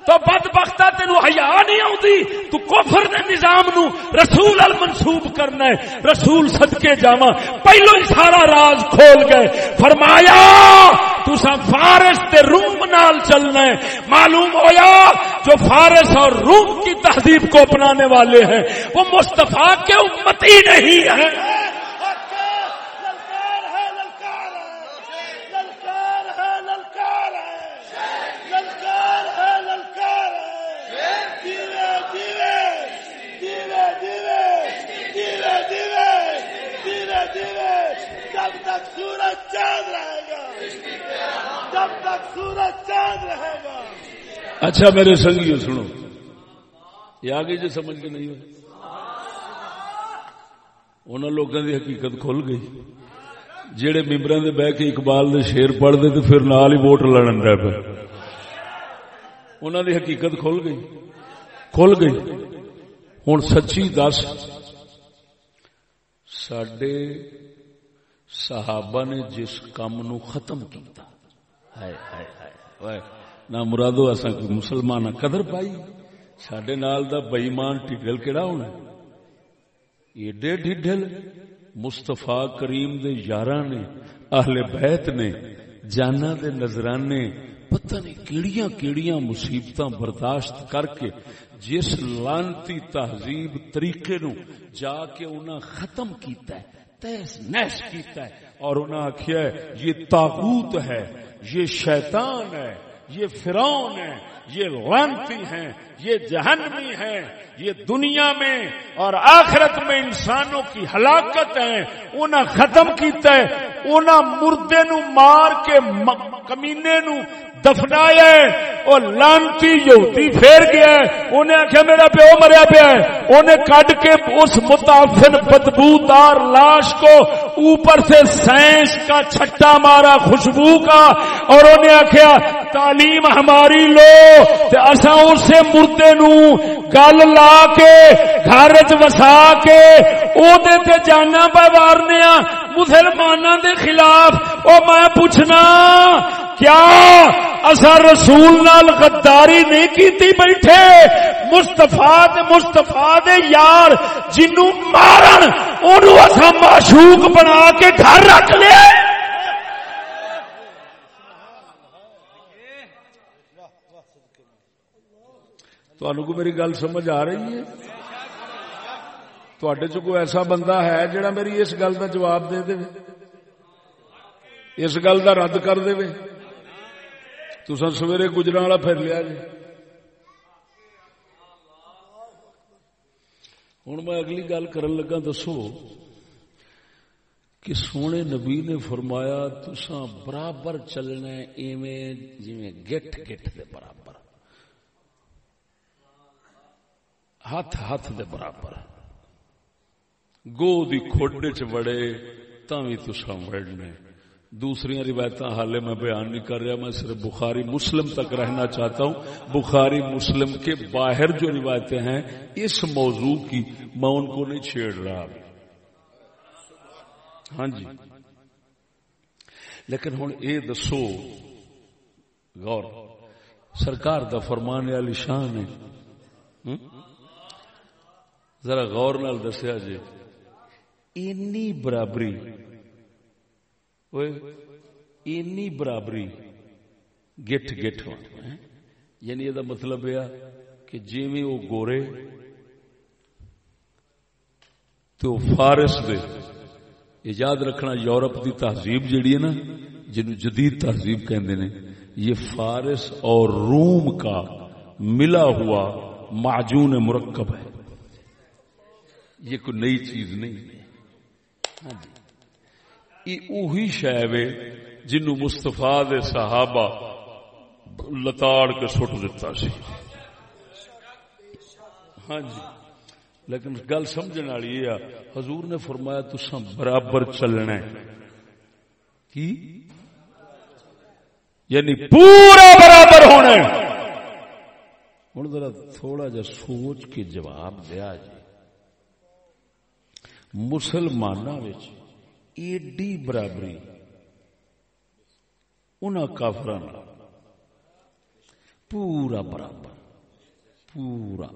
تو بد بختا تین حیا نہیں آتی تو کفر دے نظام نو رسول المنسوب کرنا ہے۔ رسول صدقے جاوا پہلو ہی سارا راز کھول گئے۔ فرمایا تسا فارس تے روم نال چلنا ہے۔ معلوم ہویا، جو فارس اور روم کی تہذیب کو اپنانے والے ہیں، وہ مصطفیٰ کے امتی نہیں ہیں۔ اچھا میرے سنگی سنو۔ یہ آگے جو سمجھ کے نہیں ہوئے۔ انہوں لوگوں کی حقیقت کھل گئی۔ جہے ممبر دے بہ کے اقبال دے شیر پڑھ دے تو پھر نال ہی ووٹ لڑن رہ پہ انہوں دی حقیقت کھل گئی۔ کھل گئی۔ ہوں سچی دس۔ سڈے صحابہ نے جس کام نو ختم کیتا۔ ہائے ہائے ہائے۔ نہ مرادو اصا کوئی مسلمان قدر پائی سڈے نال دا بئیمان ٹھڈل کہڑا ہونا ایڈے ڈھڈل مستفا کریم دے یارہ نے اہل بیت نے جانا دے نظرانے پتہ نہیں کیڑیاں کیڑیاں مصیبتاں برداشت کر کے جس لانتی تہذیب طریقے نو جا کے انہاں ختم کیتا ہے تیس نیس کیتا ہے اور انہاں آخیا ہے یہ تاغوت ہے یہ شیطان ہے یہ فرعون ہے۔ یہ لانتی ہیں، یہ جہنمی ہیں، یہ دنیا میں اور آخرت میں انسانوں کی ہلاکت ہے انہیں ختم کیتا ہے انہیں مردے نو مار کے کمینے نو دفنایا وہ لانتی یہودی پھیر گیا انہیں آخیا میرا پیو مریا پیا ہے انہیں کڈ کے اس متافن بدبودار لاش کو اوپر سے سائنس کا چھٹا مارا، خوشبو کا، اور انہیں آخیا تعلیم ہماری لو۔ اصا اسے مردے نو گل لا کے گھر چ وسا کے تے جانا پہ مارنے مسلمانوں دے خلاف او میں پوچھنا کیا اصا رسول نال غداری نہیں کیتی بیٹھے مستفا مستفا دے یار جنو مارن انہوں اصا معشوق بنا کے گھر رکھ لیا کو میری گل سمجھ آ رہی ہے؟ تھوڑے چ کوئی ایسا بندہ ہے جڑا میری اس گل کا جواب دے دے؟ اس گل کا رد کر دے تو سویرے گجرا والا پھر لیا جی۔ ہوں میں اگلی گل کرن لگا، دسو کہ سونے نبی نے فرمایا تسا برابر چلنا ایویں جی گٹ گٹ دے برابر۔ ہاتھ ہاتھ دے برابر۔ گو دی کھوڈے چ بڑے تھی تسا وڑنے۔ دوسری روایت حالے میں بیان نہیں کر رہا، میں صرف بخاری مسلم تک رہنا چاہتا ہوں۔ بخاری مسلم کے باہر جو روایتیں ہیں، اس موضوع کی میں ان کو نہیں چھیڑ رہا۔ ہاں جی۔ لیکن ہوں یہ دسو، غور، سرکار دا فرمانے والی شان ہے۔ ذرا غور نال دسیا جی۔ اینی برابری۔ اینی برابری گٹھ گٹھ یعنی یہ مطلب یہ کہ جی وہ گورے تو فارس دے۔ یاد رکھنا یورپ دی تہذیب جیڑی ہے نا جن جدید تہذیب کہندے نے، یہ فارس اور روم کا ملا ہوا معجون مرکب ہے۔ یہ کوئی نئی چیز نہیں۔ ہاں جی۔ اوہی شہ جنو مستفا دے صحابہ لتاڑ کے سٹ دیتا سی۔ ہاں جی۔ لیکن گل سمجھنے والی یہ حضور نے فرمایا تسا برابر چلنا ہے۔ کی؟ یعنی پورا برابر ہونا ہوں ذرا تھوڑا جا سوچ کے جواب دیا جی۔ مسلمانوں ایڈی برابری ان کافر پورا برابر، پورا۔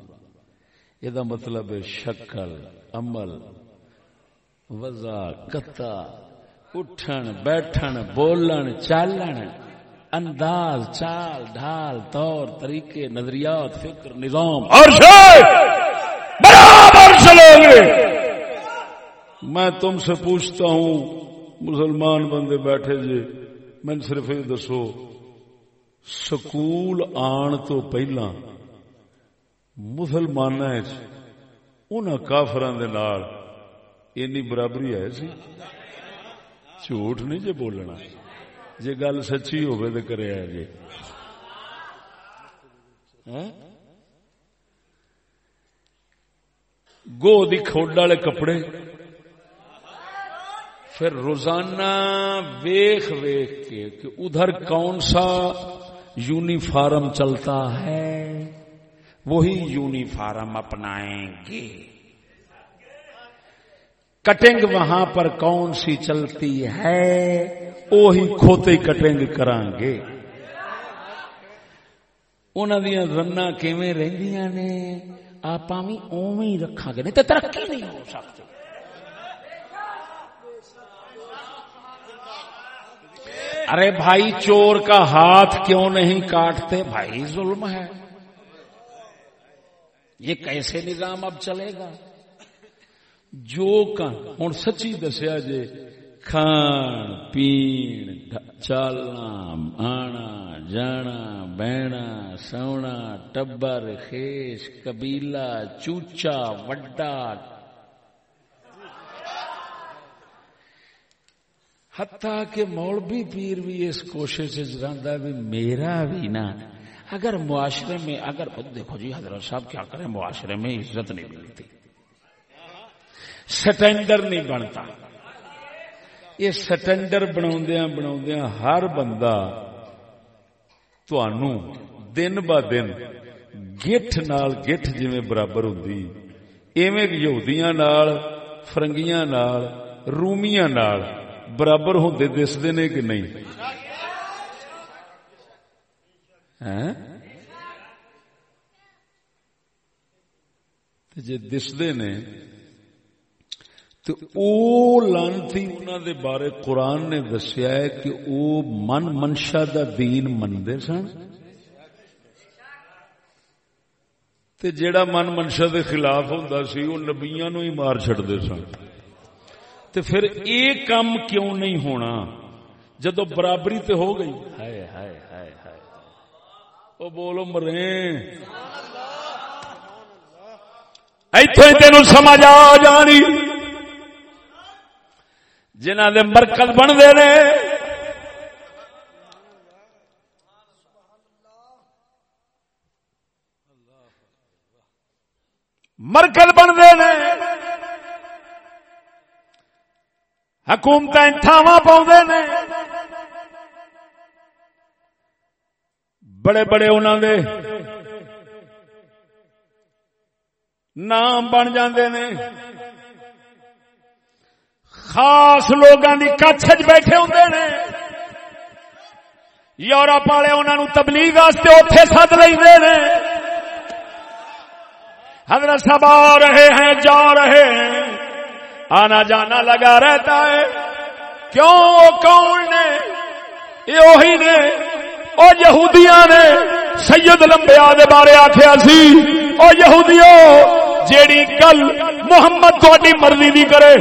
یہ مطلب ہے شکل، عمل وزا کتا اٹھن، بیٹھن، بولن چالن انداز، چال، ڈھال، طور، طریقے، نظریات، فکر، نظام۔ برابر چلو گے میں تم سے پوچھتا ہوں، مسلمان بندے بیٹھے جی میں صرف یہ دسو، سکول آن تو پہلا مسلمان جی، ان کافران اینی برابری ہے سی جھوٹ نہیں جی بولنا۔ جی گل سچی ہوگی تو کرے جی۔ ہاں؟ گو دی کھوڈ والے کپڑے۔ پھر روزانہ ویخ ویخ کے کہ ادھر کون سا یونیفارم چلتا ہے، وہی یونیفارم اپنائیں گے۔ کٹنگ وہاں پر کون سی چلتی ہے، وہی کھوتے کٹنگ کریں گے۔ انہوں دیا رنا کیویں رہندیاں نے؟ آپ بھی اوی رکھا گے، نہیں تو ترقی نہیں ہو سکتی۔ ارے بھائی، چور کا ہاتھ کیوں نہیں کاٹتے؟ بھائی، ظلم ہے۔ یہ کیسے نظام اب چلے گا؟ جو ہوں سچی دسیا جے، کھان، پین چالنا، آنا، جانا، بہنا، سونا، ٹبر، خیش، قبیلہ، چوچا، وڈا حتیٰ کہ مولوی پیر بھی اس کوشش رہتا بھی میرا بھی نا، اگر معاشرے میں، اگر دیکھو جی حضرت صاحب کیا کریں، معاشرے میں عزت نہیں ملتی، سٹینڈر نہیں بنتا۔ یہ سٹینڈر بنا بنا ہر بندہ دن ب دن گٹھ نال گٹھ جی برابر ہوں ایویں یہودیاں نال، فرنگیاں نال، رومیاں نال برابر ہوتے دستے نے کہ نہیں؟ ہاں؟ جی دستے نے تو او لانتی انہوں دے بارے قرآن نے دسیا ہے کہ او من منشا دا دین منتے سن۔ تے جیڑا من منشا دے خلاف ہوں سی وہ نبیا نو ہی مار چڑتے سن۔ تو پھر یہ کام کیوں نہیں ہونا؟ جدو برابری تے ہو گئی۔ ہائے ہائے ہائے ہائے۔ او بولو مرے۔ ایتھے تینوں سمجھ آ جانی۔ جنہ دے مرکز بنتے نے۔ مرکز بنتے نے۔ حکومت تھاوا پاؤ نے بڑے بڑے انہوں دے نام بن جاندے نے خاص لوگوں کی کچھ بیٹھے ہوں نے یورپ والے انہوں تبلیغ واسطے اتے سد لے حضرت صاحب آ رہے ہیں جا رہے ہیں آنا جانا لگا رہتا ہے۔ کیوں وہ کون نے یہ وہی نے۔ او یہودیاں نے۔ سید لمبیا دے بارے آخیا سی۔ او یہودیو جیڑی گل محمد تھوڑی مرضی دی کرے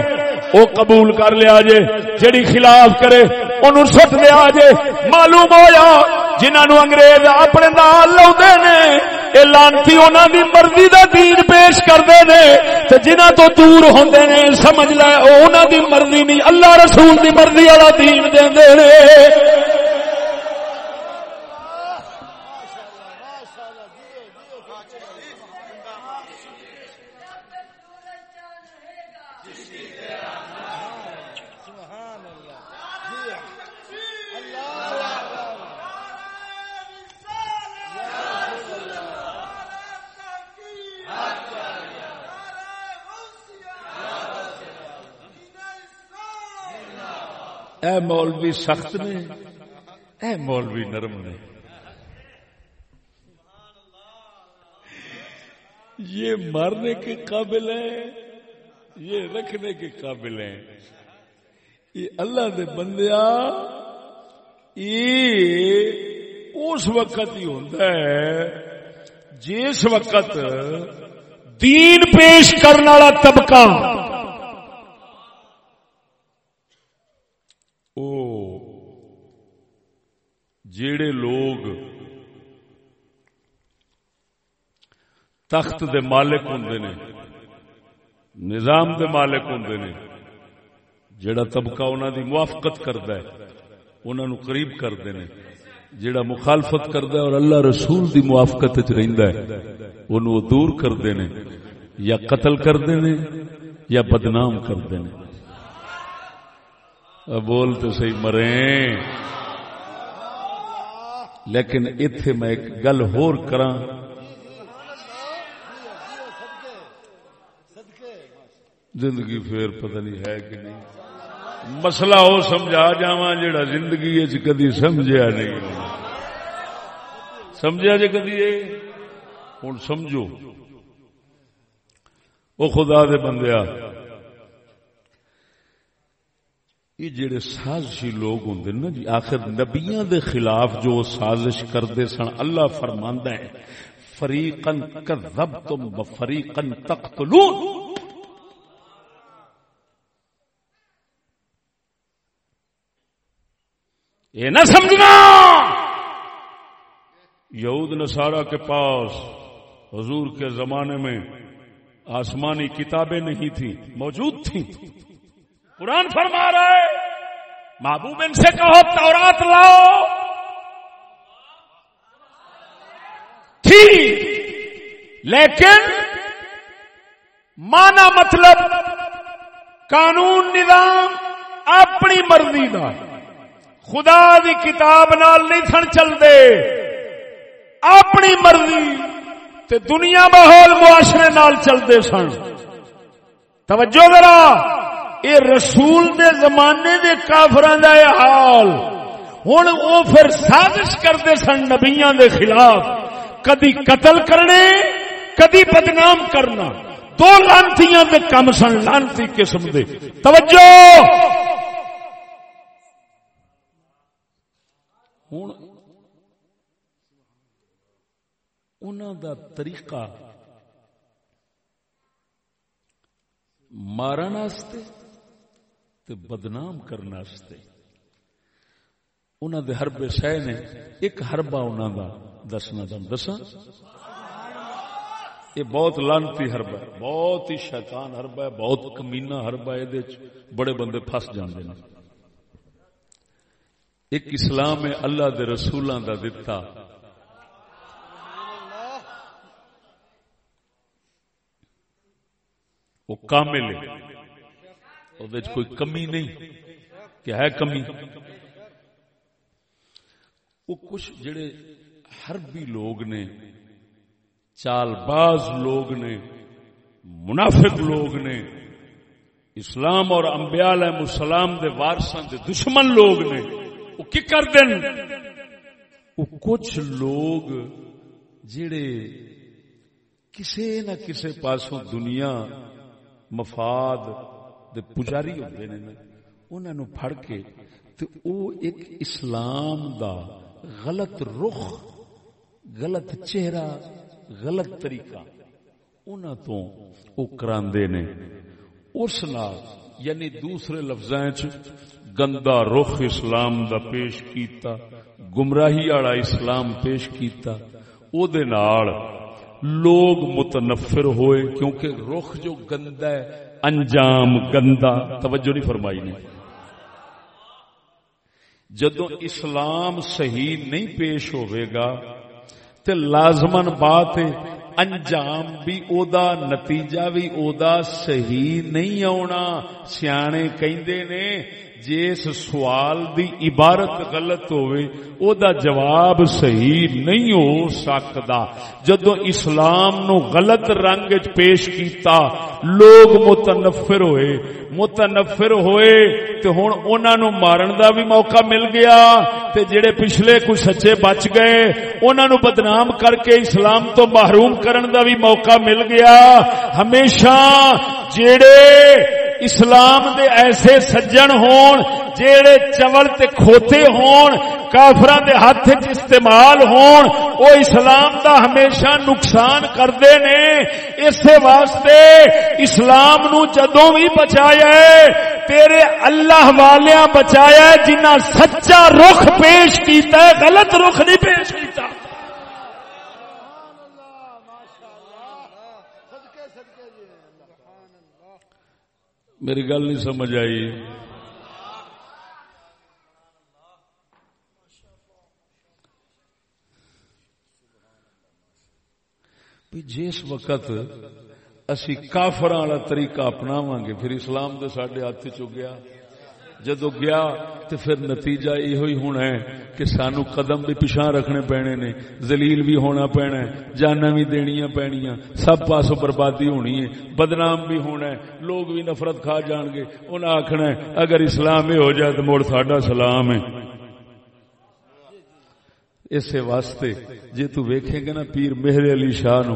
وہ قبول کر لیا جے۔ جیڑی خلاف کرے انہوں سٹ لیا جے۔ معلوم ہویا جنہوں انگریز اپنے نال لاؤ نے یہ لانتی انہوں دی مرضی دا دین پیش کرتے نے جنہ تو دور ہوندے نے، سمجھ لے انہوں دی مرضی نہیں، اللہ رسول دی مرضی والا دین دے نے۔ اے مولوی سخت نے، اے مولوی نرم نے۔ یہ مارنے کے قابل ہیں، یہ رکھنے کے قابل ہیں۔ یہ اللہ دے بندیا یہ اس وقت ہی ہوتا ہے جس وقت دین پیش کرنے والا طبقہ جڑے لوگ تخت دے مالک ہوں نے، نظام دے مالک ہوں نے جڑا طبقہ انہوں دی موافقت کرتا ہے انہوں قریب کرتے ہیں جڑا مخالفت کرتا ہے اور اللہ رسول دی موافقت رہندا ہے، انہوں دور کرتے ہیں یا قتل کرتے ہیں یا بدنام کرتے ہیں بول تو صحیح مریں لیکن اتے میں ایک گل ہور کرا زندگی پھر پتہ نہیں ہے کہ نہیں۔ مسئلہ وہ سمجھا جا جا زندگی کدی سمجھا نہیں۔ سمجھا جی کدی ہوں سمجھو۔ وہ خدا دے بندیا یہ جڑے سازشی لوگ ہوں نا جی آخر نبیاں دے خلاف جو سازش کرتے سن، اللہ فرماندہ ہے فریقن کذب تم تقتلون۔ یہ نہ سمجھنا۔ یہود نصارہ کے پاس، حضور کے زمانے میں آسمانی کتابیں نہیں تھیں، موجود تھیں۔ قرآن فرما رہا ہے محبوب ان سے کہو، تورات لاؤ۔ تھی۔ لیکن مانا مطلب قانون، نظام اپنی مرضی کا خدا دی کتاب نال نہیں سن چلتے اپنی مرضی تے دنیا ماحول معاشرے نال چلتے سن۔ توجہ ذرا۔ اے رسول دے زمانے دے کافران دا حال۔ ہوں وہ پھر سازش کرتے سن نبیاں دے خلاف۔ کدی قتل کرنے، کدی بدنام کرنا۔ دو لانتیاں دے کم سن، لانتی قسم دے۔ توجہ! ہوں انہوں دا طریقہ مارن تے بدنام کرنے انہوں دے ہربے سہ نے؟ ایک ہربا انہوں دا دسنا تم دسا یہ بہت لانتی ہربا ہے، بہت ہی شیطان ہربا ہے، بہت کمینا ہربا ہے۔ یہ بڑے بندے پھس جاندے ہیں ایک اسلام ہے، اللہ دے رسولوں دا دتا۔ وہ کامل ہے۔ کوئی کمی نہیں کہ ہے کمی وہ کچھ جڑے حربی لوگ نے چال باز لوگ نے منافق لوگ نے اسلام اور انبیاء علیہ السلام دے وارثاں دے دشمن لوگ نے وہ کی کر دین وہ کچھ لوگ جڑے کسے نہ کسے پاسوں دنیا مفاد دے پجاری ہوندے نے انہاں نو پھڑ کے تے او ایک اسلام دا غلط رخ، غلط چہرہ، غلط طریقہ انہاں تو او کراندے نے۔ اس نال یعنی دوسرے لفظاں چ گندا رخ اسلام دا پیش کیتا، گمراہی والا اسلام پیش کیتا۔ او دے نال لوگ متنفر ہوئے کیونکہ رخ جو گندا ہے انجام گندا، توجہ نہیں فرمائی نے۔ جدو اسلام صحیح نہیں پیش ہوئے گا، تے لازمن بات ہے، انجام بھی او دا نتیجہ بھی او دا صحیح نہیں آنا سیانے کہندے نے جس سوال دی عبارت غلط ہوئے، او دا جواب صحیح نہیں ہو سکتا۔ جدو اسلام نو غلط رنگ پیش کیتا، لوگ متنفر ہوئے۔ متنفر ہوئے تے ہن انہاں نو مارن دا بھی موقع مل گیا۔ تے جڑے پچھلے کچھ سچے بچ گئے، انہاں نو بدنام کر کے اسلام تو محروم کرن دا بھی موقع مل گیا۔ ہمیشہ جڑے اسلام دے ایسے سجن ہون جیڑے چول تے کھوتے ہون کافران دے ہاتھ استعمال ہون، او اسلام دا ہمیشہ نقصان کردے نے۔ اس واسطے اسلام نو جدوں بھی بچایا ہے، تیرے اللہ والیاں بچایا ہے جنہ سچا رخ پیش کیتا ہے، غلط رخ نہیں پیش کیتا میری گل نہیں سمجھ آئی۔ جس وقت اسی کافر والا طریقہ اپناواں گے پھر اسلام دے ساڈے ہاتھ چ گیا جدو گیا تو پھر نتیجہ یہ ہونا ہے کہ سانو قدم بھی پچھا رکھنے پینے نے زلیل بھی ہونا پینا ہے جانا بھی دنیا پینیا سب پاسوں بربادی ہونی ہے، بدنام بھی ہونا ہے، لوگ بھی نفرت کھا جان گے انہیں آخنا ہے، اگر اسلام ہی ہو جائے تو مڑ ساڈا سلام ہے۔ اس واسطے جی تیکھے گا نا پیر مہر علی شاہ نو۔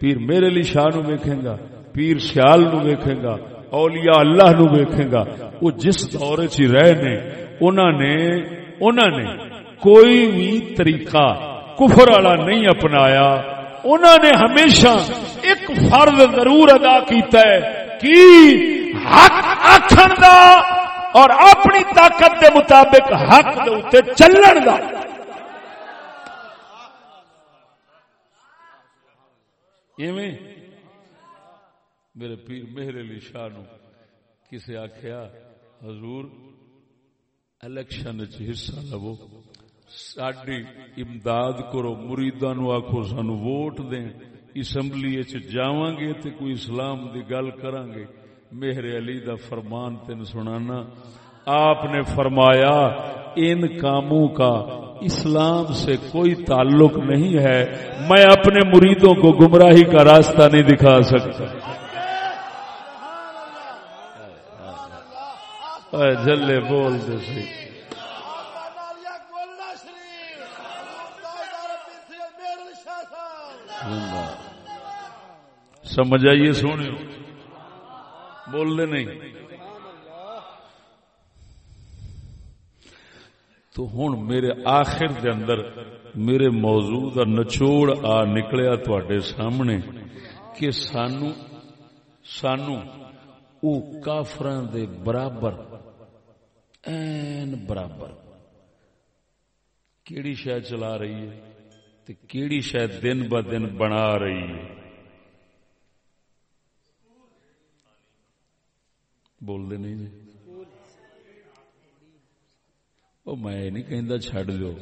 پیر میرے علی شاہ نو ویکھے گا، پیر سیال نو ویکھے گا۔ اولیاء اللہ نو ویکھے گا۔ وہ جس دور چ رہے نے انہوں نے انہوں نے کوئی بھی طریقہ کفر والا نہیں اپنایا۔ انہوں نے ہمیشہ ایک فرض ضرور ادا کیتا ہے کہ حق آخر دا اور اپنی طاقت دے مطابق حق دے اتنے چلن دا۔ ایویں میرے پیر مہر علی شاہ نو کسے آخیا حضور، الیکشن حصہ لو۔ ساری امداد کرو مریدا نو آخو سانو ووٹ دیں۔ اسمبلی جاواں گے تے کوئی اسلام دی گل کران گے مہر علی دا فرمان تین سنانا۔ آپ نے فرمایا، ان کاموں کا اسلام سے کوئی تعلق نہیں ہے۔ میں اپنے مریدوں کو گمراہی کا راستہ نہیں دکھا سکتا۔ جلے بول دے سی۔ سمجھ آئیے سونے۔ بولنے نہیں۔ تو ہوں میرے آخر دے اندر میرے موضوع کا نچوڑ آ نکلیا تھوڑے سامنے کہ سانو سانو او کافران دے برابر این برابر۔ کیڑی شہ چلا رہی ہے تے کیڑی شہ دن ب دن بنا رہی ہے۔ بول دے نہیں جی۔ وہ میں نہیں کہہ چڈ دو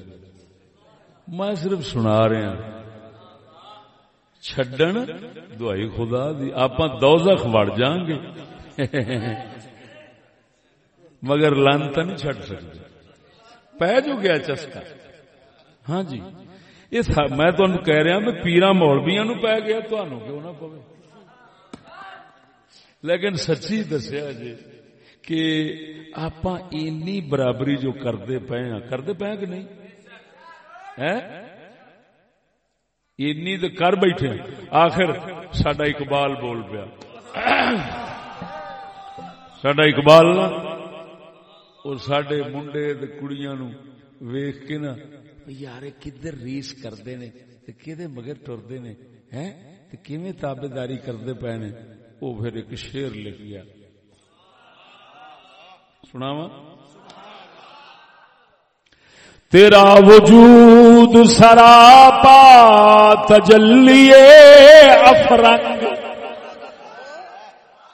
میں صرف سنا رہا ہاں۔ چڈن دوائی خدا دی۔ آپ دوزخ وڑ جان گے۔ مگر لن تو نہیں چڈ سکتے۔ پی جو گیا چسکا۔ ہاں جی۔ یہ میں تمہیں کہہ رہا میں پیرا مولبیا نو پی گیا تمہوں کیوں نہ پوے؟ لیکن سچی دسیا جی کہ آپ اینی برابری جو کرتے پے ہاں کرتے پے ہاں کہ نہیں؟ اینی تو کر بیٹھے آخر سڈا اقبال بول پیا۔ سڈا اقبال نا اور سڈے منڈے کڑیاں نو ویخ کے نا یار کدھر ریس کرتے نے کہ مگر ٹرتے نے کیویں تابے داری کرتے پے نے؟ وہ پھر ایک شیر لکھ گیا سناوا تیرا وجود سراپا تجلی افرنگ۔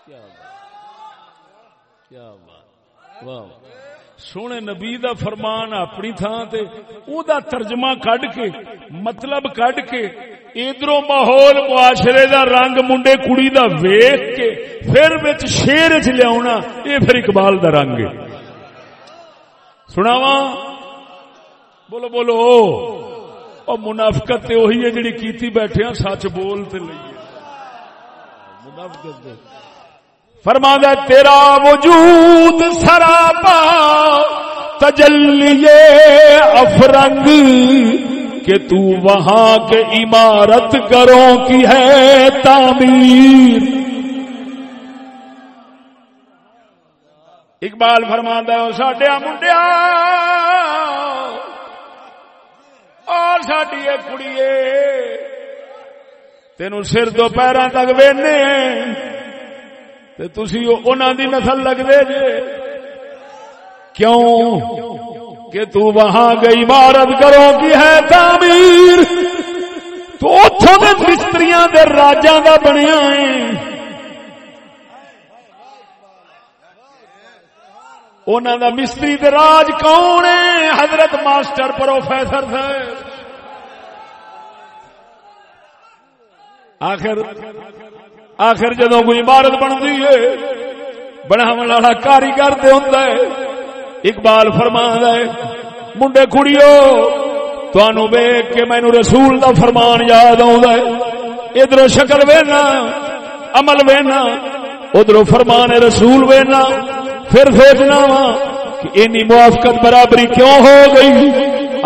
کیا بات کیا بات، واہ۔ سونے نبی دا فرمان اپنی تھان تے او دا ترجمہ کڈ کے مطلب کڈ کے ادھر ماحول معاشرے دا رنگ منڈے کڑی دا ویخ کے پھر بچ شیر چ لیا یہ پھر اقبال دا رنگ ہے۔ سناواں؟ بولو بولو۔ اور منافقت تے وہی ہے جڑی کیتی بیٹھے ہیں، سچ بول تے لئیے منافقت دے فرما دے تیرا وجود سراپا تجلیے افرنگ کہ تو وہاں کے عمارت کروں کی ہے تعمیر۔ اقبال فرما ساڈیا منڈیا اور ساری کڑی تین سر تو پیروں تک وہنے تھی دی نسل لگتے جے۔ کیوں؟ کہ تو وہاں گئی عمارت کرو کی ہے تعمیر۔ تو اتوں کے مستری دے راجا کا بنیا ہے۔ انہوں دا مستری راج کون ہے؟ حضرت ماسٹر پروفیسر صاحب آخر آخر جدو کوئی عمارت بنتی ہے بنا والا کاریگر ہوں اقبال فرما ہے، منڈے کڑیو تنوع ویگ کے مینو رسول دا فرمان یاد ادھر شکل وینا، عمل وینا، ادھر فرمان رسول وینا۔ پھر سوچنا وا کہ اینی موافقت برابری کیوں ہو گئی؟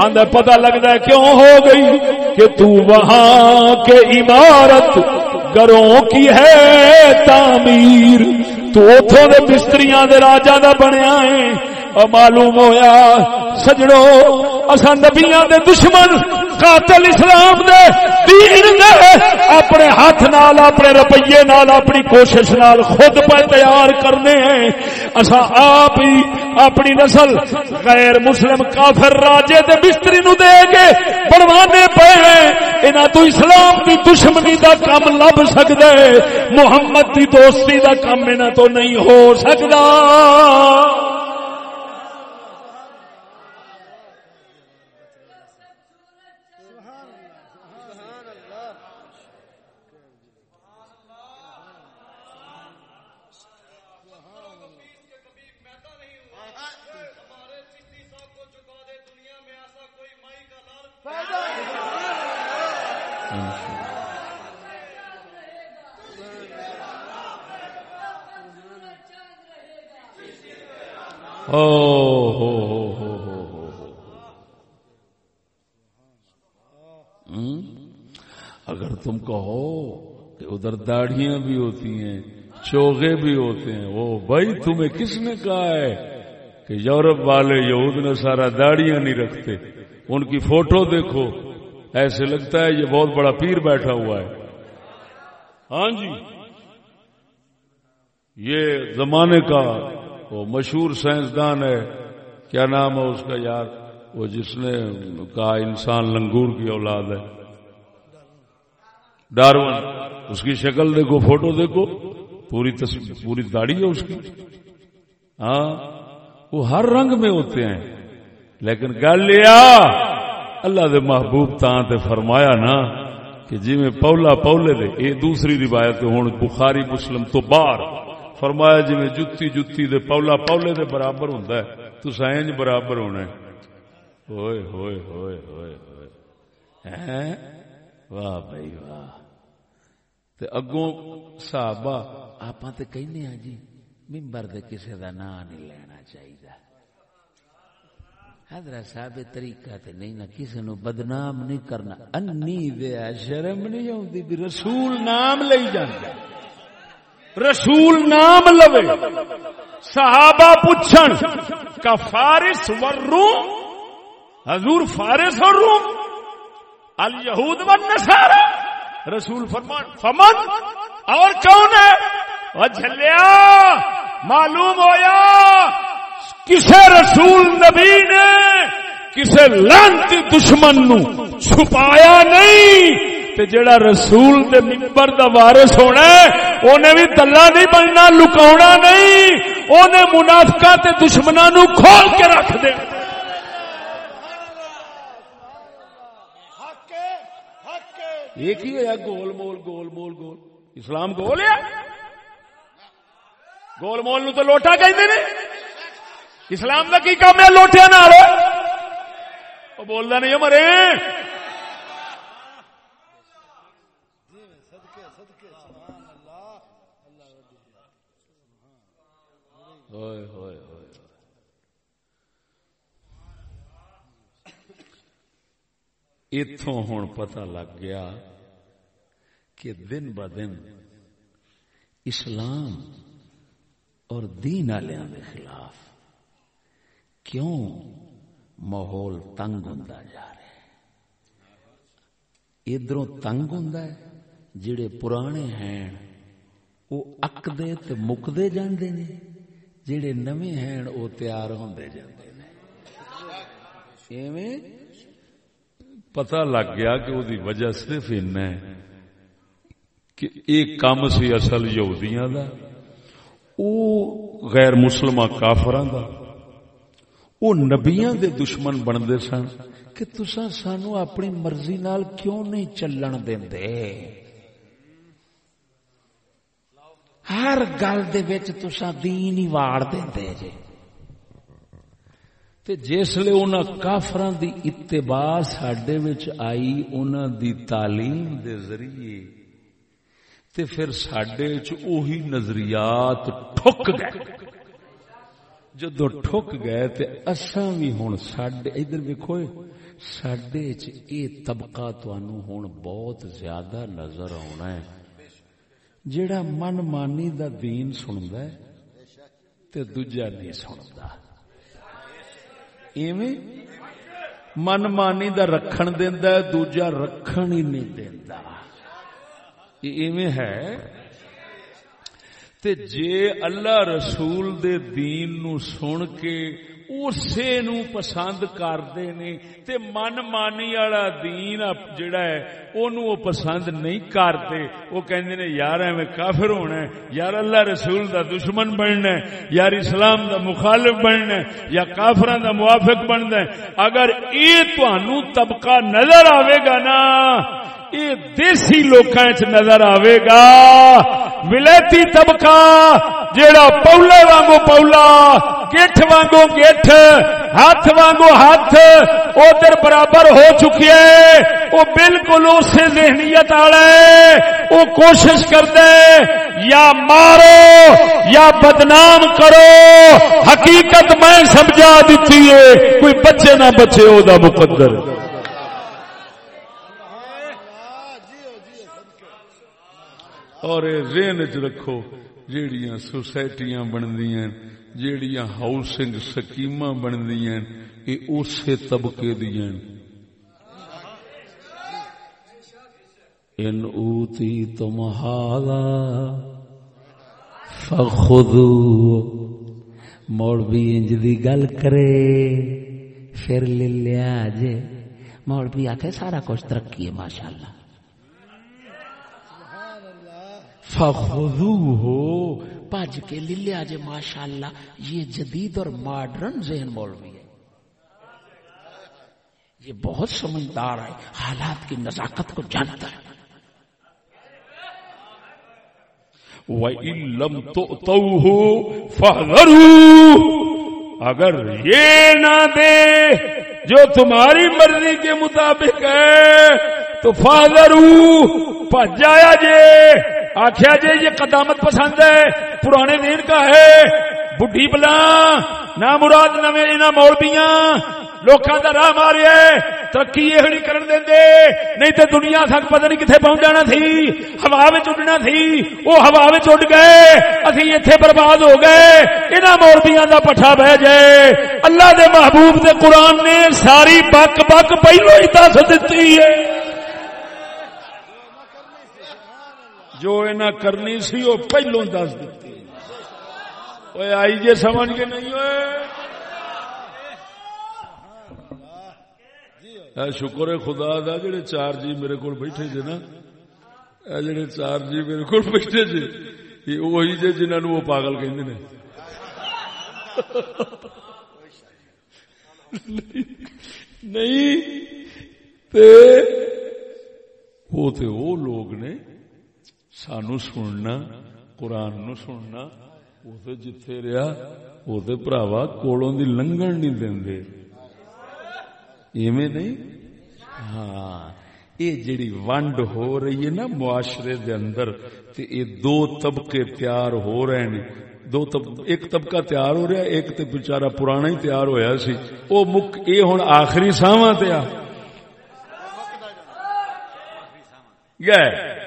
آدھا پتا لگتا ہے کیوں ہو گئی کہ تو وہاں کے عمارت گھروں کی ہے تعمیر؟ تو اتوں کے مستریاں دے راجا دا بنیا ہے۔ اور معلوم ہویا سجڑو اصا نبیاں دے دشمن، قاتل اسلام دے دین دے، اپنے ہاتھ نال، اپنے روپیے نال، اپنی کوشش نال خود پہ تیار کرنے ہیں۔ اصا آپ ہی اپنی نسل غیر مسلم کافر راجے دے بستری نو دے کے بنوانے پے ہیں۔ انہاں تو اسلام دی دشمنی دا کام لب سکدا ہے محمد دی دوستی دا کام انہاں تو نہیں ہو سکدا۔ اگر تم کہو کہ ادھر داڑیاں بھی ہوتی ہیں چوگے بھی ہوتے ہیں وہ بھائی تمہیں کس نے کہا ہے کہ یورپ والے یہود نے سارا داڑیاں نہیں رکھتے ان کی فوٹو دیکھو ایسے لگتا ہے یہ بہت بڑا پیر بیٹھا ہوا ہے ہاں جی یہ زمانے کا وہ مشہور سائنسدان ہے۔ کیا نام ہے اس کا یار؟ وہ جس نے کہا انسان لنگور کی اولاد ہے۔ ڈارون اس کی شکل دیکھو، فوٹو دیکھو۔ پوری پوری داڑھی ہے اس کی۔ ہاں وہ ہر رنگ میں ہوتے ہیں۔ لیکن گل لیا اللہ دے محبوب تاں تے فرمایا نا کہ جی میں پولا پولے دے اے دوسری روایت ہوں بخاری مسلم تو باہر۔ فرمایا جی جتی جتی دے پولا پولے دے برابر ہوں تو سائنج برابر ہونا ہوئے ہوئے ہوئے ہوئے ہوئے۔ واہ بھائی، واہ۔ تے اگوں صحابہ آپ تے کہنے ہیں جی ممبر دے کسے دا نام نہیں لینا چاہیے حضرت صاحب طریقہ تے نہیں، نہ کسی نو بدنام نہیں کرنا۔ انی دیا شرم نہیں آتی بھی رسول نام لئی جانا رسول نام لوے۔ صحابہ پوچھن کا فارس والروم؟ حضور فارس اور روم الیہود والنصارى رسول فرمان فمن اور کون ہے؟ وجھلیا معلوم ہویا، کسے رسول نبی نے کسے لانتی دشمن نو چھپایا نہیں۔ تے جڑا رسول دے ممبر دا وارث ہونا ہے، اونے بھی دلہ نہیں بننا، لکاونا نہیں۔ اونے منافقہ تے دشمناں نو کھول کے رکھ دے۔ ایک ہی ہے، گول مول گول مول، گول۔ اسلام گول ہے؟ گول مول نو تو لوٹا کہتے ہیں اسلام کا کی کام ہے؟ لوٹیا نہ وہ بولتا نہیں مرے اتوں ہوں پتہ لگ گیا کہ دن ب دن اسلام اور دین والوں کے خلاف کیوں ماحول تنگ ہوں جا رہا ہے؟ ادھر تنگ ہوں جڑے پرانے ہیں، وہ اکدے تے مکدے جاندے نے۔ جڑے نویں ہیں، وہ تیار ہوندے جاندے نے ایویں؟ پتہ لگ گیا کہ وہ وجہ صرف ان کہ ایک کام سی اصل یہودیاں دا، او غیر مسلمہ کافران دا۔ او نبیاں دے دشمن بندے سن کہ تسا سانو اپنی مرضی نال کیوں نہیں چلن دیندے ہر گل دے وچ تسا دین ہی واڑ دیندے جے۔ تے جسلے انہاں کافراں دی اتباع ساڈے وچ آئی، انہاں دی تعلیم دے ذریعے، تے پھر ساڈے چ اوہی نظریات ٹھک گئے۔ جدو ٹھک گئے، تے اساں وی ہن ساڈے، ادھر ویکھو، ساڈے چ اے طبقہ تانوں ہن بہت زیادہ نظر آنا ہے۔ جیڑا من مانی دا دین سندا ہے تے دوجا نہیں سندا ایویں من مانی دا رکھن دیندا ہے، دوجا رکھن ہی نہیں دیندا۔ ایویں ہے۔ تے جے اللہ رسول دے دین نو سن کے اسے نو پسند کردے نے تے من مانی والا دین جڑا ہے اونوں او پسند نہیں کرتے او کہندے نے یار ایویں کافر ہونا ہے یار اللہ رسول دا دشمن بننا ہے یار اسلام دا مخالف بننا ہے یا کافراں دا موافق بننا ہے اگر اے تانوں طبقہ نظر آوے گا نا یہ دیسی لوکاں چ نظر آوے گا ولایتی طبقہ جیڑا پولا وانگو پولا گیٹھ وانگو گیٹھ ہاتھ وانگو ہاتھ ادھر برابر ہو چکی ہے وہ بالکل اسی ذہنیت والا ہے وہ کوشش کرتا ہے یا مارو یا بدنام کرو حقیقت میں سمجھا دیتی ہے کوئی بچے نہ بچے وہ مقدر اور ذہن چ رکھو جیڑیاں سوسائٹیاں بندیاں جیڑیاں ہاؤسنگ سکیم بندیاں یہ اسی طبقے دیا ان اوتی تمہارا فخذو، مولوی انج دی گل کرے، پھر لے لیا جے۔ مولوی آکھے سارا کچھ ترقی ہے، ماشاءاللہ۔ فخذوہ پاج کے لے لیا جے ماشاءاللہ، یہ جدید اور ماڈرن ذہن مولوی ہے۔ یہ بہت سمجھدار ہے، حالات کی نزاکت کو جانتا ہے۔ وَإِن لَمْ تُؤْتَوْهُ فَاحْذَرُوا اگر یہ نہ دے، جو تمہاری مرضی کے مطابق ہے، تو فَاحْذَرُوا پجایا جے۔ آخیا جے جی، یہ قدامت پسند ہے، پرانے دین کا ہے، بڈھی بلا، نہ مراد نہ مولبیاں لوکاں دا راہ ماریا ترقی یہ نہیں کرن دیں دے نہیں تے دنیا تک پتہ نہیں کتنے پہنچ جانا تھی، ہوا میں اڈنا تھی وہ ہوا میں اڈ گئے اسی ایتھے برباد ہو گئے انہاں مولویاں دا پٹھا بہ جائے اللہ دے محبوب دے قرآن نے ساری بک بک پہلو ہی دس دتی ہے۔ جو انہاں کرنی سی وہ پہلو دس دیتی آئی جے سمجھ کے نہیں ہوئے؟ شکر ہے خدا دا جڑے چار جی میرے کو بیٹھے جے نا۔ جڑے چار جی میرے کو بیٹھے جی وہی جے جنہوں وہ پاگل کہ نہیں وہ تے وہ لوگ نے سانو سننا، قرآن نو سننا وہ تو جتھے رہا وہ تو پراوا کولوں دی لنگن نہیں دیں دے ایویں نہیں؟ ہاں یہ جڑی ونڈ ہو رہی ہے نا معاشرے دے اندر، تے یہ دو طبقے تیار ہو رہے ہیں۔ دو طب... ایک طبقہ تیار ہو رہا ہے ایک تے بیچارہ پرانا ہی تیار ہویا سی۔ او مک، اے ہن آخری ساواں تے آ۔ گئے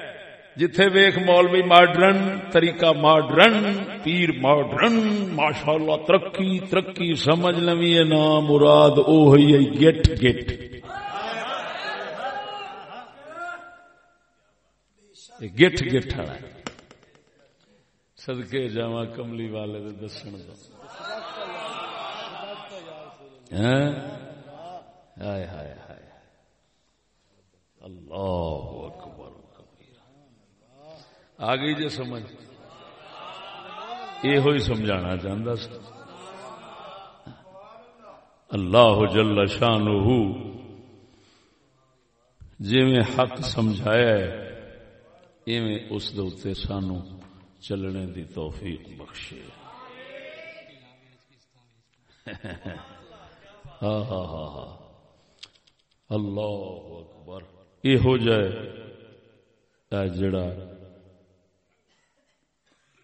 جتھے ویخ مولوی ماڈرن، طریقہ ماڈرن، پیر ماڈرن ماشاء اللہ ترقی ترقی سمجھ لوی نام مراد او ہوئی گٹ گٹ۔ گٹ گٹ والا سدکے جا کملی والے دسن دو۔ ہاں؟ ہائے ہائے ہائے۔ اللہ اکبر۔ آ گئی جی سمجھ۔ یہ ہوئی سمجھانا چاہتا سا اللہ جل شان جی میں حق سمجھایا ایویں اس دے سانو چلنے دی توفیق بخشے۔ ہاں ہاں ہاں ہاں۔ اللہ اکبر۔ یہ ہو جائے جڑا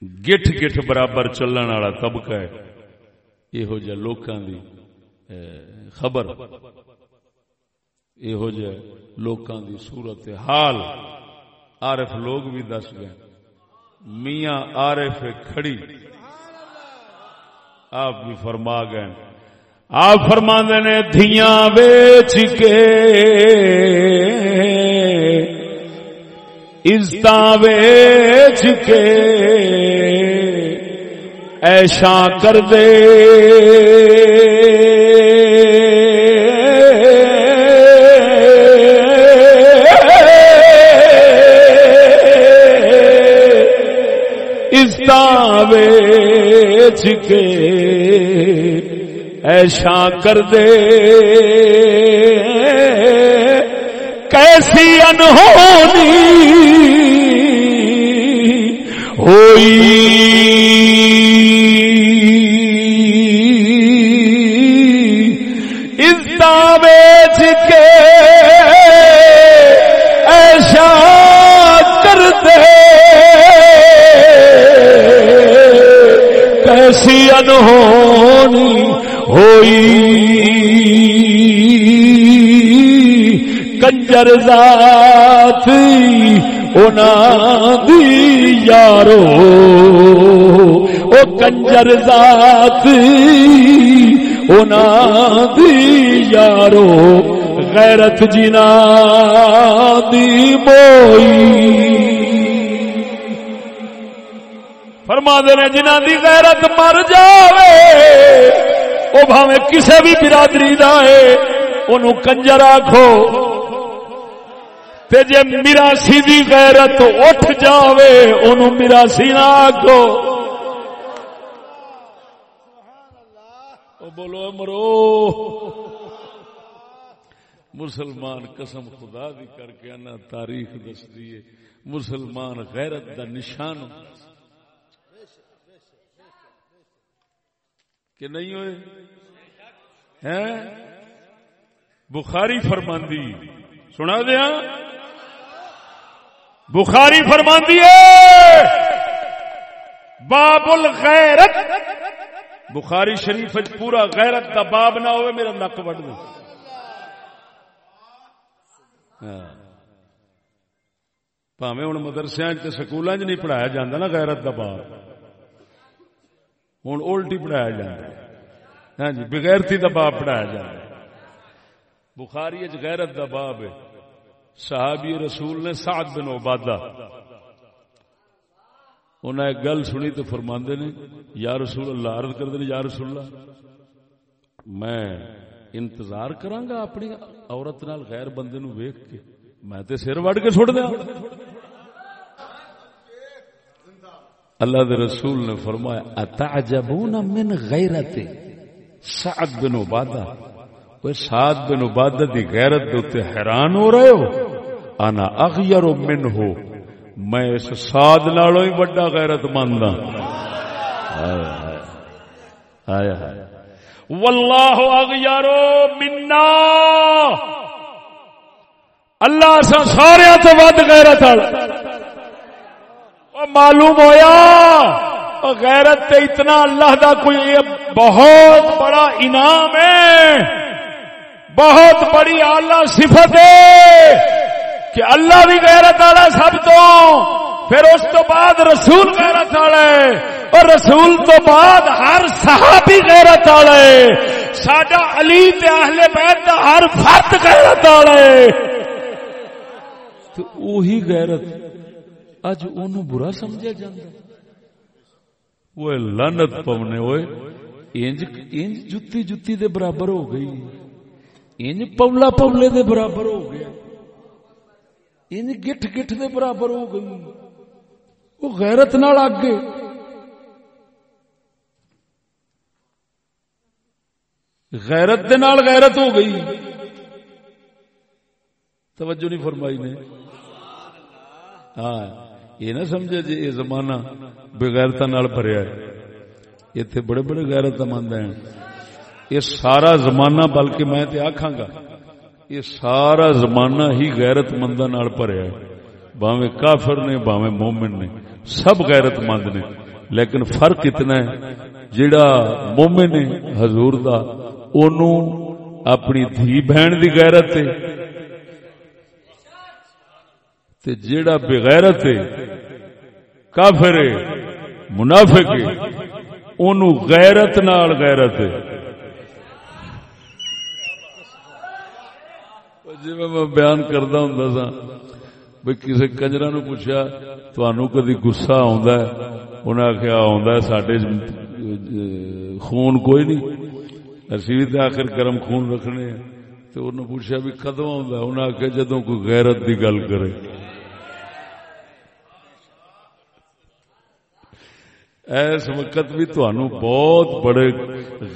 گٹھ گٹھ برابر چلن والا طبقہ ہے۔ یہو جہ لوکاں دی خبر۔ یہو جہ لوکاں دی صورت حال۔ عارف لوگ بھی دس گئے۔ میاں عارف کھڑی۔ آپ بھی فرما گئے۔ آپ فرما نے، دھیاں بیچ کے ویچ کے ایشا کر دے۔ ویچ کے ایشا کر دے۔ کیسی انہونی ہوئی؟ اس بیچ کے ایسا کر دے کیسی انہونی ہوئی؟ کنجر دی یارو۔ او کنجر ذات دی یارو۔ غیرت جنا دی بوئی۔ فرما دے نے جنہ دی غیرت مر جاوے، او بھاوے کسے بھی برادری دا ہے اونوں کنجر آکھو۔ تے جے میراسی دی غیرت اٹھ جاوے، اونوں میراسی نہ آکھو۔ او بولو مرو۔ مسلمان قسم خدا دی کر کے انا تاریخ دس دیے مسلمان غیرت دا نشان۔ کہ نہیں ہوئے؟ ہیں؟ بخاری فرماندی۔ سنا دیا؟ بخاری فرماندی ہے، باب الغیرت۔ بخاری شریف پورا غیرت دا باب نہ ہوئے، میرا نک وڈ دے۔ ہاں۔ پاوے ہوں مدرسے سکولوں چ نہیں پڑھایا جاتا نا، غیرت دا باب۔ ہوں الٹی پڑھایا جاتا ہاں جی بغیرتی دا باب پڑھایا جاتا بخاری غیرت دا باب ہے۔ صحابی رسول نے سعد بن عبادہ، انہیں ایک گل سنی تو فرماندے نے، یا رسول اللہ، عرض کر دے یا رسول اللہ، میں انتظار کراں گا اپنی عورت نال غیر بندے نو ویکھ کے، میں تے سر وڑ کے چھوڑ دیا۔ اللہ دے رسول نے فرمایا، اتعجبون من غیرت سعد بن عبادہ وہ سعد بن عبادہ دی غیرت دے حیران ہو رہے ہو؟ انا اغیر منہ میں اس سعد نالوں ہی بڑا غیرت مند ہاں۔ واللہ اغیر منا۔ اللہ سا سارے تو ود غیرت والا معلوم ہویا غیرت تے اتنا اللہ دا کوئی بہت بڑا انعام ہے۔ بہت بڑی اعلی صفت ہے۔ کہ اللہ بھی غیرت والا سب تو۔ پھر اس تو بعد رسول غیرت والا ہے اور رسول تو بعد ہر صحابی غیرت والا ہے ساڈا علی تے اہل بیت دا ہر فرد غیرت والا ہے تو وہی غیرت اج اونوں برا سمجھا جاندا وہ لعنت پونے ہوئے انج انج جتی جتی دے برابر ہو گئی۔ انج پولا پولے دے برابر ہو گیا۔ انج گٹھ گٹھ دے برابر ہو گئی۔ وہ غیرت نال اگے غیرت دے نال غیرت ہو گئی۔ توجہ نہیں فرمائی نے۔ ہاں یہ نہ سمجھے جی یہ زمانہ بغیرتا نال بھریا ہے۔ اتنے بڑے بڑے غیرت مند ہیں۔ یہ سارا زمانہ بلکہ میں تے آکھاں گا۔ یہ سارا زمانہ ہی غیرت مندہ نال بھریا ہے۔ باویں کافر نے باویں مومن نے، سب غیرت مند نے۔ لیکن فرق اتنا ہے جڑا مومن ہے، حضور دا، اونوں اپنی دھی بہن دی غیرت ہے۔ تے جیڑا بغیرت ہے، کافر ہے، منافق ہے، اونوں غیرت نال غیرت ہے۔ جی میں بیان کردا ہوں سا بھائی کسی کنجرا نو پوچھا تانوں کدی غصہ آوندا ہے؟ انہاں آکھیا، آوندا خون کوئی نہیں۔ اسی بھی تے آخر گرم خون رکھنے تو انہوں پوچھا بھی کدو آوندا ہے؟ انہاں آکھیا کوئی غیرت دی گل کرے۔ اس وقت بھی تہنوں بہت بڑے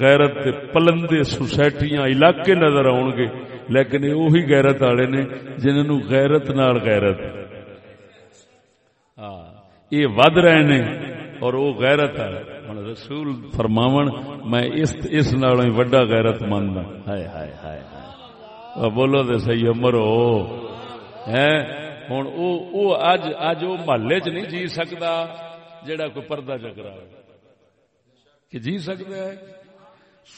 غیرت دے پلندے سوسائٹیاں علاقے نظر آؤ گے، لیکن یہ وہی غیرت والے نے جنہوں غیرت نال غیرت۔ ہاں یہ ود رہے نے اور وہ غیرت ہے ہن رسول فرماون، میں اس اس نالوں وڈا غیرت مند ہاں ہائے ہائے ہائے۔ بولو تے صحیح عمر ہو۔ ہیں ہن او او اج اج او محلے چ نہیں جی سکدا جڑا کوئی پردہ چکرا کہ جی سکتا ہے؟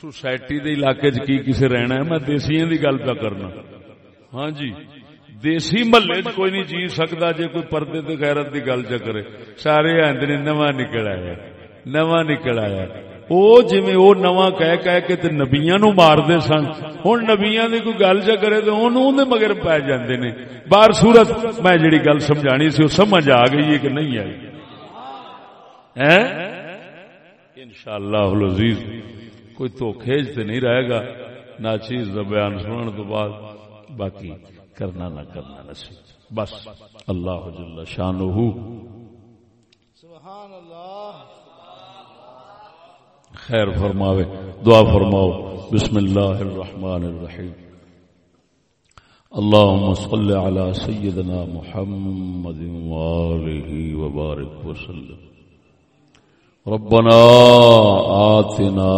سوسائٹی دے علاقے چ کی کسے رہنا ہے؟ میں دیسیاں دی گل پہ کرنا۔ ہاں جی دیسی محلے چ کوئی نہیں جی سکتا جے کوئی پردے تے غیرت دی گل چ کرے۔ سارے آندے نواں نکل آیا نواں نکل آیا او جویں او نواں کہہ کہہ کے تے نبیاں نو مار دے سن۔ ہن نبیاں دی کوئی گل چ کرے تے اونوں دے مگر پے جاندے نے۔ بار صورت میں جڑی گل سمجھانی سی، او سمجھ آ گئی ہے کہ نہیں آئی۔ ان شاء اللہ عزیز کوئی تو کھیج تو نہیں رہے گا نہ چیز کا بیان سننے تو بعد باقی کرنا نہ کرنا نصیب۔ بس اللہ جل شان سبحان اللہ خیر فرماوے دعا فرماؤ۔ بسم اللہ الرحمن الرحیم۔ اللهم صل على سيدنا محمد وآله وبارك وسلم ربنا آتنا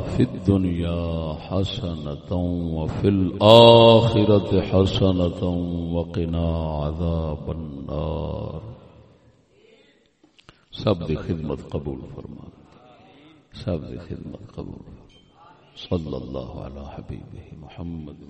في الدنيا حسنة وفي الآخرة حسنة وقنا عذاب النار. سب دی خدمت قبول فرما. سب دی خدمت قبول صلی اللہ علی حبیبہ محمد